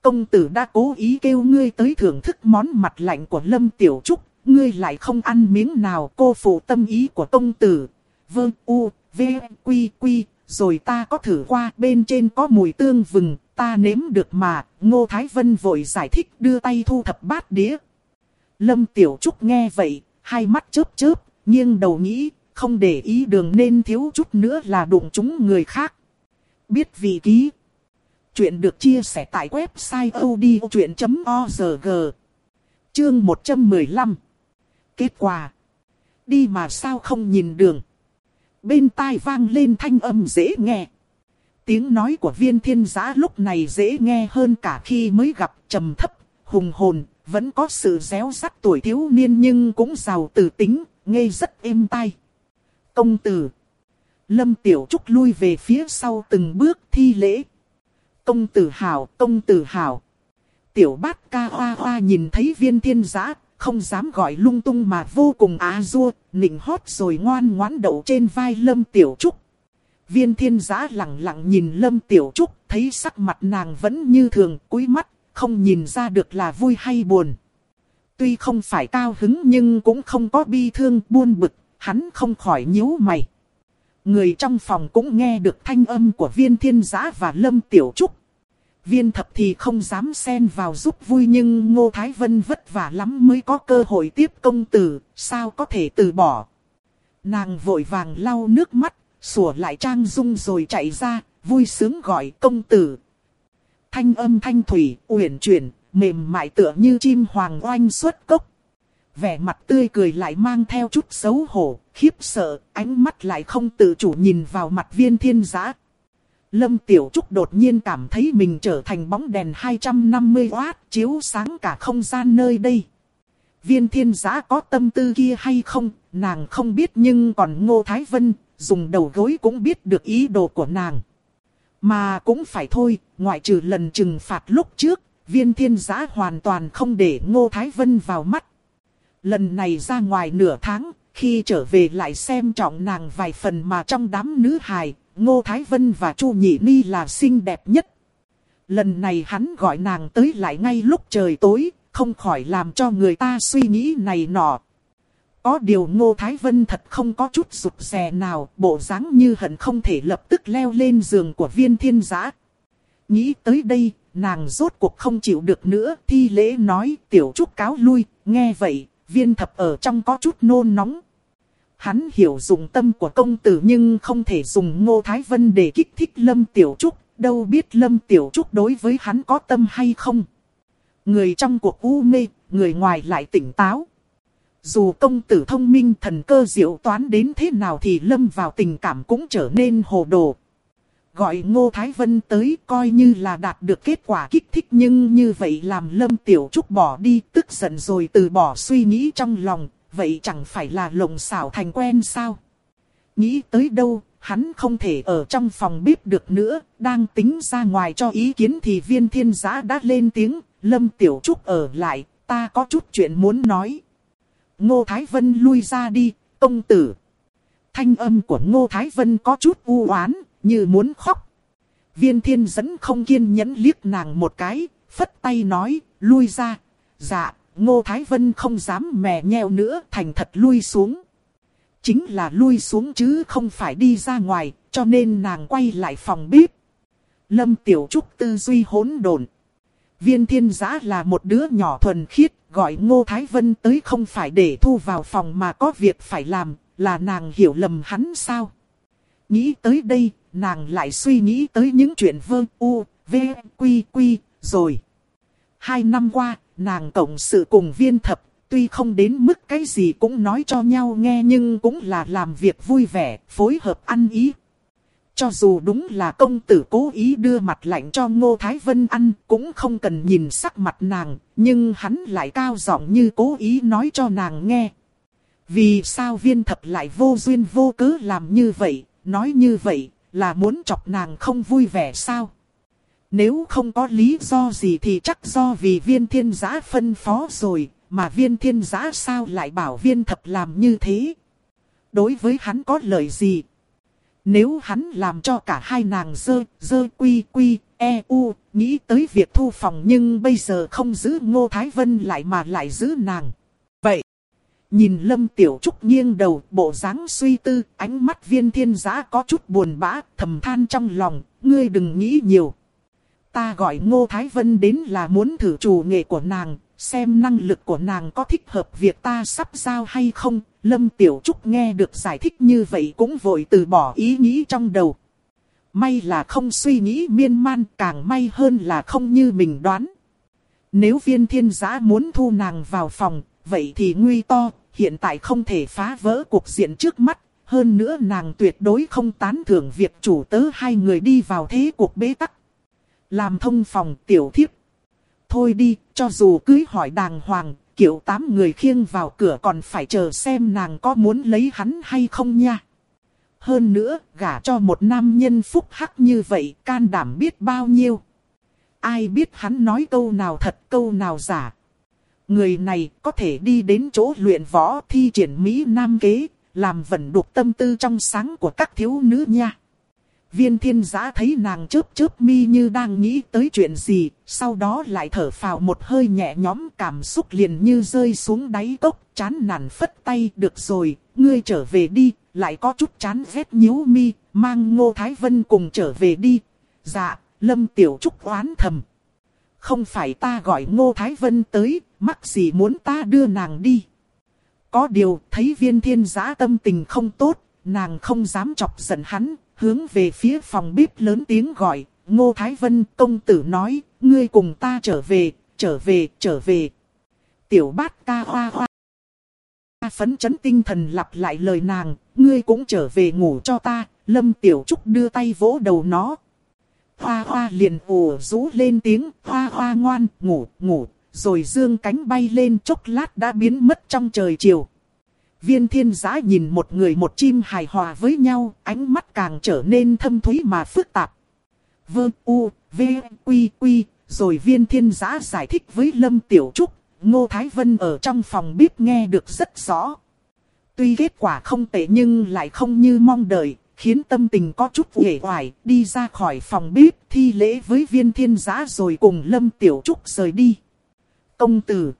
A: Công tử đã cố ý kêu ngươi tới thưởng thức món mặt lạnh của Lâm Tiểu Trúc, ngươi lại không ăn miếng nào cô phụ tâm ý của công tử. Vương U, V, Quy, Quy, rồi ta có thử qua bên trên có mùi tương vừng, ta nếm được mà, Ngô Thái Vân vội giải thích đưa tay thu thập bát đĩa. Lâm Tiểu Trúc nghe vậy, hai mắt chớp chớp, nghiêng đầu nghĩ, không để ý đường nên thiếu chút nữa là đụng chúng người khác. Biết vị ký. Chuyện được chia sẻ tại website odchuyện.org. Chương 115. Kết quả. Đi mà sao không nhìn đường. Bên tai vang lên thanh âm dễ nghe. Tiếng nói của viên thiên giã lúc này dễ nghe hơn cả khi mới gặp trầm thấp, hùng hồn, vẫn có sự réo rắt tuổi thiếu niên nhưng cũng giàu tử tính, nghe rất êm tai. Công tử. Lâm Tiểu Trúc lui về phía sau từng bước thi lễ. Công tử hảo, công tử hảo. Tiểu bát ca hoa hoa nhìn thấy viên thiên giã, không dám gọi lung tung mà vô cùng á dua, nịnh hót rồi ngoan ngoãn đậu trên vai Lâm Tiểu Trúc. Viên thiên giã lặng lặng nhìn Lâm Tiểu Trúc, thấy sắc mặt nàng vẫn như thường, cúi mắt, không nhìn ra được là vui hay buồn. Tuy không phải cao hứng nhưng cũng không có bi thương buôn bực, hắn không khỏi nhíu mày. Người trong phòng cũng nghe được thanh âm của viên thiên giã và lâm tiểu trúc. Viên thập thì không dám xen vào giúp vui nhưng Ngô Thái Vân vất vả lắm mới có cơ hội tiếp công tử, sao có thể từ bỏ. Nàng vội vàng lau nước mắt, sủa lại trang dung rồi chạy ra, vui sướng gọi công tử. Thanh âm thanh thủy, uyển chuyển, mềm mại tựa như chim hoàng oanh xuất cốc. Vẻ mặt tươi cười lại mang theo chút xấu hổ, khiếp sợ, ánh mắt lại không tự chủ nhìn vào mặt viên thiên giã. Lâm Tiểu Trúc đột nhiên cảm thấy mình trở thành bóng đèn 250W chiếu sáng cả không gian nơi đây. Viên thiên giã có tâm tư kia hay không, nàng không biết nhưng còn Ngô Thái Vân, dùng đầu gối cũng biết được ý đồ của nàng. Mà cũng phải thôi, ngoại trừ lần trừng phạt lúc trước, viên thiên giã hoàn toàn không để Ngô Thái Vân vào mắt. Lần này ra ngoài nửa tháng, khi trở về lại xem trọng nàng vài phần mà trong đám nữ hài, Ngô Thái Vân và Chu Nhị Ni là xinh đẹp nhất. Lần này hắn gọi nàng tới lại ngay lúc trời tối, không khỏi làm cho người ta suy nghĩ này nọ. Có điều Ngô Thái Vân thật không có chút rụt rè nào, bộ dáng như hận không thể lập tức leo lên giường của viên thiên giã. Nghĩ tới đây, nàng rốt cuộc không chịu được nữa, thi lễ nói tiểu trúc cáo lui, nghe vậy, viên thập ở trong có chút nôn nóng. Hắn hiểu dùng tâm của công tử nhưng không thể dùng Ngô Thái Vân để kích thích Lâm Tiểu Trúc, đâu biết Lâm Tiểu Trúc đối với hắn có tâm hay không. Người trong cuộc u mê, người ngoài lại tỉnh táo. Dù công tử thông minh thần cơ diệu toán đến thế nào thì lâm vào tình cảm cũng trở nên hồ đồ. Gọi Ngô Thái Vân tới coi như là đạt được kết quả kích thích nhưng như vậy làm Lâm Tiểu Trúc bỏ đi tức giận rồi từ bỏ suy nghĩ trong lòng, vậy chẳng phải là lồng xảo thành quen sao? Nghĩ tới đâu, hắn không thể ở trong phòng bếp được nữa, đang tính ra ngoài cho ý kiến thì viên thiên giã đã lên tiếng, Lâm Tiểu Trúc ở lại, ta có chút chuyện muốn nói. Ngô Thái Vân lui ra đi, công tử. Thanh âm của Ngô Thái Vân có chút u oán như muốn khóc. Viên thiên dẫn không kiên nhẫn liếc nàng một cái, phất tay nói, lui ra. Dạ, Ngô Thái Vân không dám mè nheo nữa, thành thật lui xuống. Chính là lui xuống chứ không phải đi ra ngoài, cho nên nàng quay lại phòng bếp. Lâm Tiểu Trúc tư duy hỗn độn. Viên thiên giã là một đứa nhỏ thuần khiết, gọi Ngô Thái Vân tới không phải để thu vào phòng mà có việc phải làm, là nàng hiểu lầm hắn sao? Nghĩ tới đây, nàng lại suy nghĩ tới những chuyện vơ u, v, quy quy, rồi. Hai năm qua, nàng cộng sự cùng viên thập, tuy không đến mức cái gì cũng nói cho nhau nghe nhưng cũng là làm việc vui vẻ, phối hợp ăn ý. Cho dù đúng là công tử cố ý đưa mặt lạnh cho Ngô Thái Vân ăn, cũng không cần nhìn sắc mặt nàng, nhưng hắn lại cao giọng như cố ý nói cho nàng nghe. Vì sao viên thập lại vô duyên vô cớ làm như vậy, nói như vậy, là muốn chọc nàng không vui vẻ sao? Nếu không có lý do gì thì chắc do vì viên thiên giã phân phó rồi, mà viên thiên giã sao lại bảo viên thập làm như thế? Đối với hắn có lợi gì? Nếu hắn làm cho cả hai nàng dơ, dơ quy quy, e u, nghĩ tới việc thu phòng nhưng bây giờ không giữ Ngô Thái Vân lại mà lại giữ nàng. Nhìn Lâm Tiểu Trúc nghiêng đầu, bộ dáng suy tư, ánh mắt viên thiên giã có chút buồn bã, thầm than trong lòng, ngươi đừng nghĩ nhiều. Ta gọi Ngô Thái Vân đến là muốn thử chủ nghệ của nàng, xem năng lực của nàng có thích hợp việc ta sắp giao hay không. Lâm Tiểu Trúc nghe được giải thích như vậy cũng vội từ bỏ ý nghĩ trong đầu. May là không suy nghĩ miên man, càng may hơn là không như mình đoán. Nếu viên thiên giã muốn thu nàng vào phòng, vậy thì nguy to, hiện tại không thể phá vỡ cuộc diện trước mắt. Hơn nữa nàng tuyệt đối không tán thưởng việc chủ tớ hai người đi vào thế cuộc bế tắc. Làm thông phòng tiểu thiếp. Thôi đi, cho dù cưới hỏi đàng hoàng, kiểu tám người khiêng vào cửa còn phải chờ xem nàng có muốn lấy hắn hay không nha. Hơn nữa, gả cho một nam nhân phúc hắc như vậy, can đảm biết bao nhiêu. Ai biết hắn nói câu nào thật câu nào giả. Người này có thể đi đến chỗ luyện võ thi triển Mỹ Nam kế, làm vẩn đục tâm tư trong sáng của các thiếu nữ nha. Viên thiên giã thấy nàng chớp chớp mi như đang nghĩ tới chuyện gì, sau đó lại thở phào một hơi nhẹ nhõm cảm xúc liền như rơi xuống đáy cốc, chán nản phất tay, được rồi, ngươi trở về đi, lại có chút chán ghét nhíu mi, mang Ngô Thái Vân cùng trở về đi. Dạ, Lâm Tiểu Trúc oán thầm. Không phải ta gọi Ngô Thái Vân tới, mắc gì muốn ta đưa nàng đi. Có điều, thấy viên thiên giã tâm tình không tốt, nàng không dám chọc giận hắn, hướng về phía phòng bếp lớn tiếng gọi, Ngô Thái Vân công tử nói, ngươi cùng ta trở về, trở về, trở về. Tiểu bát ca hoa hoa. Phấn chấn tinh thần lặp lại lời nàng, ngươi cũng trở về ngủ cho ta, Lâm Tiểu Trúc đưa tay vỗ đầu nó. Hoa hoa liền ủ rú lên tiếng, hoa hoa ngoan, ngủ, ngủ, rồi dương cánh bay lên chốc lát đã biến mất trong trời chiều. Viên thiên giã nhìn một người một chim hài hòa với nhau, ánh mắt càng trở nên thâm thúy mà phức tạp. Vơ u, v, quy quy, rồi viên thiên giã giải thích với Lâm Tiểu Trúc, Ngô Thái Vân ở trong phòng bếp nghe được rất rõ. Tuy kết quả không tệ nhưng lại không như mong đợi, khiến tâm tình có chút uể oải, đi ra khỏi phòng bếp thi lễ với viên thiên giã rồi cùng Lâm Tiểu Trúc rời đi. Công tử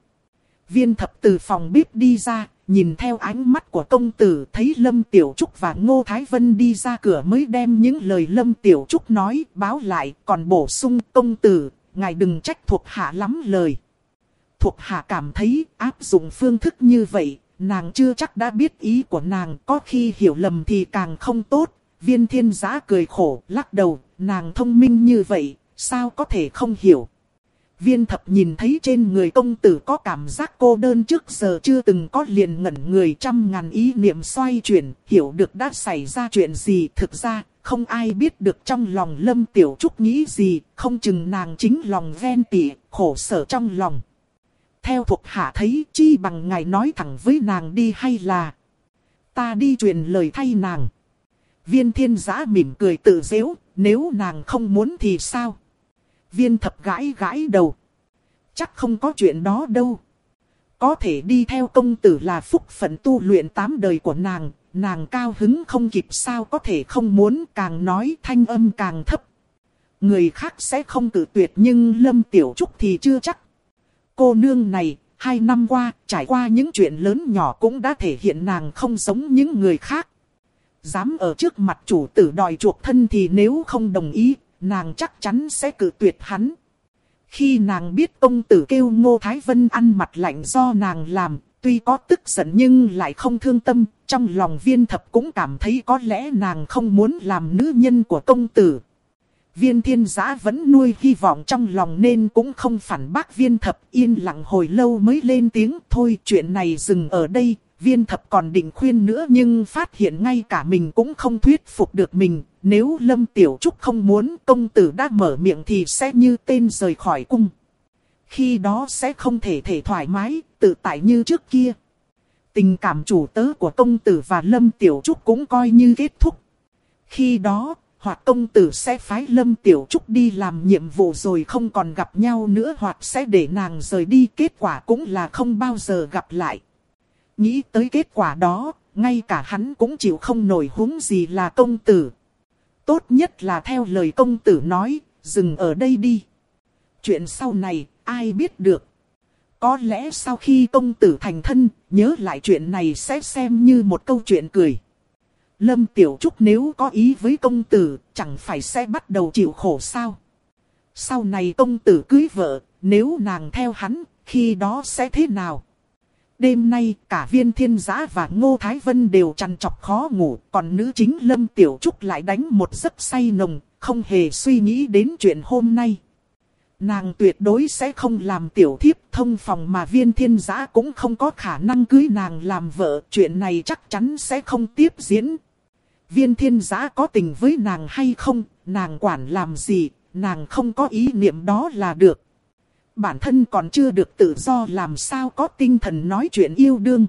A: Viên thập từ phòng bếp đi ra, nhìn theo ánh mắt của công tử thấy Lâm Tiểu Trúc và Ngô Thái Vân đi ra cửa mới đem những lời Lâm Tiểu Trúc nói báo lại còn bổ sung công tử, ngài đừng trách thuộc hạ lắm lời. Thuộc hạ cảm thấy áp dụng phương thức như vậy, nàng chưa chắc đã biết ý của nàng có khi hiểu lầm thì càng không tốt. Viên thiên giã cười khổ lắc đầu, nàng thông minh như vậy, sao có thể không hiểu. Viên thập nhìn thấy trên người công tử có cảm giác cô đơn trước giờ chưa từng có liền ngẩn người trăm ngàn ý niệm xoay chuyển, hiểu được đã xảy ra chuyện gì thực ra, không ai biết được trong lòng Lâm Tiểu Trúc nghĩ gì, không chừng nàng chính lòng ven tỉ, khổ sở trong lòng. Theo thuộc hạ thấy chi bằng ngài nói thẳng với nàng đi hay là ta đi truyền lời thay nàng. Viên thiên giã mỉm cười tự dễu, nếu nàng không muốn thì sao? Viên thập gãi gãi đầu. Chắc không có chuyện đó đâu. Có thể đi theo công tử là phúc phận tu luyện tám đời của nàng, nàng cao hứng không kịp sao có thể không muốn càng nói thanh âm càng thấp. Người khác sẽ không tự tuyệt nhưng Lâm Tiểu Trúc thì chưa chắc. Cô nương này, hai năm qua, trải qua những chuyện lớn nhỏ cũng đã thể hiện nàng không giống những người khác. Dám ở trước mặt chủ tử đòi chuộc thân thì nếu không đồng ý, nàng chắc chắn sẽ cự tuyệt hắn. Khi nàng biết công tử kêu Ngô Thái Vân ăn mặt lạnh do nàng làm, tuy có tức giận nhưng lại không thương tâm, trong lòng viên thập cũng cảm thấy có lẽ nàng không muốn làm nữ nhân của công tử. Viên thiên giã vẫn nuôi hy vọng trong lòng nên cũng không phản bác viên thập yên lặng hồi lâu mới lên tiếng thôi chuyện này dừng ở đây. Viên thập còn định khuyên nữa nhưng phát hiện ngay cả mình cũng không thuyết phục được mình, nếu Lâm Tiểu Trúc không muốn công tử đã mở miệng thì sẽ như tên rời khỏi cung. Khi đó sẽ không thể thể thoải mái, tự tại như trước kia. Tình cảm chủ tớ của công tử và Lâm Tiểu Trúc cũng coi như kết thúc. Khi đó, hoặc công tử sẽ phái Lâm Tiểu Trúc đi làm nhiệm vụ rồi không còn gặp nhau nữa hoặc sẽ để nàng rời đi kết quả cũng là không bao giờ gặp lại. Nghĩ tới kết quả đó, ngay cả hắn cũng chịu không nổi huống gì là công tử. Tốt nhất là theo lời công tử nói, dừng ở đây đi. Chuyện sau này, ai biết được. Có lẽ sau khi công tử thành thân, nhớ lại chuyện này sẽ xem như một câu chuyện cười. Lâm Tiểu Trúc nếu có ý với công tử, chẳng phải sẽ bắt đầu chịu khổ sao. Sau này công tử cưới vợ, nếu nàng theo hắn, khi đó sẽ thế nào? Đêm nay, cả viên thiên giã và ngô Thái Vân đều chăn chọc khó ngủ, còn nữ chính Lâm Tiểu Trúc lại đánh một giấc say nồng, không hề suy nghĩ đến chuyện hôm nay. Nàng tuyệt đối sẽ không làm tiểu thiếp thông phòng mà viên thiên giã cũng không có khả năng cưới nàng làm vợ, chuyện này chắc chắn sẽ không tiếp diễn. Viên thiên giã có tình với nàng hay không, nàng quản làm gì, nàng không có ý niệm đó là được bản thân còn chưa được tự do làm sao có tinh thần nói chuyện yêu đương.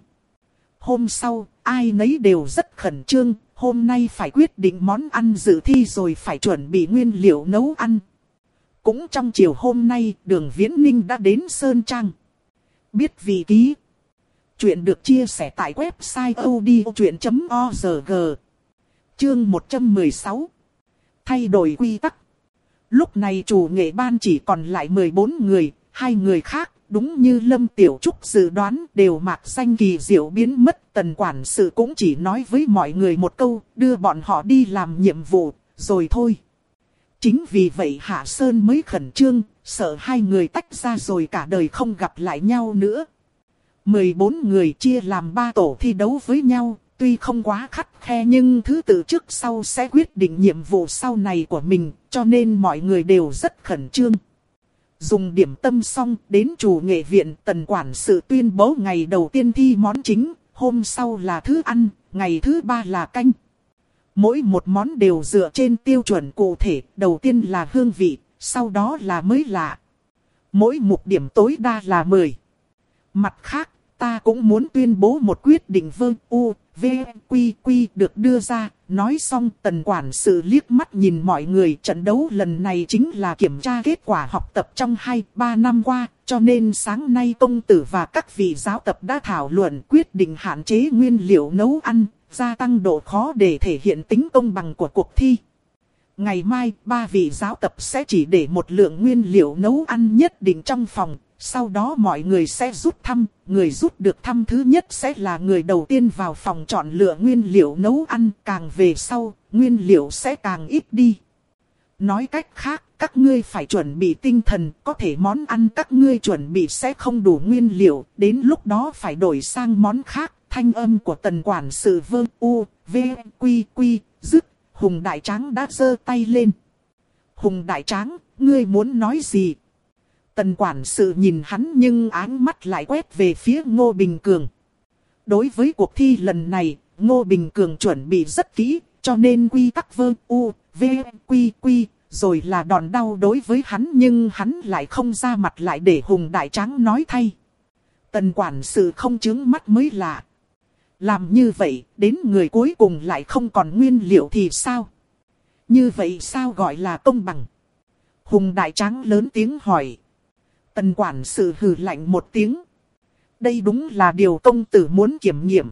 A: Hôm sau, ai nấy đều rất khẩn trương, hôm nay phải quyết định món ăn dự thi rồi phải chuẩn bị nguyên liệu nấu ăn. Cũng trong chiều hôm nay, đường Viễn Ninh đã đến Sơn Trang. Biết vị ký. Chuyện được chia sẻ tại website odchuyện.org. Chương 116 thay đổi quy tắc. Lúc này chủ nghệ ban chỉ còn lại 14 người, hai người khác, đúng như Lâm Tiểu Trúc dự đoán đều mạc xanh kỳ diệu biến mất. Tần quản sự cũng chỉ nói với mọi người một câu, đưa bọn họ đi làm nhiệm vụ, rồi thôi. Chính vì vậy Hạ Sơn mới khẩn trương, sợ hai người tách ra rồi cả đời không gặp lại nhau nữa. 14 người chia làm ba tổ thi đấu với nhau, tuy không quá khắt khe nhưng thứ tự trước sau sẽ quyết định nhiệm vụ sau này của mình, cho nên mọi người đều rất khẩn trương. Dùng điểm tâm xong đến chủ nghệ viện tần quản sự tuyên bố ngày đầu tiên thi món chính, hôm sau là thứ ăn, ngày thứ ba là canh. Mỗi một món đều dựa trên tiêu chuẩn cụ thể, đầu tiên là hương vị, sau đó là mới lạ. Mỗi một điểm tối đa là 10. Mặt khác, ta cũng muốn tuyên bố một quyết định vương u, v, quy, quy được đưa ra. Nói xong tần quản sự liếc mắt nhìn mọi người trận đấu lần này chính là kiểm tra kết quả học tập trong 2-3 năm qua. Cho nên sáng nay công tử và các vị giáo tập đã thảo luận quyết định hạn chế nguyên liệu nấu ăn, gia tăng độ khó để thể hiện tính công bằng của cuộc thi. Ngày mai, ba vị giáo tập sẽ chỉ để một lượng nguyên liệu nấu ăn nhất định trong phòng, sau đó mọi người sẽ rút thăm, người rút được thăm thứ nhất sẽ là người đầu tiên vào phòng chọn lựa nguyên liệu nấu ăn, càng về sau, nguyên liệu sẽ càng ít đi. Nói cách khác, các ngươi phải chuẩn bị tinh thần, có thể món ăn các ngươi chuẩn bị sẽ không đủ nguyên liệu, đến lúc đó phải đổi sang món khác. Thanh âm của tần quản sự vương u, v, quy, quy, dứt, Hùng Đại Tráng đã giơ tay lên. Hùng Đại Tráng, ngươi muốn nói gì? Tần quản sự nhìn hắn nhưng áng mắt lại quét về phía Ngô Bình Cường. Đối với cuộc thi lần này, Ngô Bình Cường chuẩn bị rất kỹ, cho nên quy tắc vơ u, v, quy quy, rồi là đòn đau đối với hắn nhưng hắn lại không ra mặt lại để Hùng Đại Tráng nói thay. Tần quản sự không chứng mắt mới lạ. Làm như vậy, đến người cuối cùng lại không còn nguyên liệu thì sao? Như vậy sao gọi là công bằng? Hùng Đại Tráng lớn tiếng hỏi. Tần quản sự hừ lạnh một tiếng. Đây đúng là điều công tử muốn kiểm nghiệm.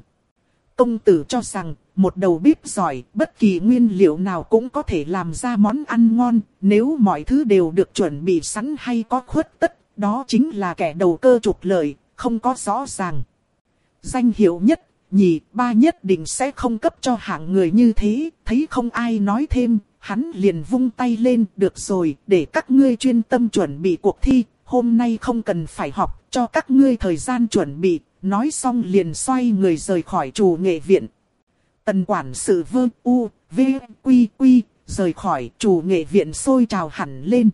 A: Công tử cho rằng, một đầu bếp giỏi, bất kỳ nguyên liệu nào cũng có thể làm ra món ăn ngon, nếu mọi thứ đều được chuẩn bị sẵn hay có khuất tất, đó chính là kẻ đầu cơ trục lợi, không có rõ ràng. Danh hiệu nhất, nhì, ba nhất định sẽ không cấp cho hạng người như thế, thấy không ai nói thêm, hắn liền vung tay lên, được rồi, để các ngươi chuyên tâm chuẩn bị cuộc thi, hôm nay không cần phải học, cho các ngươi thời gian chuẩn bị, nói xong liền xoay người rời khỏi chủ nghệ viện. Tần quản sự vơ u, v, quy quy, rời khỏi chủ nghệ viện sôi trào hẳn lên.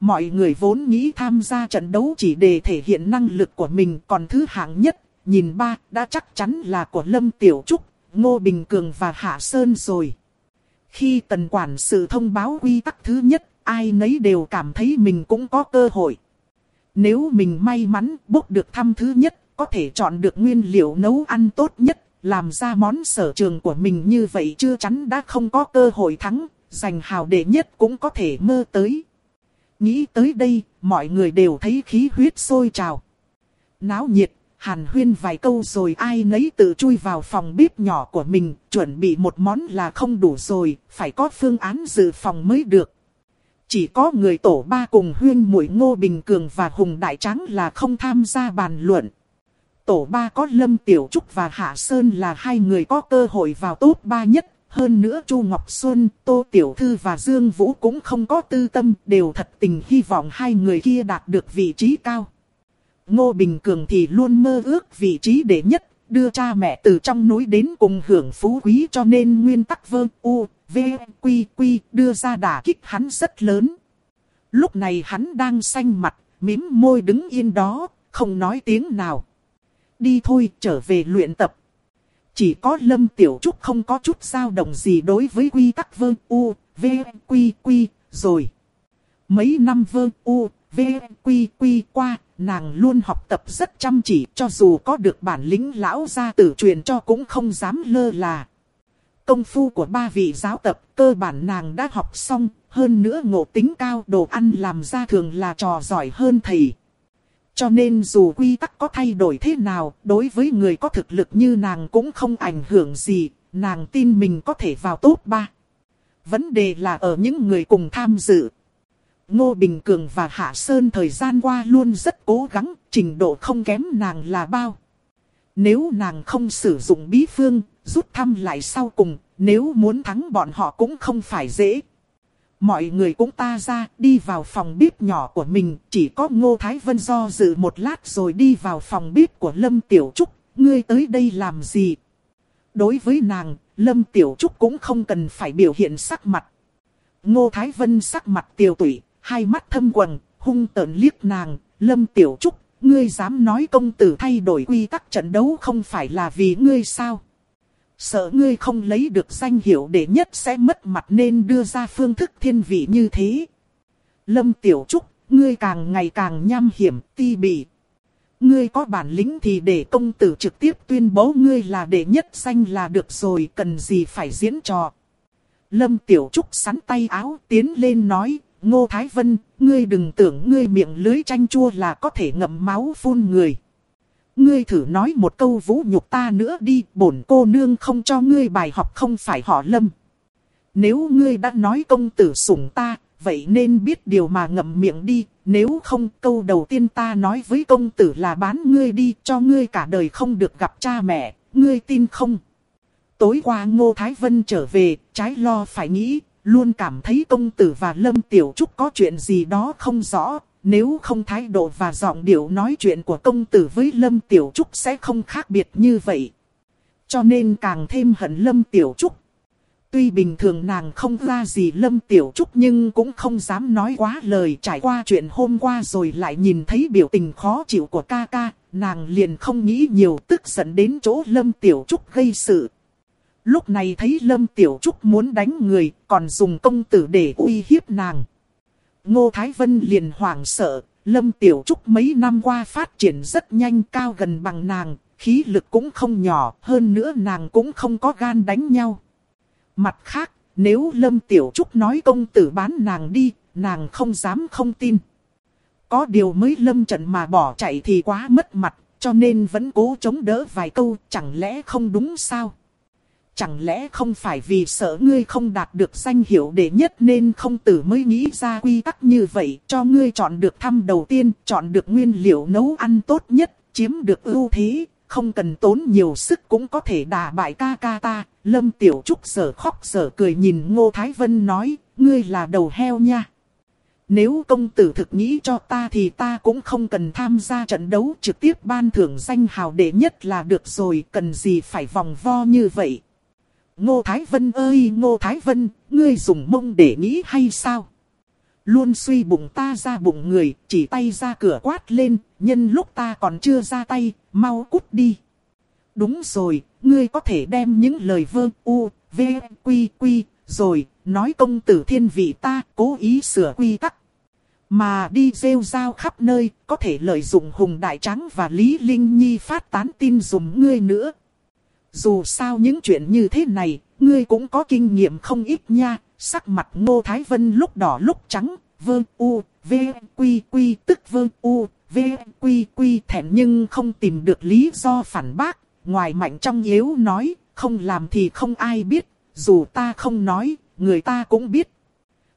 A: Mọi người vốn nghĩ tham gia trận đấu chỉ để thể hiện năng lực của mình còn thứ hạng nhất, nhìn ba đã chắc chắn là của Lâm Tiểu Trúc, Ngô Bình Cường và Hạ Sơn rồi. Khi tần quản sự thông báo quy tắc thứ nhất, ai nấy đều cảm thấy mình cũng có cơ hội. Nếu mình may mắn bốc được thăm thứ nhất, có thể chọn được nguyên liệu nấu ăn tốt nhất, làm ra món sở trường của mình như vậy chưa chắn đã không có cơ hội thắng, giành hào đệ nhất cũng có thể mơ tới. Nghĩ tới đây, mọi người đều thấy khí huyết sôi trào. Náo nhiệt, hàn huyên vài câu rồi ai nấy tự chui vào phòng bếp nhỏ của mình, chuẩn bị một món là không đủ rồi, phải có phương án dự phòng mới được. Chỉ có người tổ ba cùng huyên mũi Ngô Bình Cường và Hùng Đại Tráng là không tham gia bàn luận. Tổ ba có Lâm Tiểu Trúc và Hạ Sơn là hai người có cơ hội vào tốt ba nhất. Hơn nữa Chu Ngọc Xuân, Tô Tiểu Thư và Dương Vũ cũng không có tư tâm, đều thật tình hy vọng hai người kia đạt được vị trí cao. Ngô Bình Cường thì luôn mơ ước vị trí đệ nhất, đưa cha mẹ từ trong núi đến cùng hưởng phú quý cho nên nguyên tắc vương u, v, quy quy đưa ra đả kích hắn rất lớn. Lúc này hắn đang xanh mặt, mím môi đứng yên đó, không nói tiếng nào. Đi thôi, trở về luyện tập. Chỉ có Lâm Tiểu Trúc không có chút dao động gì đối với quy tắc vơ u, v, quy quy, rồi. Mấy năm vơ u, v, quy quy qua, nàng luôn học tập rất chăm chỉ cho dù có được bản lĩnh lão gia tử truyền cho cũng không dám lơ là. Công phu của ba vị giáo tập cơ bản nàng đã học xong, hơn nữa ngộ tính cao đồ ăn làm ra thường là trò giỏi hơn thầy. Cho nên dù quy tắc có thay đổi thế nào, đối với người có thực lực như nàng cũng không ảnh hưởng gì, nàng tin mình có thể vào top 3. Vấn đề là ở những người cùng tham dự. Ngô Bình Cường và Hạ Sơn thời gian qua luôn rất cố gắng, trình độ không kém nàng là bao. Nếu nàng không sử dụng bí phương, rút thăm lại sau cùng, nếu muốn thắng bọn họ cũng không phải dễ. Mọi người cũng ta ra, đi vào phòng bếp nhỏ của mình, chỉ có Ngô Thái Vân do dự một lát rồi đi vào phòng bếp của Lâm Tiểu Trúc, ngươi tới đây làm gì? Đối với nàng, Lâm Tiểu Trúc cũng không cần phải biểu hiện sắc mặt. Ngô Thái Vân sắc mặt tiêu tụy, hai mắt thâm quầng, hung tợn liếc nàng, Lâm Tiểu Trúc, ngươi dám nói công tử thay đổi quy tắc trận đấu không phải là vì ngươi sao? Sợ ngươi không lấy được danh hiệu để nhất sẽ mất mặt nên đưa ra phương thức thiên vị như thế. Lâm Tiểu Trúc, ngươi càng ngày càng nham hiểm, ti bỉ. Ngươi có bản lĩnh thì để công tử trực tiếp tuyên bố ngươi là đệ nhất danh là được rồi, cần gì phải diễn trò. Lâm Tiểu Trúc sắn tay áo tiến lên nói, Ngô Thái Vân, ngươi đừng tưởng ngươi miệng lưới chanh chua là có thể ngậm máu phun người. Ngươi thử nói một câu vũ nhục ta nữa đi, bổn cô nương không cho ngươi bài học không phải họ lâm. Nếu ngươi đã nói công tử sủng ta, vậy nên biết điều mà ngậm miệng đi, nếu không câu đầu tiên ta nói với công tử là bán ngươi đi cho ngươi cả đời không được gặp cha mẹ, ngươi tin không? Tối qua Ngô Thái Vân trở về, trái lo phải nghĩ, luôn cảm thấy công tử và Lâm Tiểu Trúc có chuyện gì đó không rõ, nếu không thái độ và giọng điệu nói chuyện của công tử với Lâm Tiểu Trúc sẽ không khác biệt như vậy. Cho nên càng thêm hận Lâm Tiểu Trúc. Tuy bình thường nàng không ra gì Lâm Tiểu Trúc nhưng cũng không dám nói quá lời trải qua chuyện hôm qua rồi lại nhìn thấy biểu tình khó chịu của ca ca, nàng liền không nghĩ nhiều tức giận đến chỗ Lâm Tiểu Trúc gây sự. Lúc này thấy Lâm Tiểu Trúc muốn đánh người còn dùng công tử để uy hiếp nàng. Ngô Thái Vân liền hoảng sợ, Lâm Tiểu Trúc mấy năm qua phát triển rất nhanh cao gần bằng nàng, khí lực cũng không nhỏ, hơn nữa nàng cũng không có gan đánh nhau. Mặt khác, nếu Lâm Tiểu Trúc nói công tử bán nàng đi, nàng không dám không tin. Có điều mới lâm trận mà bỏ chạy thì quá mất mặt, cho nên vẫn cố chống đỡ vài câu, chẳng lẽ không đúng sao? Chẳng lẽ không phải vì sợ ngươi không đạt được danh hiệu đệ nhất nên không tử mới nghĩ ra quy tắc như vậy cho ngươi chọn được thăm đầu tiên, chọn được nguyên liệu nấu ăn tốt nhất, chiếm được ưu thế, không cần tốn nhiều sức cũng có thể đả bại ca ca ta. Lâm Tiểu Trúc sở khóc sở cười nhìn Ngô Thái Vân nói, ngươi là đầu heo nha. Nếu công tử thực nghĩ cho ta thì ta cũng không cần tham gia trận đấu trực tiếp ban thưởng danh hào đệ nhất là được rồi, cần gì phải vòng vo như vậy. Ngô Thái Vân ơi Ngô Thái Vân, ngươi dùng mông để nghĩ hay sao? Luôn suy bụng ta ra bụng người, chỉ tay ra cửa quát lên, nhân lúc ta còn chưa ra tay, mau cút đi. Đúng rồi, ngươi có thể đem những lời vơ u, v, quy quy, rồi, nói công tử thiên vị ta, cố ý sửa quy tắc. Mà đi rêu rao khắp nơi, có thể lợi dụng Hùng Đại Trắng và Lý Linh Nhi phát tán tin dùng ngươi nữa. Dù sao những chuyện như thế này, ngươi cũng có kinh nghiệm không ít nha. Sắc mặt Ngô Thái Vân lúc đỏ lúc trắng, vơ u, v, quy quy tức vơ u, v, quy quy thẹn nhưng không tìm được lý do phản bác. Ngoài mạnh trong yếu nói, không làm thì không ai biết, dù ta không nói, người ta cũng biết.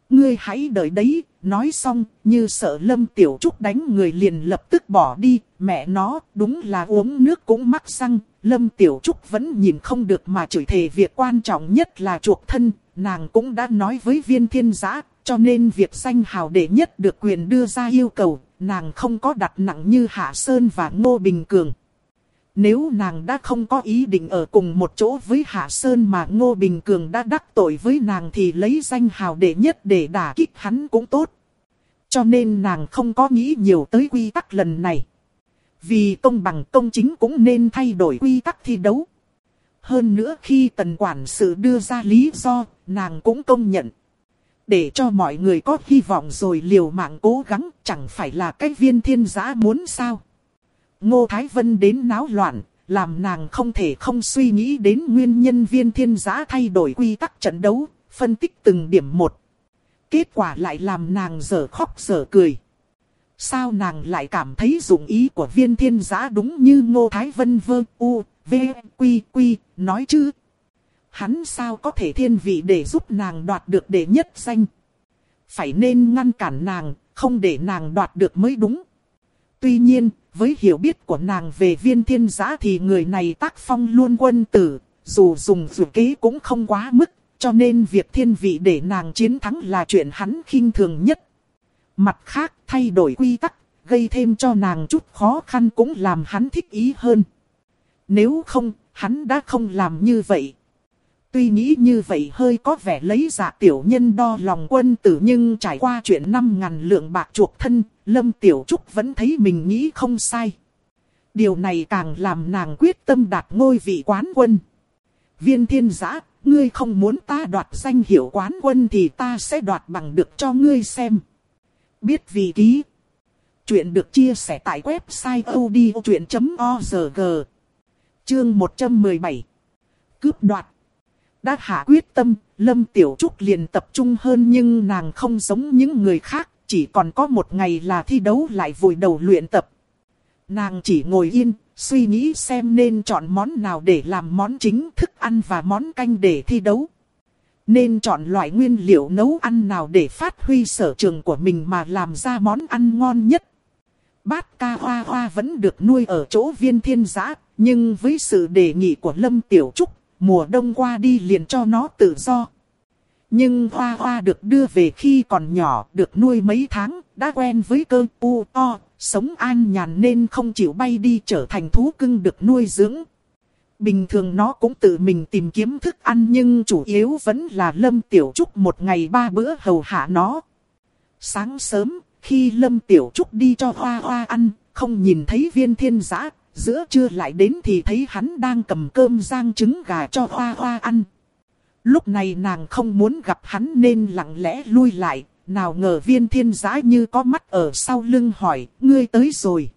A: Ngươi hãy đợi đấy, nói xong, như sợ Lâm Tiểu Trúc đánh người liền lập tức bỏ đi, mẹ nó, đúng là uống nước cũng mắc xăng, Lâm Tiểu Trúc vẫn nhìn không được mà chửi thề việc quan trọng nhất là chuộc thân, nàng cũng đã nói với viên thiên giã, cho nên việc danh hào đệ nhất được quyền đưa ra yêu cầu, nàng không có đặt nặng như Hạ Sơn và Ngô Bình Cường. Nếu nàng đã không có ý định ở cùng một chỗ với Hạ Sơn mà Ngô Bình Cường đã đắc tội với nàng thì lấy danh hào đệ nhất để đả kích hắn cũng tốt. Cho nên nàng không có nghĩ nhiều tới quy tắc lần này. Vì công bằng công chính cũng nên thay đổi quy tắc thi đấu. Hơn nữa khi tần quản sự đưa ra lý do, nàng cũng công nhận. Để cho mọi người có hy vọng rồi liều mạng cố gắng chẳng phải là cái viên thiên giã muốn sao. Ngô Thái Vân đến náo loạn, làm nàng không thể không suy nghĩ đến nguyên nhân viên thiên giã thay đổi quy tắc trận đấu, phân tích từng điểm một. Kết quả lại làm nàng dở khóc dở cười. Sao nàng lại cảm thấy dụng ý của viên thiên giã đúng như Ngô Thái Vân vơ u, v, quy quy, nói chứ? hắn sao có thể thiên vị để giúp nàng đoạt được đệ nhất danh. Phải nên ngăn cản nàng, không để nàng đoạt được mới đúng. Tuy nhiên, với hiểu biết của nàng về viên thiên giã thì người này tác phong luôn quân tử, dù dùng dù kế cũng không quá mức, cho nên việc thiên vị để nàng chiến thắng là chuyện hắn khinh thường nhất. Mặt khác, thay đổi quy tắc, gây thêm cho nàng chút khó khăn cũng làm hắn thích ý hơn. Nếu không, hắn đã không làm như vậy. Tuy nghĩ như vậy hơi có vẻ lấy giả tiểu nhân đo lòng quân tử nhưng trải qua chuyện năm ngàn lượng bạc chuộc thân, Lâm Tiểu Trúc vẫn thấy mình nghĩ không sai. Điều này càng làm nàng quyết tâm đạt ngôi vị quán quân. Viên thiên giã, ngươi không muốn ta đoạt danh hiệu quán quân thì ta sẽ đoạt bằng được cho ngươi xem. Biết vì ký. Chuyện được chia sẻ tại website odchuyện.org. Chương 117. Cướp đoạt. Đã hạ quyết tâm, Lâm Tiểu Trúc liền tập trung hơn nhưng nàng không giống những người khác, chỉ còn có một ngày là thi đấu lại vùi đầu luyện tập. Nàng chỉ ngồi yên, suy nghĩ xem nên chọn món nào để làm món chính thức ăn và món canh để thi đấu. Nên chọn loại nguyên liệu nấu ăn nào để phát huy sở trường của mình mà làm ra món ăn ngon nhất. Bát ca hoa hoa vẫn được nuôi ở chỗ viên thiên giã, nhưng với sự đề nghị của Lâm Tiểu Trúc, mùa đông qua đi liền cho nó tự do. Nhưng hoa hoa được đưa về khi còn nhỏ, được nuôi mấy tháng, đã quen với cơ u o, sống an nhàn nên không chịu bay đi trở thành thú cưng được nuôi dưỡng. Bình thường nó cũng tự mình tìm kiếm thức ăn nhưng chủ yếu vẫn là Lâm Tiểu Trúc một ngày ba bữa hầu hạ nó. Sáng sớm, khi Lâm Tiểu Trúc đi cho hoa hoa ăn, không nhìn thấy viên thiên giã, giữa trưa lại đến thì thấy hắn đang cầm cơm rang trứng gà cho hoa hoa ăn. Lúc này nàng không muốn gặp hắn nên lặng lẽ lui lại, nào ngờ viên thiên giã như có mắt ở sau lưng hỏi, ngươi tới rồi.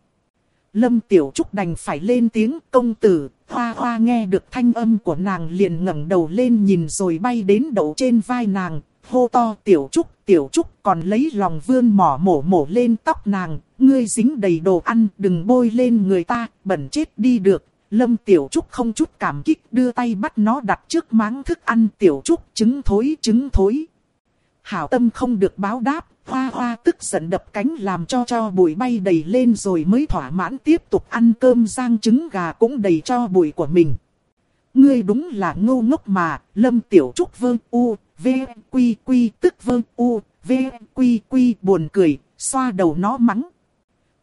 A: Lâm Tiểu Trúc đành phải lên tiếng công tử, hoa hoa nghe được thanh âm của nàng liền ngẩng đầu lên nhìn rồi bay đến đậu trên vai nàng, hô to Tiểu Trúc, Tiểu Trúc còn lấy lòng vươn mỏ mổ mổ lên tóc nàng, ngươi dính đầy đồ ăn đừng bôi lên người ta, bẩn chết đi được. Lâm Tiểu Trúc không chút cảm kích đưa tay bắt nó đặt trước máng thức ăn Tiểu Trúc trứng thối trứng thối. Hảo tâm không được báo đáp, hoa hoa tức giận đập cánh làm cho cho bụi bay đầy lên rồi mới thỏa mãn tiếp tục ăn cơm rang trứng gà cũng đầy cho bụi của mình. Ngươi đúng là ngô ngốc mà, Lâm Tiểu Trúc vương u, v, quy quy tức vương u, v, quy quy buồn cười, xoa đầu nó mắng.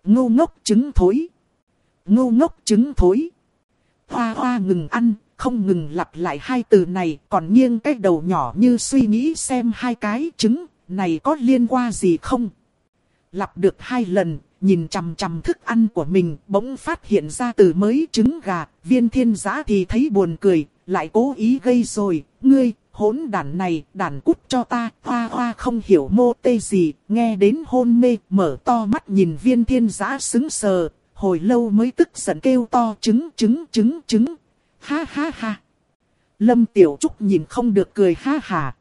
A: Ngô ngốc trứng thối. Ngô ngốc trứng thối. Hoa hoa ngừng ăn, không ngừng lặp lại hai từ này, còn nghiêng cái đầu nhỏ như suy nghĩ xem hai cái trứng này có liên quan gì không. Lặp được hai lần, nhìn chằm chằm thức ăn của mình, bỗng phát hiện ra từ mới trứng gà, viên thiên giã thì thấy buồn cười, lại cố ý gây rồi, ngươi, hỗn đàn này, đàn cút cho ta, hoa hoa không hiểu mô tê gì, nghe đến hôn mê, mở to mắt nhìn viên thiên giã xứng sờ, hồi lâu mới tức giận kêu to trứng trứng trứng trứng, ha ha ha. Lâm Tiểu Trúc nhìn không được cười ha ha.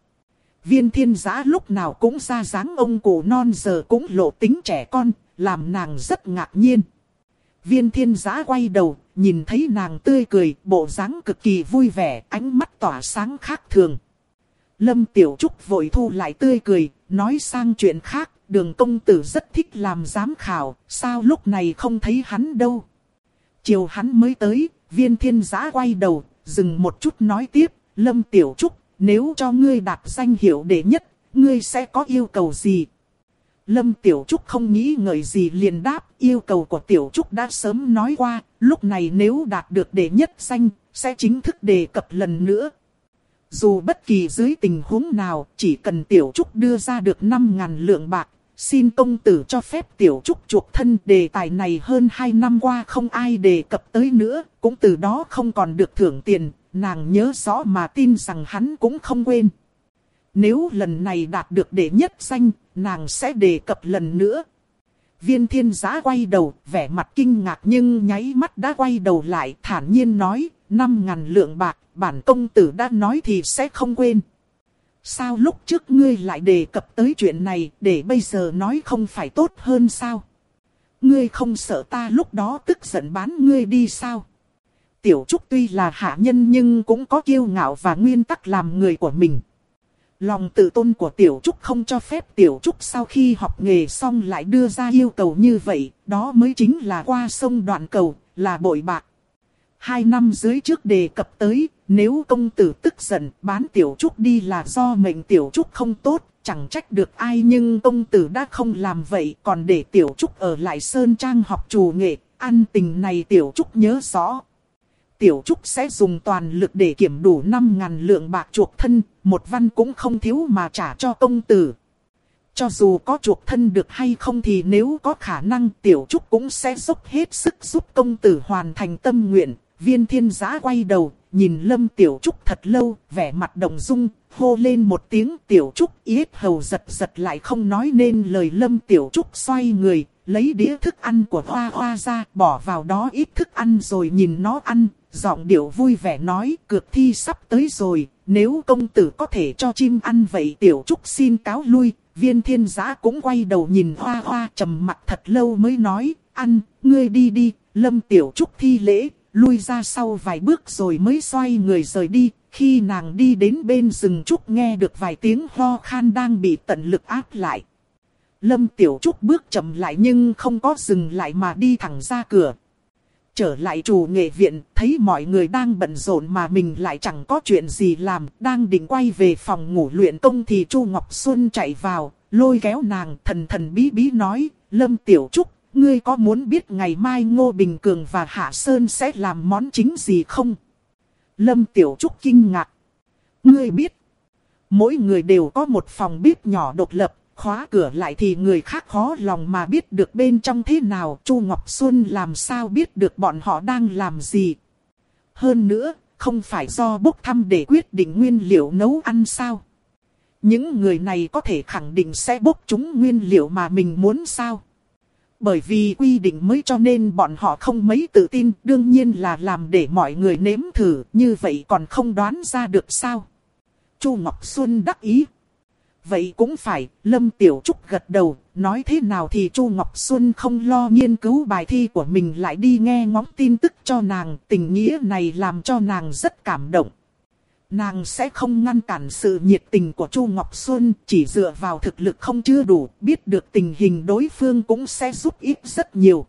A: Viên thiên giã lúc nào cũng ra dáng ông cụ non giờ cũng lộ tính trẻ con, làm nàng rất ngạc nhiên. Viên thiên giã quay đầu, nhìn thấy nàng tươi cười, bộ dáng cực kỳ vui vẻ, ánh mắt tỏa sáng khác thường. Lâm Tiểu Trúc vội thu lại tươi cười, nói sang chuyện khác, đường công tử rất thích làm giám khảo, sao lúc này không thấy hắn đâu. Chiều hắn mới tới, viên thiên giã quay đầu, dừng một chút nói tiếp, Lâm Tiểu Trúc, nếu cho ngươi đạt danh hiệu đệ nhất, ngươi sẽ có yêu cầu gì? Lâm Tiểu Trúc không nghĩ ngợi gì liền đáp, yêu cầu của Tiểu Trúc đã sớm nói qua, lúc này nếu đạt được đệ nhất danh, sẽ chính thức đề cập lần nữa. Dù bất kỳ dưới tình huống nào, chỉ cần Tiểu Trúc đưa ra được 5.000 lượng bạc, xin công tử cho phép Tiểu Trúc chuộc thân đề tài này hơn 2 năm qua không ai đề cập tới nữa, cũng từ đó không còn được thưởng tiền, nàng nhớ rõ mà tin rằng hắn cũng không quên. Nếu lần này đạt được đệ nhất danh, nàng sẽ đề cập lần nữa. Viên thiên giá quay đầu, vẻ mặt kinh ngạc nhưng nháy mắt đã quay đầu lại thản nhiên nói, năm ngàn lượng bạc, bản công tử đã nói thì sẽ không quên. Sao lúc trước ngươi lại đề cập tới chuyện này, để bây giờ nói không phải tốt hơn sao? Ngươi không sợ ta lúc đó tức giận bán ngươi đi sao? Tiểu Trúc tuy là hạ nhân nhưng cũng có kiêu ngạo và nguyên tắc làm người của mình. Lòng tự tôn của Tiểu Trúc không cho phép Tiểu Trúc sau khi học nghề xong lại đưa ra yêu cầu như vậy, đó mới chính là qua sông đoạn cầu, là bội bạc. Hai năm dưới trước đề cập tới, nếu công tử tức giận bán Tiểu Trúc đi là do mệnh Tiểu Trúc không tốt, chẳng trách được ai nhưng công tử đã không làm vậy còn để Tiểu Trúc ở lại Sơn Trang học trù nghệ, ăn tình này Tiểu Trúc nhớ rõ. Tiểu Trúc sẽ dùng toàn lực để kiểm đủ 5.000 lượng bạc chuộc thân, một văn cũng không thiếu mà trả cho công tử. Cho dù có chuộc thân được hay không thì nếu có khả năng Tiểu Trúc cũng sẽ dốc hết sức giúp công tử hoàn thành tâm nguyện. Viên thiên giã quay đầu, nhìn Lâm Tiểu Trúc thật lâu, vẻ mặt đồng dung, hô lên một tiếng Tiểu Trúc yết hầu giật giật lại không nói nên lời. Lâm Tiểu Trúc xoay người, lấy đĩa thức ăn của hoa hoa ra, bỏ vào đó ít thức ăn rồi nhìn nó ăn, giọng điệu vui vẻ nói, cược thi sắp tới rồi, nếu công tử có thể cho chim ăn vậy tiểu trúc xin cáo lui, viên thiên giã cũng quay đầu nhìn hoa hoa trầm mặt thật lâu mới nói, ăn, ngươi đi đi, lâm tiểu trúc thi lễ, lui ra sau vài bước rồi mới xoay người rời đi, khi nàng đi đến bên rừng trúc nghe được vài tiếng ho khan đang bị tận lực áp lại. Lâm Tiểu Trúc bước chậm lại nhưng không có dừng lại mà đi thẳng ra cửa. Trở lại chủ nghệ viện, thấy mọi người đang bận rộn mà mình lại chẳng có chuyện gì làm, đang định quay về phòng ngủ luyện công thì Chu Ngọc Xuân chạy vào, lôi kéo nàng thần thần bí bí nói, Lâm Tiểu Trúc, ngươi có muốn biết ngày mai Ngô Bình Cường và Hạ Sơn sẽ làm món chính gì không? Lâm Tiểu Trúc kinh ngạc. Ngươi biết, mỗi người đều có một phòng bếp nhỏ độc lập, khóa cửa lại thì người khác khó lòng mà biết được bên trong thế nào. Chu Ngọc Xuân làm sao biết được bọn họ đang làm gì. Hơn nữa, không phải do bốc thăm để quyết định nguyên liệu nấu ăn sao. Những người này có thể khẳng định sẽ bốc chúng nguyên liệu mà mình muốn sao. Bởi vì quy định mới cho nên bọn họ không mấy tự tin, đương nhiên là làm để mọi người nếm thử, như vậy còn không đoán ra được sao. Chu Ngọc Xuân đắc ý. Vậy cũng phải, Lâm Tiểu Trúc gật đầu, nói thế nào thì Chu Ngọc Xuân không lo nghiên cứu bài thi của mình lại đi nghe ngóng tin tức cho nàng, tình nghĩa này làm cho nàng rất cảm động. Nàng sẽ không ngăn cản sự nhiệt tình của Chu Ngọc Xuân, chỉ dựa vào thực lực không chưa đủ, biết được tình hình đối phương cũng sẽ giúp ích rất nhiều.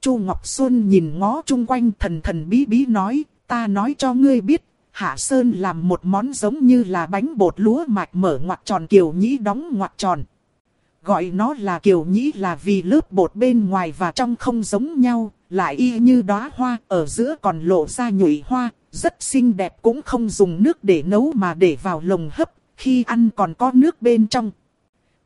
A: Chu Ngọc Xuân nhìn ngó chung quanh thần thần bí bí nói, ta nói cho ngươi biết, Hạ Sơn làm một món giống như là bánh bột lúa mạch mở ngoặt tròn kiều nhĩ đóng ngoặt tròn. Gọi nó là kiều nhĩ là vì lớp bột bên ngoài và trong không giống nhau, lại y như đóa hoa, ở giữa còn lộ ra nhụy hoa, rất xinh đẹp cũng không dùng nước để nấu mà để vào lồng hấp, khi ăn còn có nước bên trong.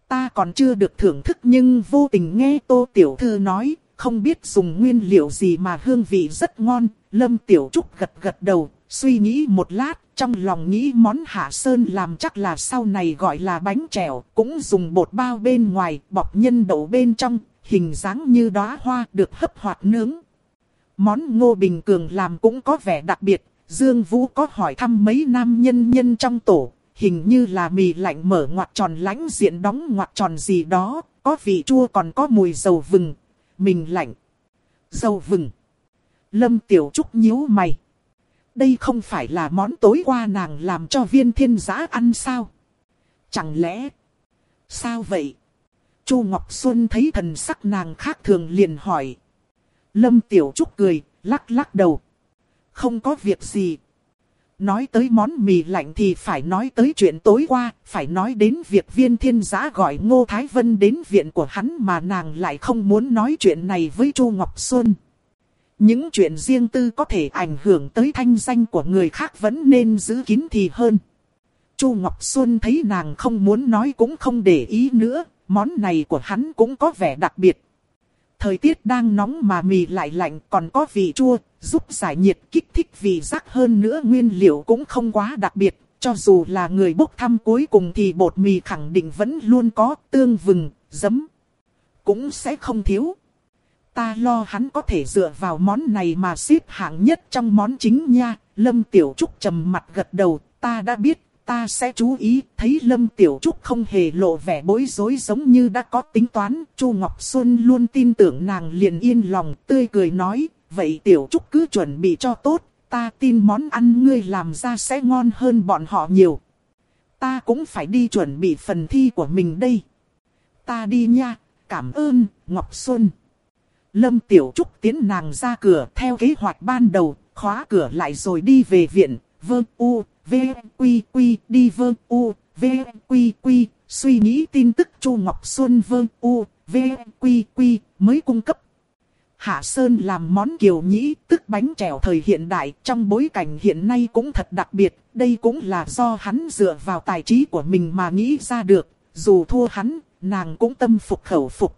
A: Ta còn chưa được thưởng thức nhưng vô tình nghe Tô Tiểu Thư nói, không biết dùng nguyên liệu gì mà hương vị rất ngon, Lâm Tiểu Trúc gật gật đầu, Suy nghĩ một lát, trong lòng nghĩ món hạ sơn làm chắc là sau này gọi là bánh trèo, cũng dùng bột bao bên ngoài, bọc nhân đậu bên trong, hình dáng như đóa hoa được hấp hoạt nướng. Món ngô bình cường làm cũng có vẻ đặc biệt, Dương Vũ có hỏi thăm mấy nam nhân nhân trong tổ, hình như là mì lạnh mở ngoặt tròn lánh diện đóng ngoặt tròn gì đó, có vị chua còn có mùi dầu vừng, mình lạnh, dầu vừng. Lâm Tiểu Trúc nhíu mày. Đây không phải là món tối qua nàng làm cho viên thiên giã ăn sao? Chẳng lẽ... Sao vậy? Chu Ngọc Xuân thấy thần sắc nàng khác thường liền hỏi. Lâm Tiểu Trúc cười, lắc lắc đầu. Không có việc gì. Nói tới món mì lạnh thì phải nói tới chuyện tối qua, phải nói đến việc viên thiên giã gọi Ngô Thái Vân đến viện của hắn mà nàng lại không muốn nói chuyện này với Chu Ngọc Xuân. Những chuyện riêng tư có thể ảnh hưởng tới thanh danh của người khác vẫn nên giữ kín thì hơn. Chu Ngọc Xuân thấy nàng không muốn nói cũng không để ý nữa, món này của hắn cũng có vẻ đặc biệt. Thời tiết đang nóng mà mì lại lạnh còn có vị chua, giúp giải nhiệt kích thích vị giác hơn nữa nguyên liệu cũng không quá đặc biệt. Cho dù là người bốc thăm cuối cùng thì bột mì khẳng định vẫn luôn có tương vừng, giấm. Cũng sẽ không thiếu. Ta lo hắn có thể dựa vào món này mà xếp hạng nhất trong món chính nha. Lâm Tiểu Trúc trầm mặt gật đầu, ta đã biết, ta sẽ chú ý. Thấy Lâm Tiểu Trúc không hề lộ vẻ bối rối giống như đã có tính toán. Chu Ngọc Xuân luôn tin tưởng nàng liền yên lòng, tươi cười nói, vậy tiểu trúc cứ chuẩn bị cho tốt, ta tin món ăn ngươi làm ra sẽ ngon hơn bọn họ nhiều. Ta cũng phải đi chuẩn bị phần thi của mình đây. Ta đi nha, cảm ơn, Ngọc Xuân. Lâm Tiểu Trúc tiến nàng ra cửa theo kế hoạch ban đầu, khóa cửa lại rồi đi về viện, vơ u, v, quy quy, đi vơ u, v, quy quy, suy nghĩ tin tức Chu Ngọc Xuân vơ u, v, quy quy, mới cung cấp. Hạ Sơn làm món kiều nhĩ, tức bánh trèo thời hiện đại, trong bối cảnh hiện nay cũng thật đặc biệt, đây cũng là do hắn dựa vào tài trí của mình mà nghĩ ra được, dù thua hắn, nàng cũng tâm phục khẩu phục.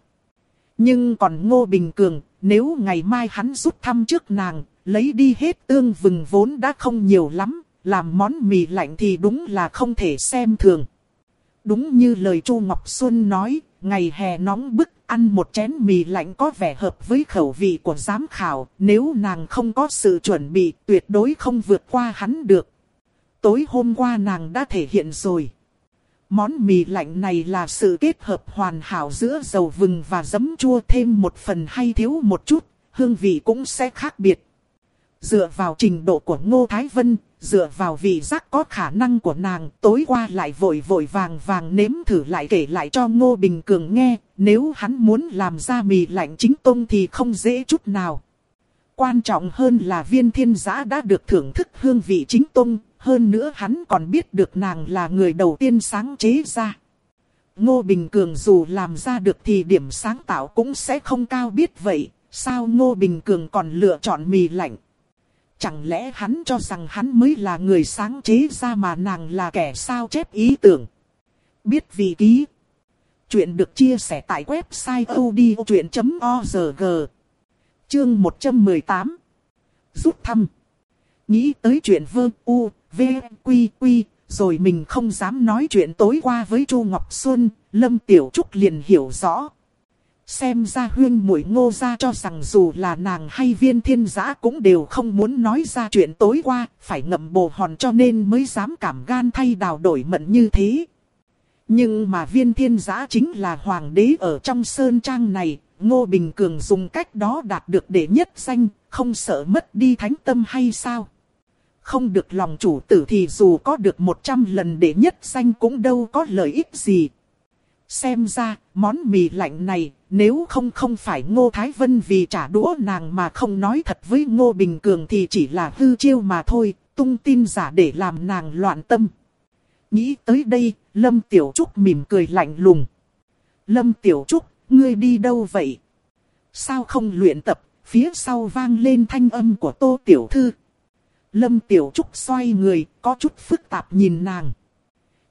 A: Nhưng còn Ngô Bình Cường, nếu ngày mai hắn rút thăm trước nàng, lấy đi hết tương vừng vốn đã không nhiều lắm, làm món mì lạnh thì đúng là không thể xem thường. Đúng như lời Chu Ngọc Xuân nói, ngày hè nóng bức, ăn một chén mì lạnh có vẻ hợp với khẩu vị của giám khảo, nếu nàng không có sự chuẩn bị, tuyệt đối không vượt qua hắn được. Tối hôm qua nàng đã thể hiện rồi. Món mì lạnh này là sự kết hợp hoàn hảo giữa dầu vừng và giấm chua thêm một phần hay thiếu một chút, hương vị cũng sẽ khác biệt. Dựa vào trình độ của Ngô Thái Vân, dựa vào vị giác có khả năng của nàng, tối qua lại vội vội vàng vàng nếm thử lại kể lại cho Ngô Bình Cường nghe, nếu hắn muốn làm ra mì lạnh chính tông thì không dễ chút nào. Quan trọng hơn là viên thiên giã đã được thưởng thức hương vị chính tông, hơn nữa hắn còn biết được nàng là người đầu tiên sáng chế ra. Ngô Bình Cường dù làm ra được thì điểm sáng tạo cũng sẽ không cao biết vậy, sao Ngô Bình Cường còn lựa chọn mì lạnh. Chẳng lẽ hắn cho rằng hắn mới là người sáng chế ra mà nàng là kẻ sao chép ý tưởng. Biết vị ký. Chuyện được chia sẻ tại website odchuyện.org. Chương 118. Rút thăm. Nghĩ tới chuyện Vương u, v, quy quy, rồi mình không dám nói chuyện tối qua với Chu Ngọc Xuân, Lâm Tiểu Trúc liền hiểu rõ. Xem ra huyên mũi ngô ra cho rằng dù là nàng hay viên thiên giã cũng đều không muốn nói ra chuyện tối qua, phải ngậm bồ hòn cho nên mới dám cảm gan thay đào đổi mận như thế. Nhưng mà viên thiên giã chính là hoàng đế ở trong sơn trang này, ngô bình cường dùng cách đó đạt được đệ nhất danh, không sợ mất đi thánh tâm hay sao? Không được lòng chủ tử thì dù có được 100 lần đệ nhất danh cũng đâu có lợi ích gì. Xem ra, món mì lạnh này, nếu không không phải Ngô Thái Vân vì trả đũa nàng mà không nói thật với Ngô Bình Cường thì chỉ là hư chiêu mà thôi, tung tin giả để làm nàng loạn tâm. Nghĩ tới đây, Lâm Tiểu Trúc mỉm cười lạnh lùng. Lâm Tiểu Trúc, ngươi đi đâu vậy? Sao không luyện tập, phía sau vang lên thanh âm của Tô Tiểu Thư. Lâm Tiểu Trúc xoay người, có chút phức tạp nhìn nàng.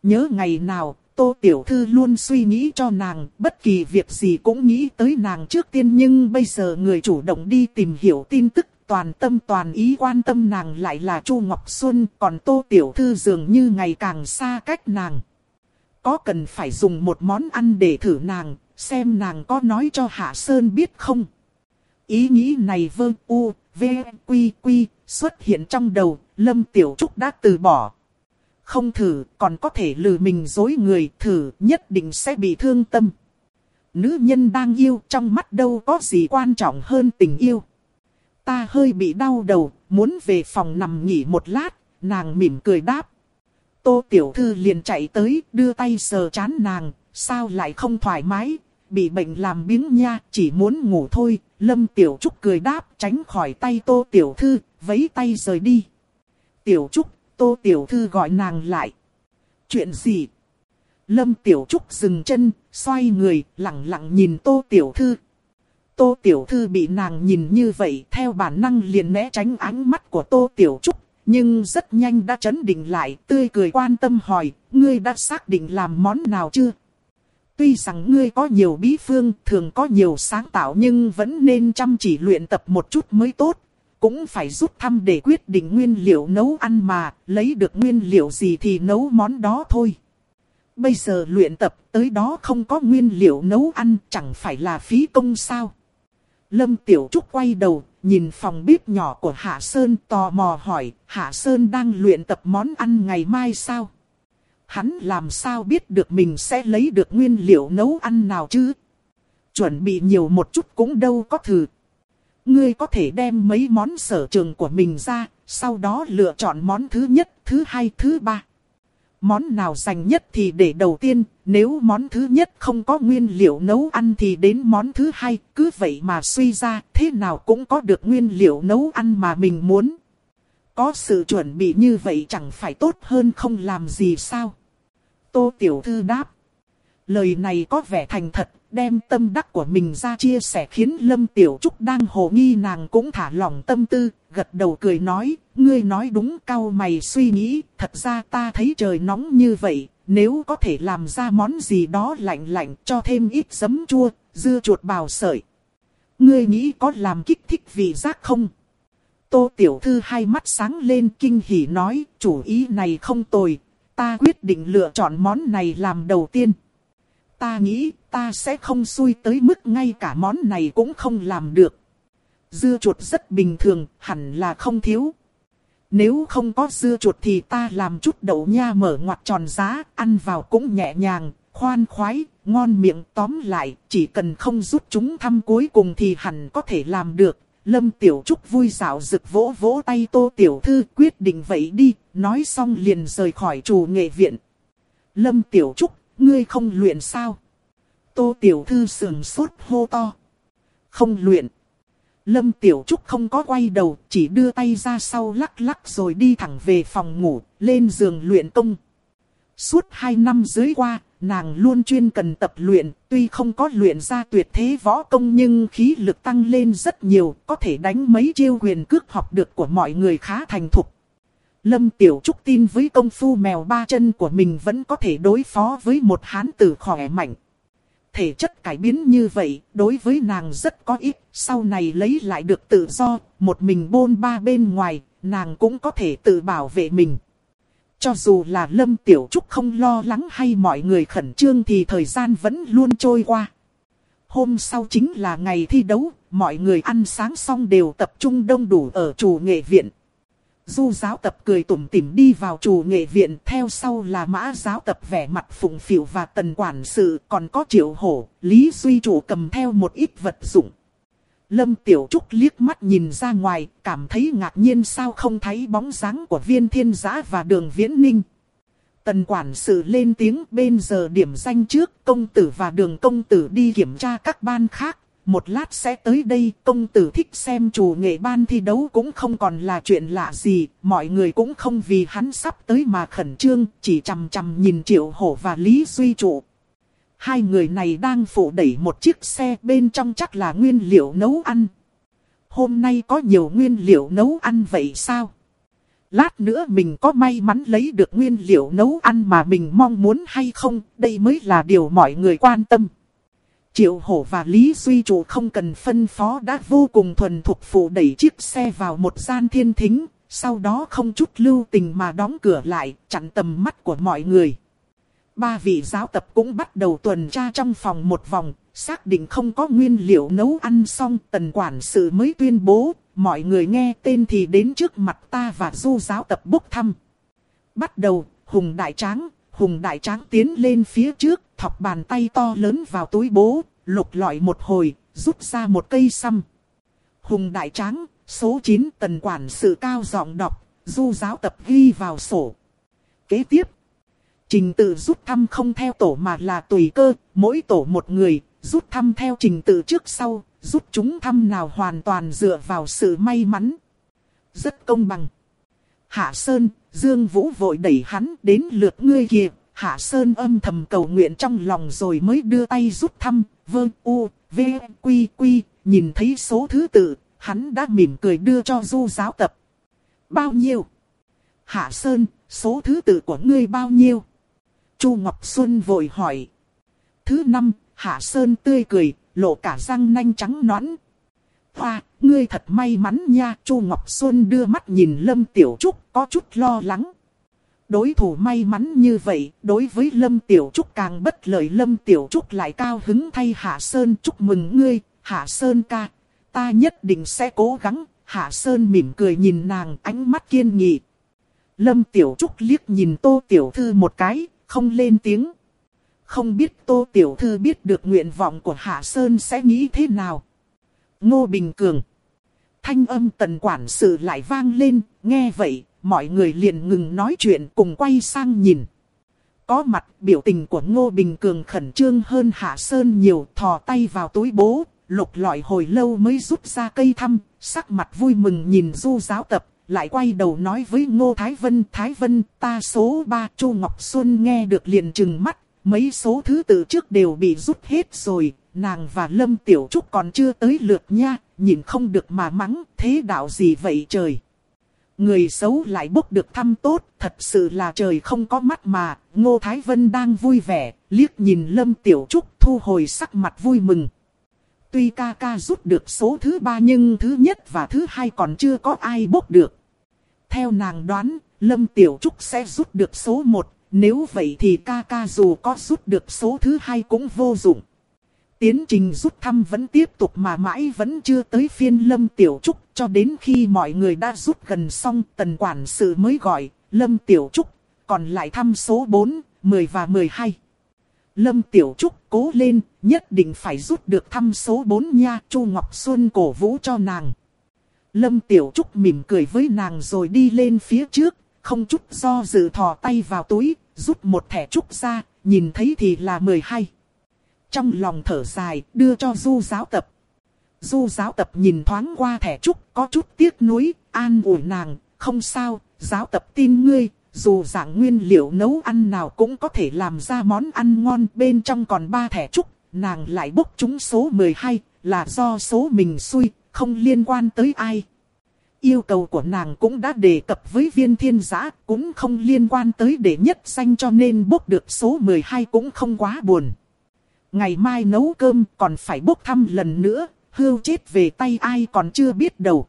A: Nhớ ngày nào, Tô Tiểu Thư luôn suy nghĩ cho nàng, bất kỳ việc gì cũng nghĩ tới nàng trước tiên nhưng bây giờ người chủ động đi tìm hiểu tin tức, toàn tâm toàn ý quan tâm nàng lại là Chu Ngọc Xuân, còn Tô Tiểu Thư dường như ngày càng xa cách nàng. Có cần phải dùng một món ăn để thử nàng, xem nàng có nói cho Hạ Sơn biết không? Ý nghĩ này vương u, v, quy quy, xuất hiện trong đầu, Lâm Tiểu Trúc đã từ bỏ. Không thử, còn có thể lừa mình dối người, thử, nhất định sẽ bị thương tâm. Nữ nhân đang yêu, trong mắt đâu có gì quan trọng hơn tình yêu. Ta hơi bị đau đầu, muốn về phòng nằm nghỉ một lát, nàng mỉm cười đáp. Tô Tiểu Thư liền chạy tới, đưa tay sờ chán nàng, sao lại không thoải mái, bị bệnh làm biếng nha, chỉ muốn ngủ thôi. Lâm Tiểu Trúc cười đáp, tránh khỏi tay Tô Tiểu Thư, vấy tay rời đi. Tiểu Trúc, Tô Tiểu Thư gọi nàng lại. Chuyện gì? Lâm Tiểu Trúc dừng chân, xoay người, lặng lặng nhìn Tô Tiểu Thư. Tô Tiểu Thư bị nàng nhìn như vậy, theo bản năng liền né tránh ánh mắt của Tô Tiểu Trúc. Nhưng rất nhanh đã chấn định lại, tươi cười quan tâm hỏi, ngươi đã xác định làm món nào chưa? Tuy rằng ngươi có nhiều bí phương, thường có nhiều sáng tạo nhưng vẫn nên chăm chỉ luyện tập một chút mới tốt, cũng phải rút thăm để quyết định nguyên liệu nấu ăn mà, lấy được nguyên liệu gì thì nấu món đó thôi. Bây giờ luyện tập tới đó không có nguyên liệu nấu ăn chẳng phải là phí công sao. Lâm Tiểu Trúc quay đầu, nhìn phòng bếp nhỏ của Hạ Sơn tò mò hỏi, Hạ Sơn đang luyện tập món ăn ngày mai sao? Hắn làm sao biết được mình sẽ lấy được nguyên liệu nấu ăn nào chứ? Chuẩn bị nhiều một chút cũng đâu có thử. Ngươi có thể đem mấy món sở trường của mình ra, sau đó lựa chọn món thứ nhất, thứ hai, thứ ba. Món nào dành nhất thì để đầu tiên, nếu món thứ nhất không có nguyên liệu nấu ăn thì đến món thứ hai, cứ vậy mà suy ra thế nào cũng có được nguyên liệu nấu ăn mà mình muốn. Có sự chuẩn bị như vậy chẳng phải tốt hơn không làm gì sao? Tô Tiểu Thư đáp. Lời này có vẻ thành thật, đem tâm đắc của mình ra chia sẻ khiến Lâm Tiểu Trúc đang hồ nghi nàng cũng thả lỏng tâm tư, gật đầu cười nói, ngươi nói đúng cao mày suy nghĩ, thật ra ta thấy trời nóng như vậy, nếu có thể làm ra món gì đó lạnh lạnh cho thêm ít giấm chua, dưa chuột bào sợi. Ngươi nghĩ có làm kích thích vị giác không? Tô Tiểu Thư hai mắt sáng lên kinh hỉ nói, chủ ý này không tồi, ta quyết định lựa chọn món này làm đầu tiên. Ta nghĩ ta sẽ không xui tới mức ngay cả món này cũng không làm được. Dưa chuột rất bình thường, hẳn là không thiếu. Nếu không có dưa chuột thì ta làm chút đậu nha mở ngoặt tròn giá, ăn vào cũng nhẹ nhàng, khoan khoái, ngon miệng tóm lại, chỉ cần không rút chúng thăm cuối cùng thì hẳn có thể làm được. Lâm Tiểu Trúc vui dạo rực vỗ vỗ tay Tô Tiểu Thư quyết định vậy đi, nói xong liền rời khỏi chủ nghệ viện. Lâm Tiểu Trúc, ngươi không luyện sao? Tô Tiểu Thư sườn sốt hô to. Không luyện. Lâm Tiểu Trúc không có quay đầu, chỉ đưa tay ra sau lắc lắc rồi đi thẳng về phòng ngủ, lên giường luyện công. Suốt hai năm dưới qua, nàng luôn chuyên cần tập luyện, tuy không có luyện ra tuyệt thế võ công nhưng khí lực tăng lên rất nhiều, có thể đánh mấy chiêu quyền cước học được của mọi người khá thành thục. Lâm Tiểu Trúc tin với công phu mèo ba chân của mình vẫn có thể đối phó với một hán tử khỏe mạnh thể chất cải biến như vậy, đối với nàng rất có ích, sau này lấy lại được tự do, một mình bôn ba bên ngoài, nàng cũng có thể tự bảo vệ mình. Cho dù là Lâm Tiểu Trúc không lo lắng hay mọi người khẩn trương thì thời gian vẫn luôn trôi qua. Hôm sau chính là ngày thi đấu, mọi người ăn sáng xong đều tập trung đông đủ ở chủ nghệ viện. Du giáo tập cười tủm tỉm đi vào chủ nghệ viện, theo sau là mã giáo tập vẻ mặt phụng phịu và tần quản sự, còn có triệu hổ, Lý Duy chủ cầm theo một ít vật dụng. Lâm Tiểu Trúc liếc mắt nhìn ra ngoài, cảm thấy ngạc nhiên sao không thấy bóng dáng của viên thiên giã và đường viễn ninh. Tần quản sự lên tiếng bên giờ điểm danh trước, công tử và đường công tử đi kiểm tra các ban khác, một lát sẽ tới đây, công tử thích xem chủ nghệ ban thi đấu cũng không còn là chuyện lạ gì, mọi người cũng không vì hắn sắp tới mà khẩn trương, chỉ chằm chằm nhìn Triệu Hổ và Lý Duy Trụ. Hai người này đang phụ đẩy một chiếc xe bên trong chắc là nguyên liệu nấu ăn. Hôm nay có nhiều nguyên liệu nấu ăn vậy sao? Lát nữa mình có may mắn lấy được nguyên liệu nấu ăn mà mình mong muốn hay không, đây mới là điều mọi người quan tâm. Triệu Hổ và Lý Duy Chủ không cần phân phó đã vô cùng thuần thục phụ đẩy chiếc xe vào một gian thiên thính, sau đó không chút lưu tình mà đóng cửa lại, chặn tầm mắt của mọi người. Ba vị giáo tập cũng bắt đầu tuần tra trong phòng một vòng, xác định không có nguyên liệu nấu ăn xong, tần quản sự mới tuyên bố, mọi người nghe tên thì đến trước mặt ta và du giáo tập bốc thăm. Bắt đầu, Hùng Đại Tráng, Hùng Đại Tráng tiến lên phía trước, thọc bàn tay to lớn vào túi bố, lục lọi một hồi, rút ra một cây xăm. Hùng Đại Tráng, số 9 tần quản sự cao giọng đọc, du giáo tập ghi vào sổ. Kế tiếp, trình tự rút thăm không theo tổ mà là tùy cơ, mỗi tổ một người, rút thăm theo trình tự trước sau, rút chúng thăm nào hoàn toàn dựa vào sự may mắn. Rất công bằng. Hạ Sơn, Dương Vũ vội đẩy hắn đến lượt ngươi kìa, Hạ Sơn âm thầm cầu nguyện trong lòng rồi mới đưa tay rút thăm, Vương u, v, quy quy, nhìn thấy số thứ tự, hắn đã mỉm cười đưa cho du giáo tập. Bao nhiêu? Hạ Sơn, số thứ tự của ngươi bao nhiêu? Chu Ngọc Xuân vội hỏi. Thứ năm, Hạ Sơn tươi cười, lộ cả răng nanh trắng nõn. Hoa, ngươi thật may mắn nha. Chu Ngọc Xuân đưa mắt nhìn Lâm Tiểu Trúc có chút lo lắng. Đối thủ may mắn như vậy, đối với Lâm Tiểu Trúc càng bất lợi Lâm Tiểu Trúc lại cao hứng thay Hạ Sơn chúc mừng ngươi, Hạ Sơn ca. Ta nhất định sẽ cố gắng, Hạ Sơn mỉm cười nhìn nàng ánh mắt kiên nghị. Lâm Tiểu Trúc liếc nhìn Tô Tiểu Thư một cái, không lên tiếng. Không biết Tô Tiểu Thư biết được nguyện vọng của Hạ Sơn sẽ nghĩ thế nào. Ngô Bình Cường thanh âm tần quản sự lại vang lên, nghe vậy, mọi người liền ngừng nói chuyện cùng quay sang nhìn. Có mặt biểu tình của Ngô Bình Cường khẩn trương hơn Hạ Sơn nhiều thò tay vào túi bố, lục lọi hồi lâu mới rút ra cây thăm, sắc mặt vui mừng nhìn du giáo tập, lại quay đầu nói với Ngô Thái Vân, Thái Vân, ta số 3, Chu Ngọc Xuân nghe được liền trừng mắt, mấy số thứ tự trước đều bị rút hết rồi, nàng và Lâm Tiểu Trúc còn chưa tới lượt nha, nhìn không được mà mắng, thế đạo gì vậy trời. Người xấu lại bốc được thăm tốt, thật sự là trời không có mắt mà, Ngô Thái Vân đang vui vẻ, liếc nhìn Lâm Tiểu Trúc thu hồi sắc mặt vui mừng. Tuy ca ca rút được số thứ ba nhưng thứ nhất và thứ hai còn chưa có ai bốc được. Theo nàng đoán, Lâm Tiểu Trúc sẽ rút được số một, nếu vậy thì ca ca dù có rút được số thứ hai cũng vô dụng. Tiến trình rút thăm vẫn tiếp tục mà mãi vẫn chưa tới phiên Lâm Tiểu Trúc cho đến khi mọi người đã rút gần xong tần quản sự mới gọi Lâm Tiểu Trúc còn lại thăm số 4, 10 và 12. Lâm Tiểu Trúc cố lên, nhất định phải rút được thăm số 4 nha, Chu Ngọc Xuân cổ vũ cho nàng. Lâm Tiểu Trúc mỉm cười với nàng rồi đi lên phía trước, không chút do dự thò tay vào túi, rút một thẻ trúc ra, nhìn thấy thì là 12. Trong lòng thở dài, đưa cho du giáo tập. Du giáo tập nhìn thoáng qua thẻ trúc, có chút tiếc nuối, an ủi nàng, không sao, giáo tập tin ngươi, dù dạng nguyên liệu nấu ăn nào cũng có thể làm ra món ăn ngon bên trong còn ba thẻ trúc, nàng lại bốc chúng số 12, là do số mình xui, không liên quan tới ai. Yêu cầu của nàng cũng đã đề cập với viên thiên giã, cũng không liên quan tới đệ nhất danh cho nên bốc được số 12 cũng không quá buồn. Ngày mai nấu cơm còn phải bốc thăm lần nữa, hưu chết về tay ai còn chưa biết đầu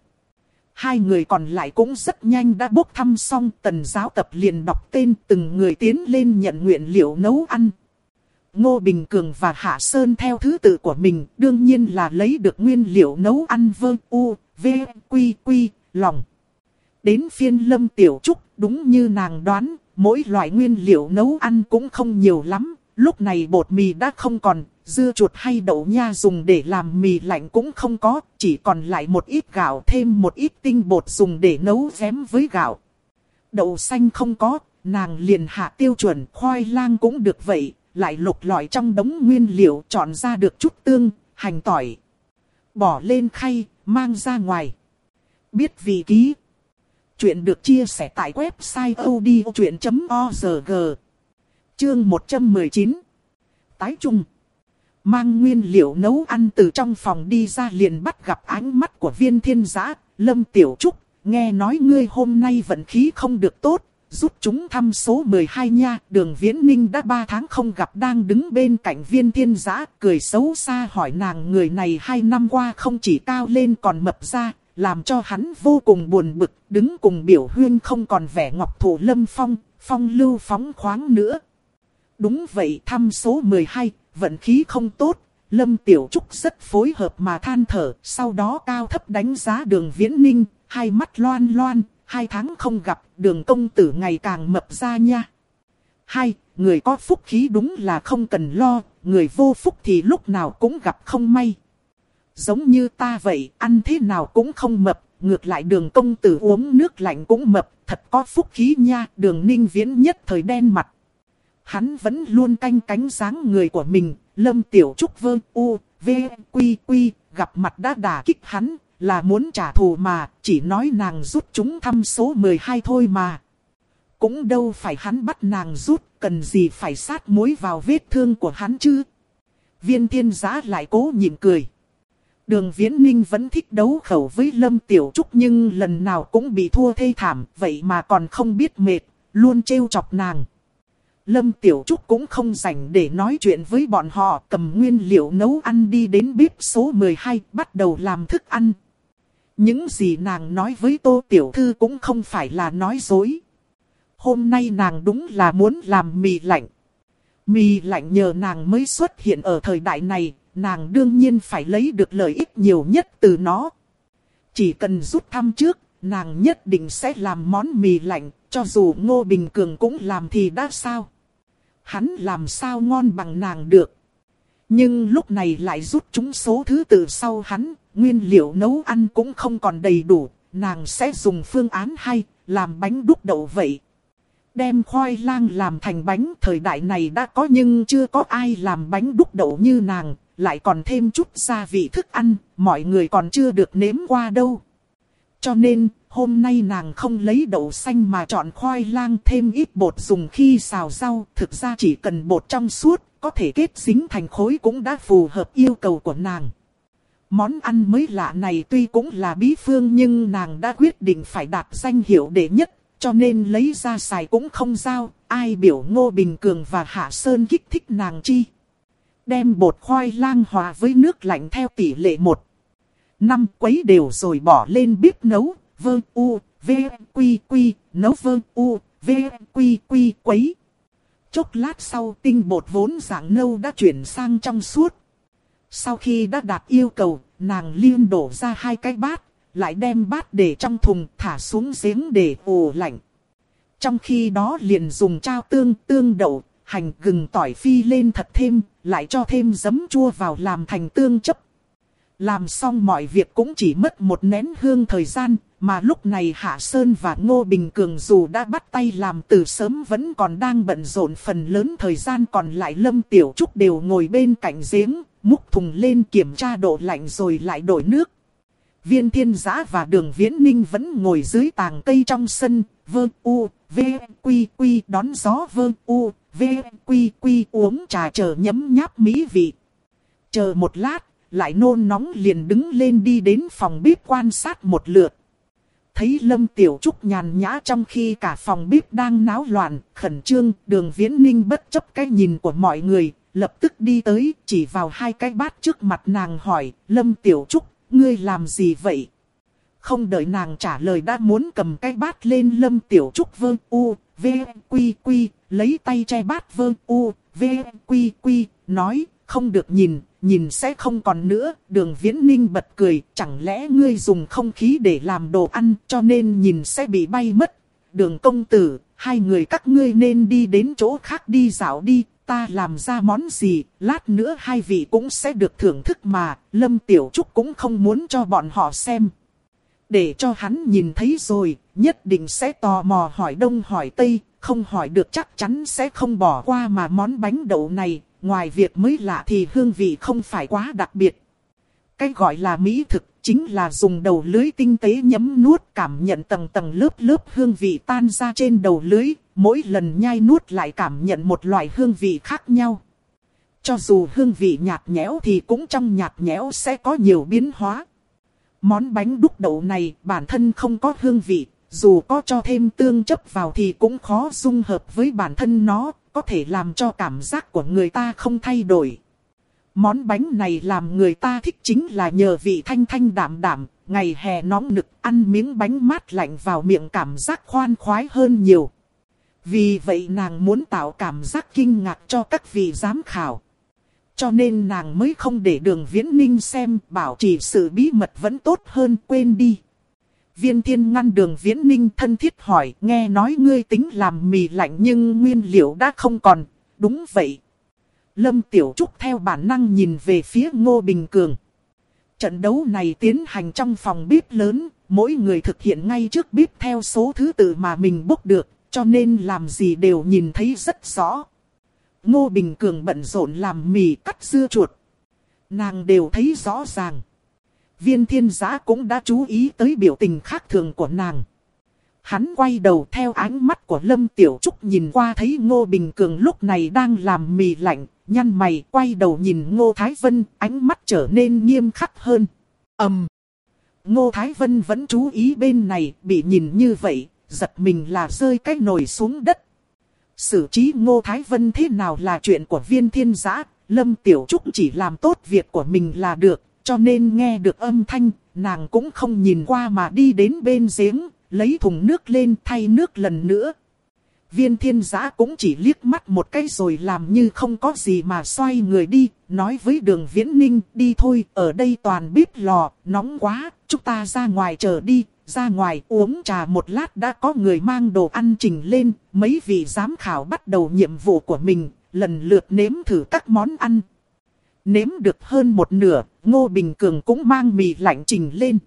A: Hai người còn lại cũng rất nhanh đã bốc thăm xong tần giáo tập liền đọc tên từng người tiến lên nhận nguyện liệu nấu ăn. Ngô Bình Cường và Hạ Sơn theo thứ tự của mình đương nhiên là lấy được nguyên liệu nấu ăn vơ u, v, quy, quy, lòng. Đến phiên lâm tiểu trúc đúng như nàng đoán, mỗi loại nguyên liệu nấu ăn cũng không nhiều lắm. Lúc này bột mì đã không còn, dưa chuột hay đậu nha dùng để làm mì lạnh cũng không có, chỉ còn lại một ít gạo thêm một ít tinh bột dùng để nấu vém với gạo. Đậu xanh không có, nàng liền hạ tiêu chuẩn, khoai lang cũng được vậy, lại lục lọi trong đống nguyên liệu chọn ra được chút tương, hành tỏi. Bỏ lên khay, mang ra ngoài. Biết vị ký. Chuyện được chia sẻ tại website odchuyện.org. Chương 119. Tái trung. Mang nguyên liệu nấu ăn từ trong phòng đi ra liền bắt gặp ánh mắt của viên thiên giã, Lâm Tiểu Trúc. Nghe nói ngươi hôm nay vận khí không được tốt, rút chúng thăm số 12 nha. Đường Viễn Ninh đã 3 tháng không gặp đang đứng bên cạnh viên thiên giã, cười xấu xa hỏi nàng người này hai năm qua không chỉ cao lên còn mập ra, làm cho hắn vô cùng buồn bực, đứng cùng biểu huyên không còn vẻ ngọc thủ lâm phong, phong lưu phóng khoáng nữa. Đúng vậy thăm số 12, vận khí không tốt, Lâm Tiểu Trúc rất phối hợp mà than thở, sau đó cao thấp đánh giá đường viễn ninh, hai mắt loan loan, hai tháng không gặp, đường công tử ngày càng mập ra nha. Hai, người có phúc khí đúng là không cần lo, người vô phúc thì lúc nào cũng gặp không may. Giống như ta vậy, ăn thế nào cũng không mập, ngược lại đường công tử uống nước lạnh cũng mập, thật có phúc khí nha, đường ninh viễn nhất thời đen mặt. Hắn vẫn luôn canh cánh dáng người của mình, lâm tiểu trúc vơ u, v, quy quy, gặp mặt đã đả kích hắn, là muốn trả thù mà, chỉ nói nàng rút chúng thăm số 12 thôi mà. Cũng đâu phải hắn bắt nàng rút, cần gì phải sát muối vào vết thương của hắn chứ. Viên thiên giá lại cố nhịn cười. Đường Viễn Ninh vẫn thích đấu khẩu với Lâm Tiểu Trúc nhưng lần nào cũng bị thua thê thảm, vậy mà còn không biết mệt, luôn trêu chọc nàng. Lâm Tiểu Trúc cũng không rảnh để nói chuyện với bọn họ, cầm nguyên liệu nấu ăn đi đến bếp số 12, bắt đầu làm thức ăn. Những gì nàng nói với Tô Tiểu Thư cũng không phải là nói dối. Hôm nay nàng đúng là muốn làm mì lạnh. Mì lạnh nhờ nàng mới xuất hiện ở thời đại này, nàng đương nhiên phải lấy được lợi ích nhiều nhất từ nó. Chỉ cần rút thăm trước, nàng nhất định sẽ làm món mì lạnh, cho dù Ngô Bình Cường cũng làm thì đã sao. Hắn làm sao ngon bằng nàng được. Nhưng lúc này lại rút chúng số thứ tự sau hắn, nguyên liệu nấu ăn cũng không còn đầy đủ, nàng sẽ dùng phương án hay, làm bánh đúc đậu vậy. Đem khoai lang làm thành bánh thời đại này đã có nhưng chưa có ai làm bánh đúc đậu như nàng, lại còn thêm chút gia vị thức ăn, mọi người còn chưa được nếm qua đâu. Cho nên, hôm nay nàng không lấy đậu xanh mà chọn khoai lang thêm ít bột dùng khi xào rau, thực ra chỉ cần bột trong suốt, có thể kết dính thành khối cũng đã phù hợp yêu cầu của nàng. Món ăn mới lạ này tuy cũng là bí phương nhưng nàng đã quyết định phải đạt danh hiệu đệ nhất, cho nên lấy ra xài cũng không giao, ai biểu Ngô Bình Cường và Hạ Sơn kích thích nàng chi. Đem bột khoai lang hòa với nước lạnh theo tỷ lệ 1. năm quấy đều rồi bỏ lên bếp nấu, vơ u, v, quy quy, nấu vơ u, v, quy quy quấy. Chốc lát sau tinh bột vốn dạng nâu đã chuyển sang trong suốt. Sau khi đã đạt yêu cầu, nàng liên đổ ra hai cái bát, lại đem bát để trong thùng thả xuống giếng để ủ lạnh. Trong khi đó liền dùng trao tương, tương đậu, hành gừng tỏi phi lên thật thêm, lại cho thêm giấm chua vào làm thành tương chấp. Làm xong mọi việc cũng chỉ mất một nén hương thời gian, mà lúc này Hạ Sơn và Ngô Bình Cường dù đã bắt tay làm từ sớm vẫn còn đang bận rộn phần lớn thời gian còn lại Lâm Tiểu Trúc đều ngồi bên cạnh giếng, múc thùng lên kiểm tra độ lạnh rồi lại đổi nước. Viên thiên giã và đường viễn ninh vẫn ngồi dưới tàng cây trong sân, vơ u, v, quy quy đón gió vơ u, v, quy quy uống trà chờ nhấm nháp mỹ vị. Chờ một lát, lại nôn nóng liền đứng lên đi đến phòng bếp quan sát một lượt. Thấy Lâm Tiểu Trúc nhàn nhã trong khi cả phòng bếp đang náo loạn, khẩn trương, đường viễn ninh bất chấp cái nhìn của mọi người, lập tức đi tới, chỉ vào hai cái bát trước mặt nàng hỏi, Lâm Tiểu Trúc, ngươi làm gì vậy? Không đợi nàng trả lời đã muốn cầm cái bát lên Lâm Tiểu Trúc vơ u, v, quy quy, lấy tay che bát vơ u, v, quy quy, nói, không được nhìn, nhìn sẽ không còn nữa, đường viễn ninh bật cười, chẳng lẽ ngươi dùng không khí để làm đồ ăn cho nên nhìn sẽ bị bay mất. Đường công tử, hai người các ngươi nên đi đến chỗ khác đi dạo đi, ta làm ra món gì, lát nữa hai vị cũng sẽ được thưởng thức mà, Lâm Tiểu Trúc cũng không muốn cho bọn họ xem. Để cho hắn nhìn thấy rồi, nhất định sẽ tò mò hỏi đông hỏi tây, không hỏi được chắc chắn sẽ không bỏ qua mà món bánh đậu này, ngoài việc mới lạ thì hương vị không phải quá đặc biệt. Cái gọi là mỹ thực chính là dùng đầu lưới tinh tế nhấm nuốt cảm nhận tầng tầng lớp lớp hương vị tan ra trên đầu lưới, mỗi lần nhai nuốt lại cảm nhận một loại hương vị khác nhau. Cho dù hương vị nhạt nhẽo thì cũng trong nhạt nhẽo sẽ có nhiều biến hóa. Món bánh đúc đậu này bản thân không có hương vị, dù có cho thêm tương chấp vào thì cũng khó dung hợp với bản thân nó, có thể làm cho cảm giác của người ta không thay đổi. Món bánh này làm người ta thích chính là nhờ vị thanh thanh đạm đạm, ngày hè nóng nực ăn miếng bánh mát lạnh vào miệng cảm giác khoan khoái hơn nhiều. Vì vậy nàng muốn tạo cảm giác kinh ngạc cho các vị giám khảo. Cho nên nàng mới không để đường viễn ninh xem bảo chỉ sự bí mật vẫn tốt hơn quên đi. Viên thiên ngăn đường viễn ninh thân thiết hỏi nghe nói ngươi tính làm mì lạnh nhưng nguyên liệu đã không còn. Đúng vậy. Lâm Tiểu Trúc theo bản năng nhìn về phía Ngô Bình Cường. Trận đấu này tiến hành trong phòng bếp lớn, mỗi người thực hiện ngay trước bếp theo số thứ tự mà mình bốc được, cho nên làm gì đều nhìn thấy rất rõ. Ngô Bình Cường bận rộn làm mì cắt dưa chuột. Nàng đều thấy rõ ràng. Viên thiên giã cũng đã chú ý tới biểu tình khác thường của nàng. Hắn quay đầu theo ánh mắt của Lâm Tiểu Trúc nhìn qua thấy Ngô Bình Cường lúc này đang làm mì lạnh, nhăn mày quay đầu nhìn Ngô Thái Vân, ánh mắt trở nên nghiêm khắc hơn. ầm, Ngô Thái Vân vẫn chú ý bên này, bị nhìn như vậy, giật mình là rơi cái nồi xuống đất. Xử trí Ngô Thái Vân thế nào là chuyện của viên thiên giã, Lâm Tiểu Trúc chỉ làm tốt việc của mình là được, cho nên nghe được âm thanh, nàng cũng không nhìn qua mà đi đến bên giếng, lấy thùng nước lên thay nước lần nữa. Viên thiên giã cũng chỉ liếc mắt một cái rồi làm như không có gì mà xoay người đi, nói với đường viễn ninh, đi thôi, ở đây toàn bếp lò, nóng quá, chúng ta ra ngoài chờ đi, ra ngoài uống trà một lát đã có người mang đồ ăn trình lên, mấy vị giám khảo bắt đầu nhiệm vụ của mình, lần lượt nếm thử các món ăn. Nếm được hơn một nửa, Ngô Bình Cường cũng mang mì lạnh trình lên.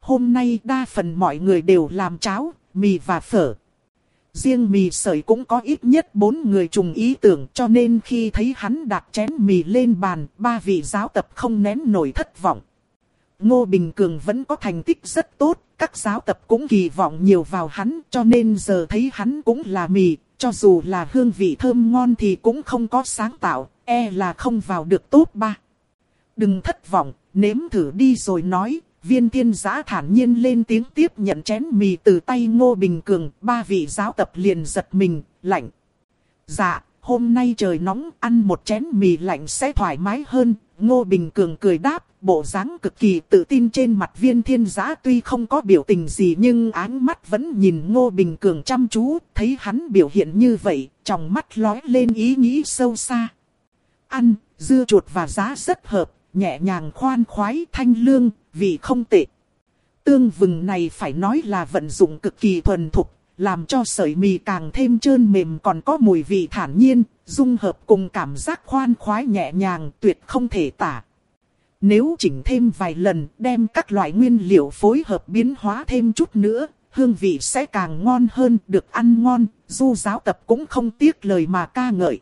A: Hôm nay đa phần mọi người đều làm cháo, mì và phở. Riêng mì sợi cũng có ít nhất bốn người trùng ý tưởng cho nên khi thấy hắn đặt chén mì lên bàn, ba vị giáo tập không nén nổi thất vọng. Ngô Bình Cường vẫn có thành tích rất tốt, các giáo tập cũng kỳ vọng nhiều vào hắn cho nên giờ thấy hắn cũng là mì, cho dù là hương vị thơm ngon thì cũng không có sáng tạo, e là không vào được tốt ba. Đừng thất vọng, nếm thử đi rồi nói, viên thiên giã thản nhiên lên tiếng tiếp nhận chén mì từ tay Ngô Bình Cường, ba vị giáo tập liền giật mình, lạnh. Dạ, hôm nay trời nóng, ăn một chén mì lạnh sẽ thoải mái hơn, Ngô Bình Cường cười đáp, bộ dáng cực kỳ tự tin trên mặt viên thiên giã tuy không có biểu tình gì nhưng áng mắt vẫn nhìn Ngô Bình Cường chăm chú, thấy hắn biểu hiện như vậy, trong mắt lói lên ý nghĩ sâu xa. Ăn, dưa chuột và giá rất hợp, nhẹ nhàng khoan khoái thanh lương, vị không tệ. Tương vừng này phải nói là vận dụng cực kỳ thuần thục, làm cho sợi mì càng thêm trơn mềm còn có mùi vị thản nhiên, dung hợp cùng cảm giác khoan khoái nhẹ nhàng tuyệt không thể tả. Nếu chỉnh thêm vài lần đem các loại nguyên liệu phối hợp biến hóa thêm chút nữa, hương vị sẽ càng ngon hơn, được ăn ngon, du giáo tập cũng không tiếc lời mà ca ngợi.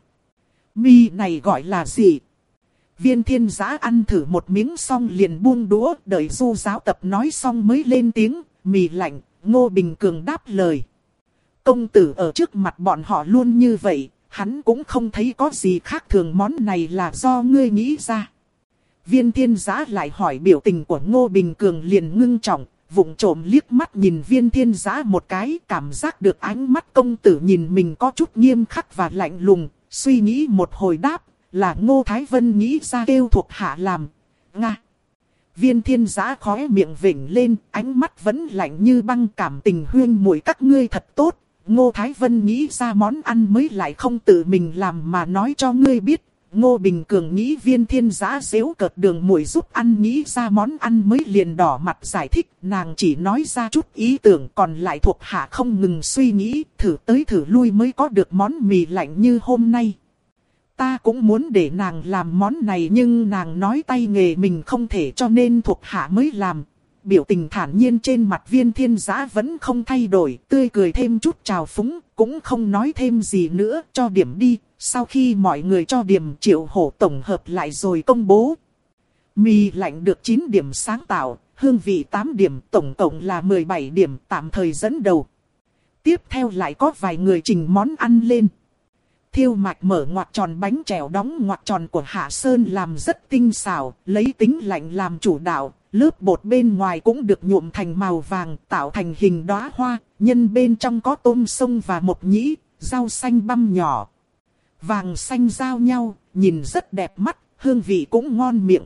A: Mì này gọi là gì? Viên thiên giã ăn thử một miếng xong liền buông đũa, đợi du giáo tập nói xong mới lên tiếng, mì lạnh, ngô bình cường đáp lời. Công tử ở trước mặt bọn họ luôn như vậy, hắn cũng không thấy có gì khác thường món này là do ngươi nghĩ ra. Viên thiên giã lại hỏi biểu tình của Ngô Bình Cường liền ngưng trọng, vụng trộm liếc mắt nhìn viên thiên giã một cái, cảm giác được ánh mắt công tử nhìn mình có chút nghiêm khắc và lạnh lùng, suy nghĩ một hồi đáp, là Ngô Thái Vân nghĩ ra kêu thuộc hạ làm. Nga. Viên thiên giã khóe miệng vỉnh lên, ánh mắt vẫn lạnh như băng cảm tình huyên mùi các ngươi thật tốt. Ngô Thái Vân nghĩ ra món ăn mới lại không tự mình làm mà nói cho ngươi biết. Ngô Bình Cường nghĩ viên thiên giã dễu cợt đường mùi giúp ăn nghĩ ra món ăn mới liền đỏ mặt giải thích. Nàng chỉ nói ra chút ý tưởng còn lại thuộc hạ không ngừng suy nghĩ, thử tới thử lui mới có được món mì lạnh như hôm nay. Ta cũng muốn để nàng làm món này nhưng nàng nói tay nghề mình không thể cho nên thuộc hạ mới làm. Biểu tình thản nhiên trên mặt viên thiên giã vẫn không thay đổi, tươi cười thêm chút trào phúng, cũng không nói thêm gì nữa, cho điểm đi. Sau khi mọi người cho điểm triệu hổ tổng hợp lại rồi công bố. Mì lạnh được 9 điểm sáng tạo, hương vị 8 điểm, tổng cộng là 17 điểm tạm thời dẫn đầu. Tiếp theo lại có vài người trình món ăn lên. Thiêu mạch mở ngoặt tròn bánh trèo đóng ngoặt tròn của Hạ Sơn làm rất tinh xảo, lấy tính lạnh làm chủ đạo, lớp bột bên ngoài cũng được nhuộm thành màu vàng, tạo thành hình đóa hoa, nhân bên trong có tôm sông và một nhĩ, rau xanh băm nhỏ. Vàng xanh giao nhau, nhìn rất đẹp mắt, hương vị cũng ngon miệng.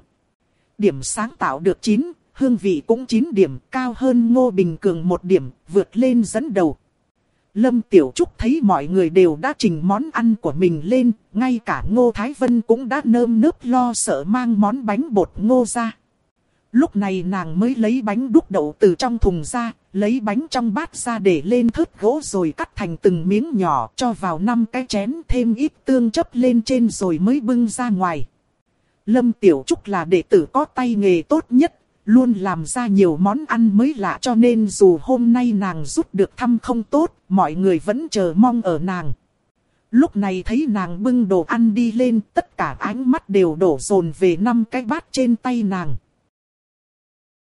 A: Điểm sáng tạo được 9, hương vị cũng 9 điểm, cao hơn Ngô Bình Cường một điểm, vượt lên dẫn đầu. Lâm Tiểu Trúc thấy mọi người đều đã trình món ăn của mình lên, ngay cả Ngô Thái Vân cũng đã nơm nớp lo sợ mang món bánh bột ngô ra. Lúc này nàng mới lấy bánh đúc đậu từ trong thùng ra, lấy bánh trong bát ra để lên thớt gỗ rồi cắt thành từng miếng nhỏ cho vào năm cái chén thêm ít tương chấp lên trên rồi mới bưng ra ngoài. Lâm Tiểu Trúc là đệ tử có tay nghề tốt nhất, luôn làm ra nhiều món ăn mới lạ cho nên dù hôm nay nàng rút được thăm không tốt, mọi người vẫn chờ mong ở nàng. Lúc này thấy nàng bưng đồ ăn đi lên, tất cả ánh mắt đều đổ dồn về năm cái bát trên tay nàng.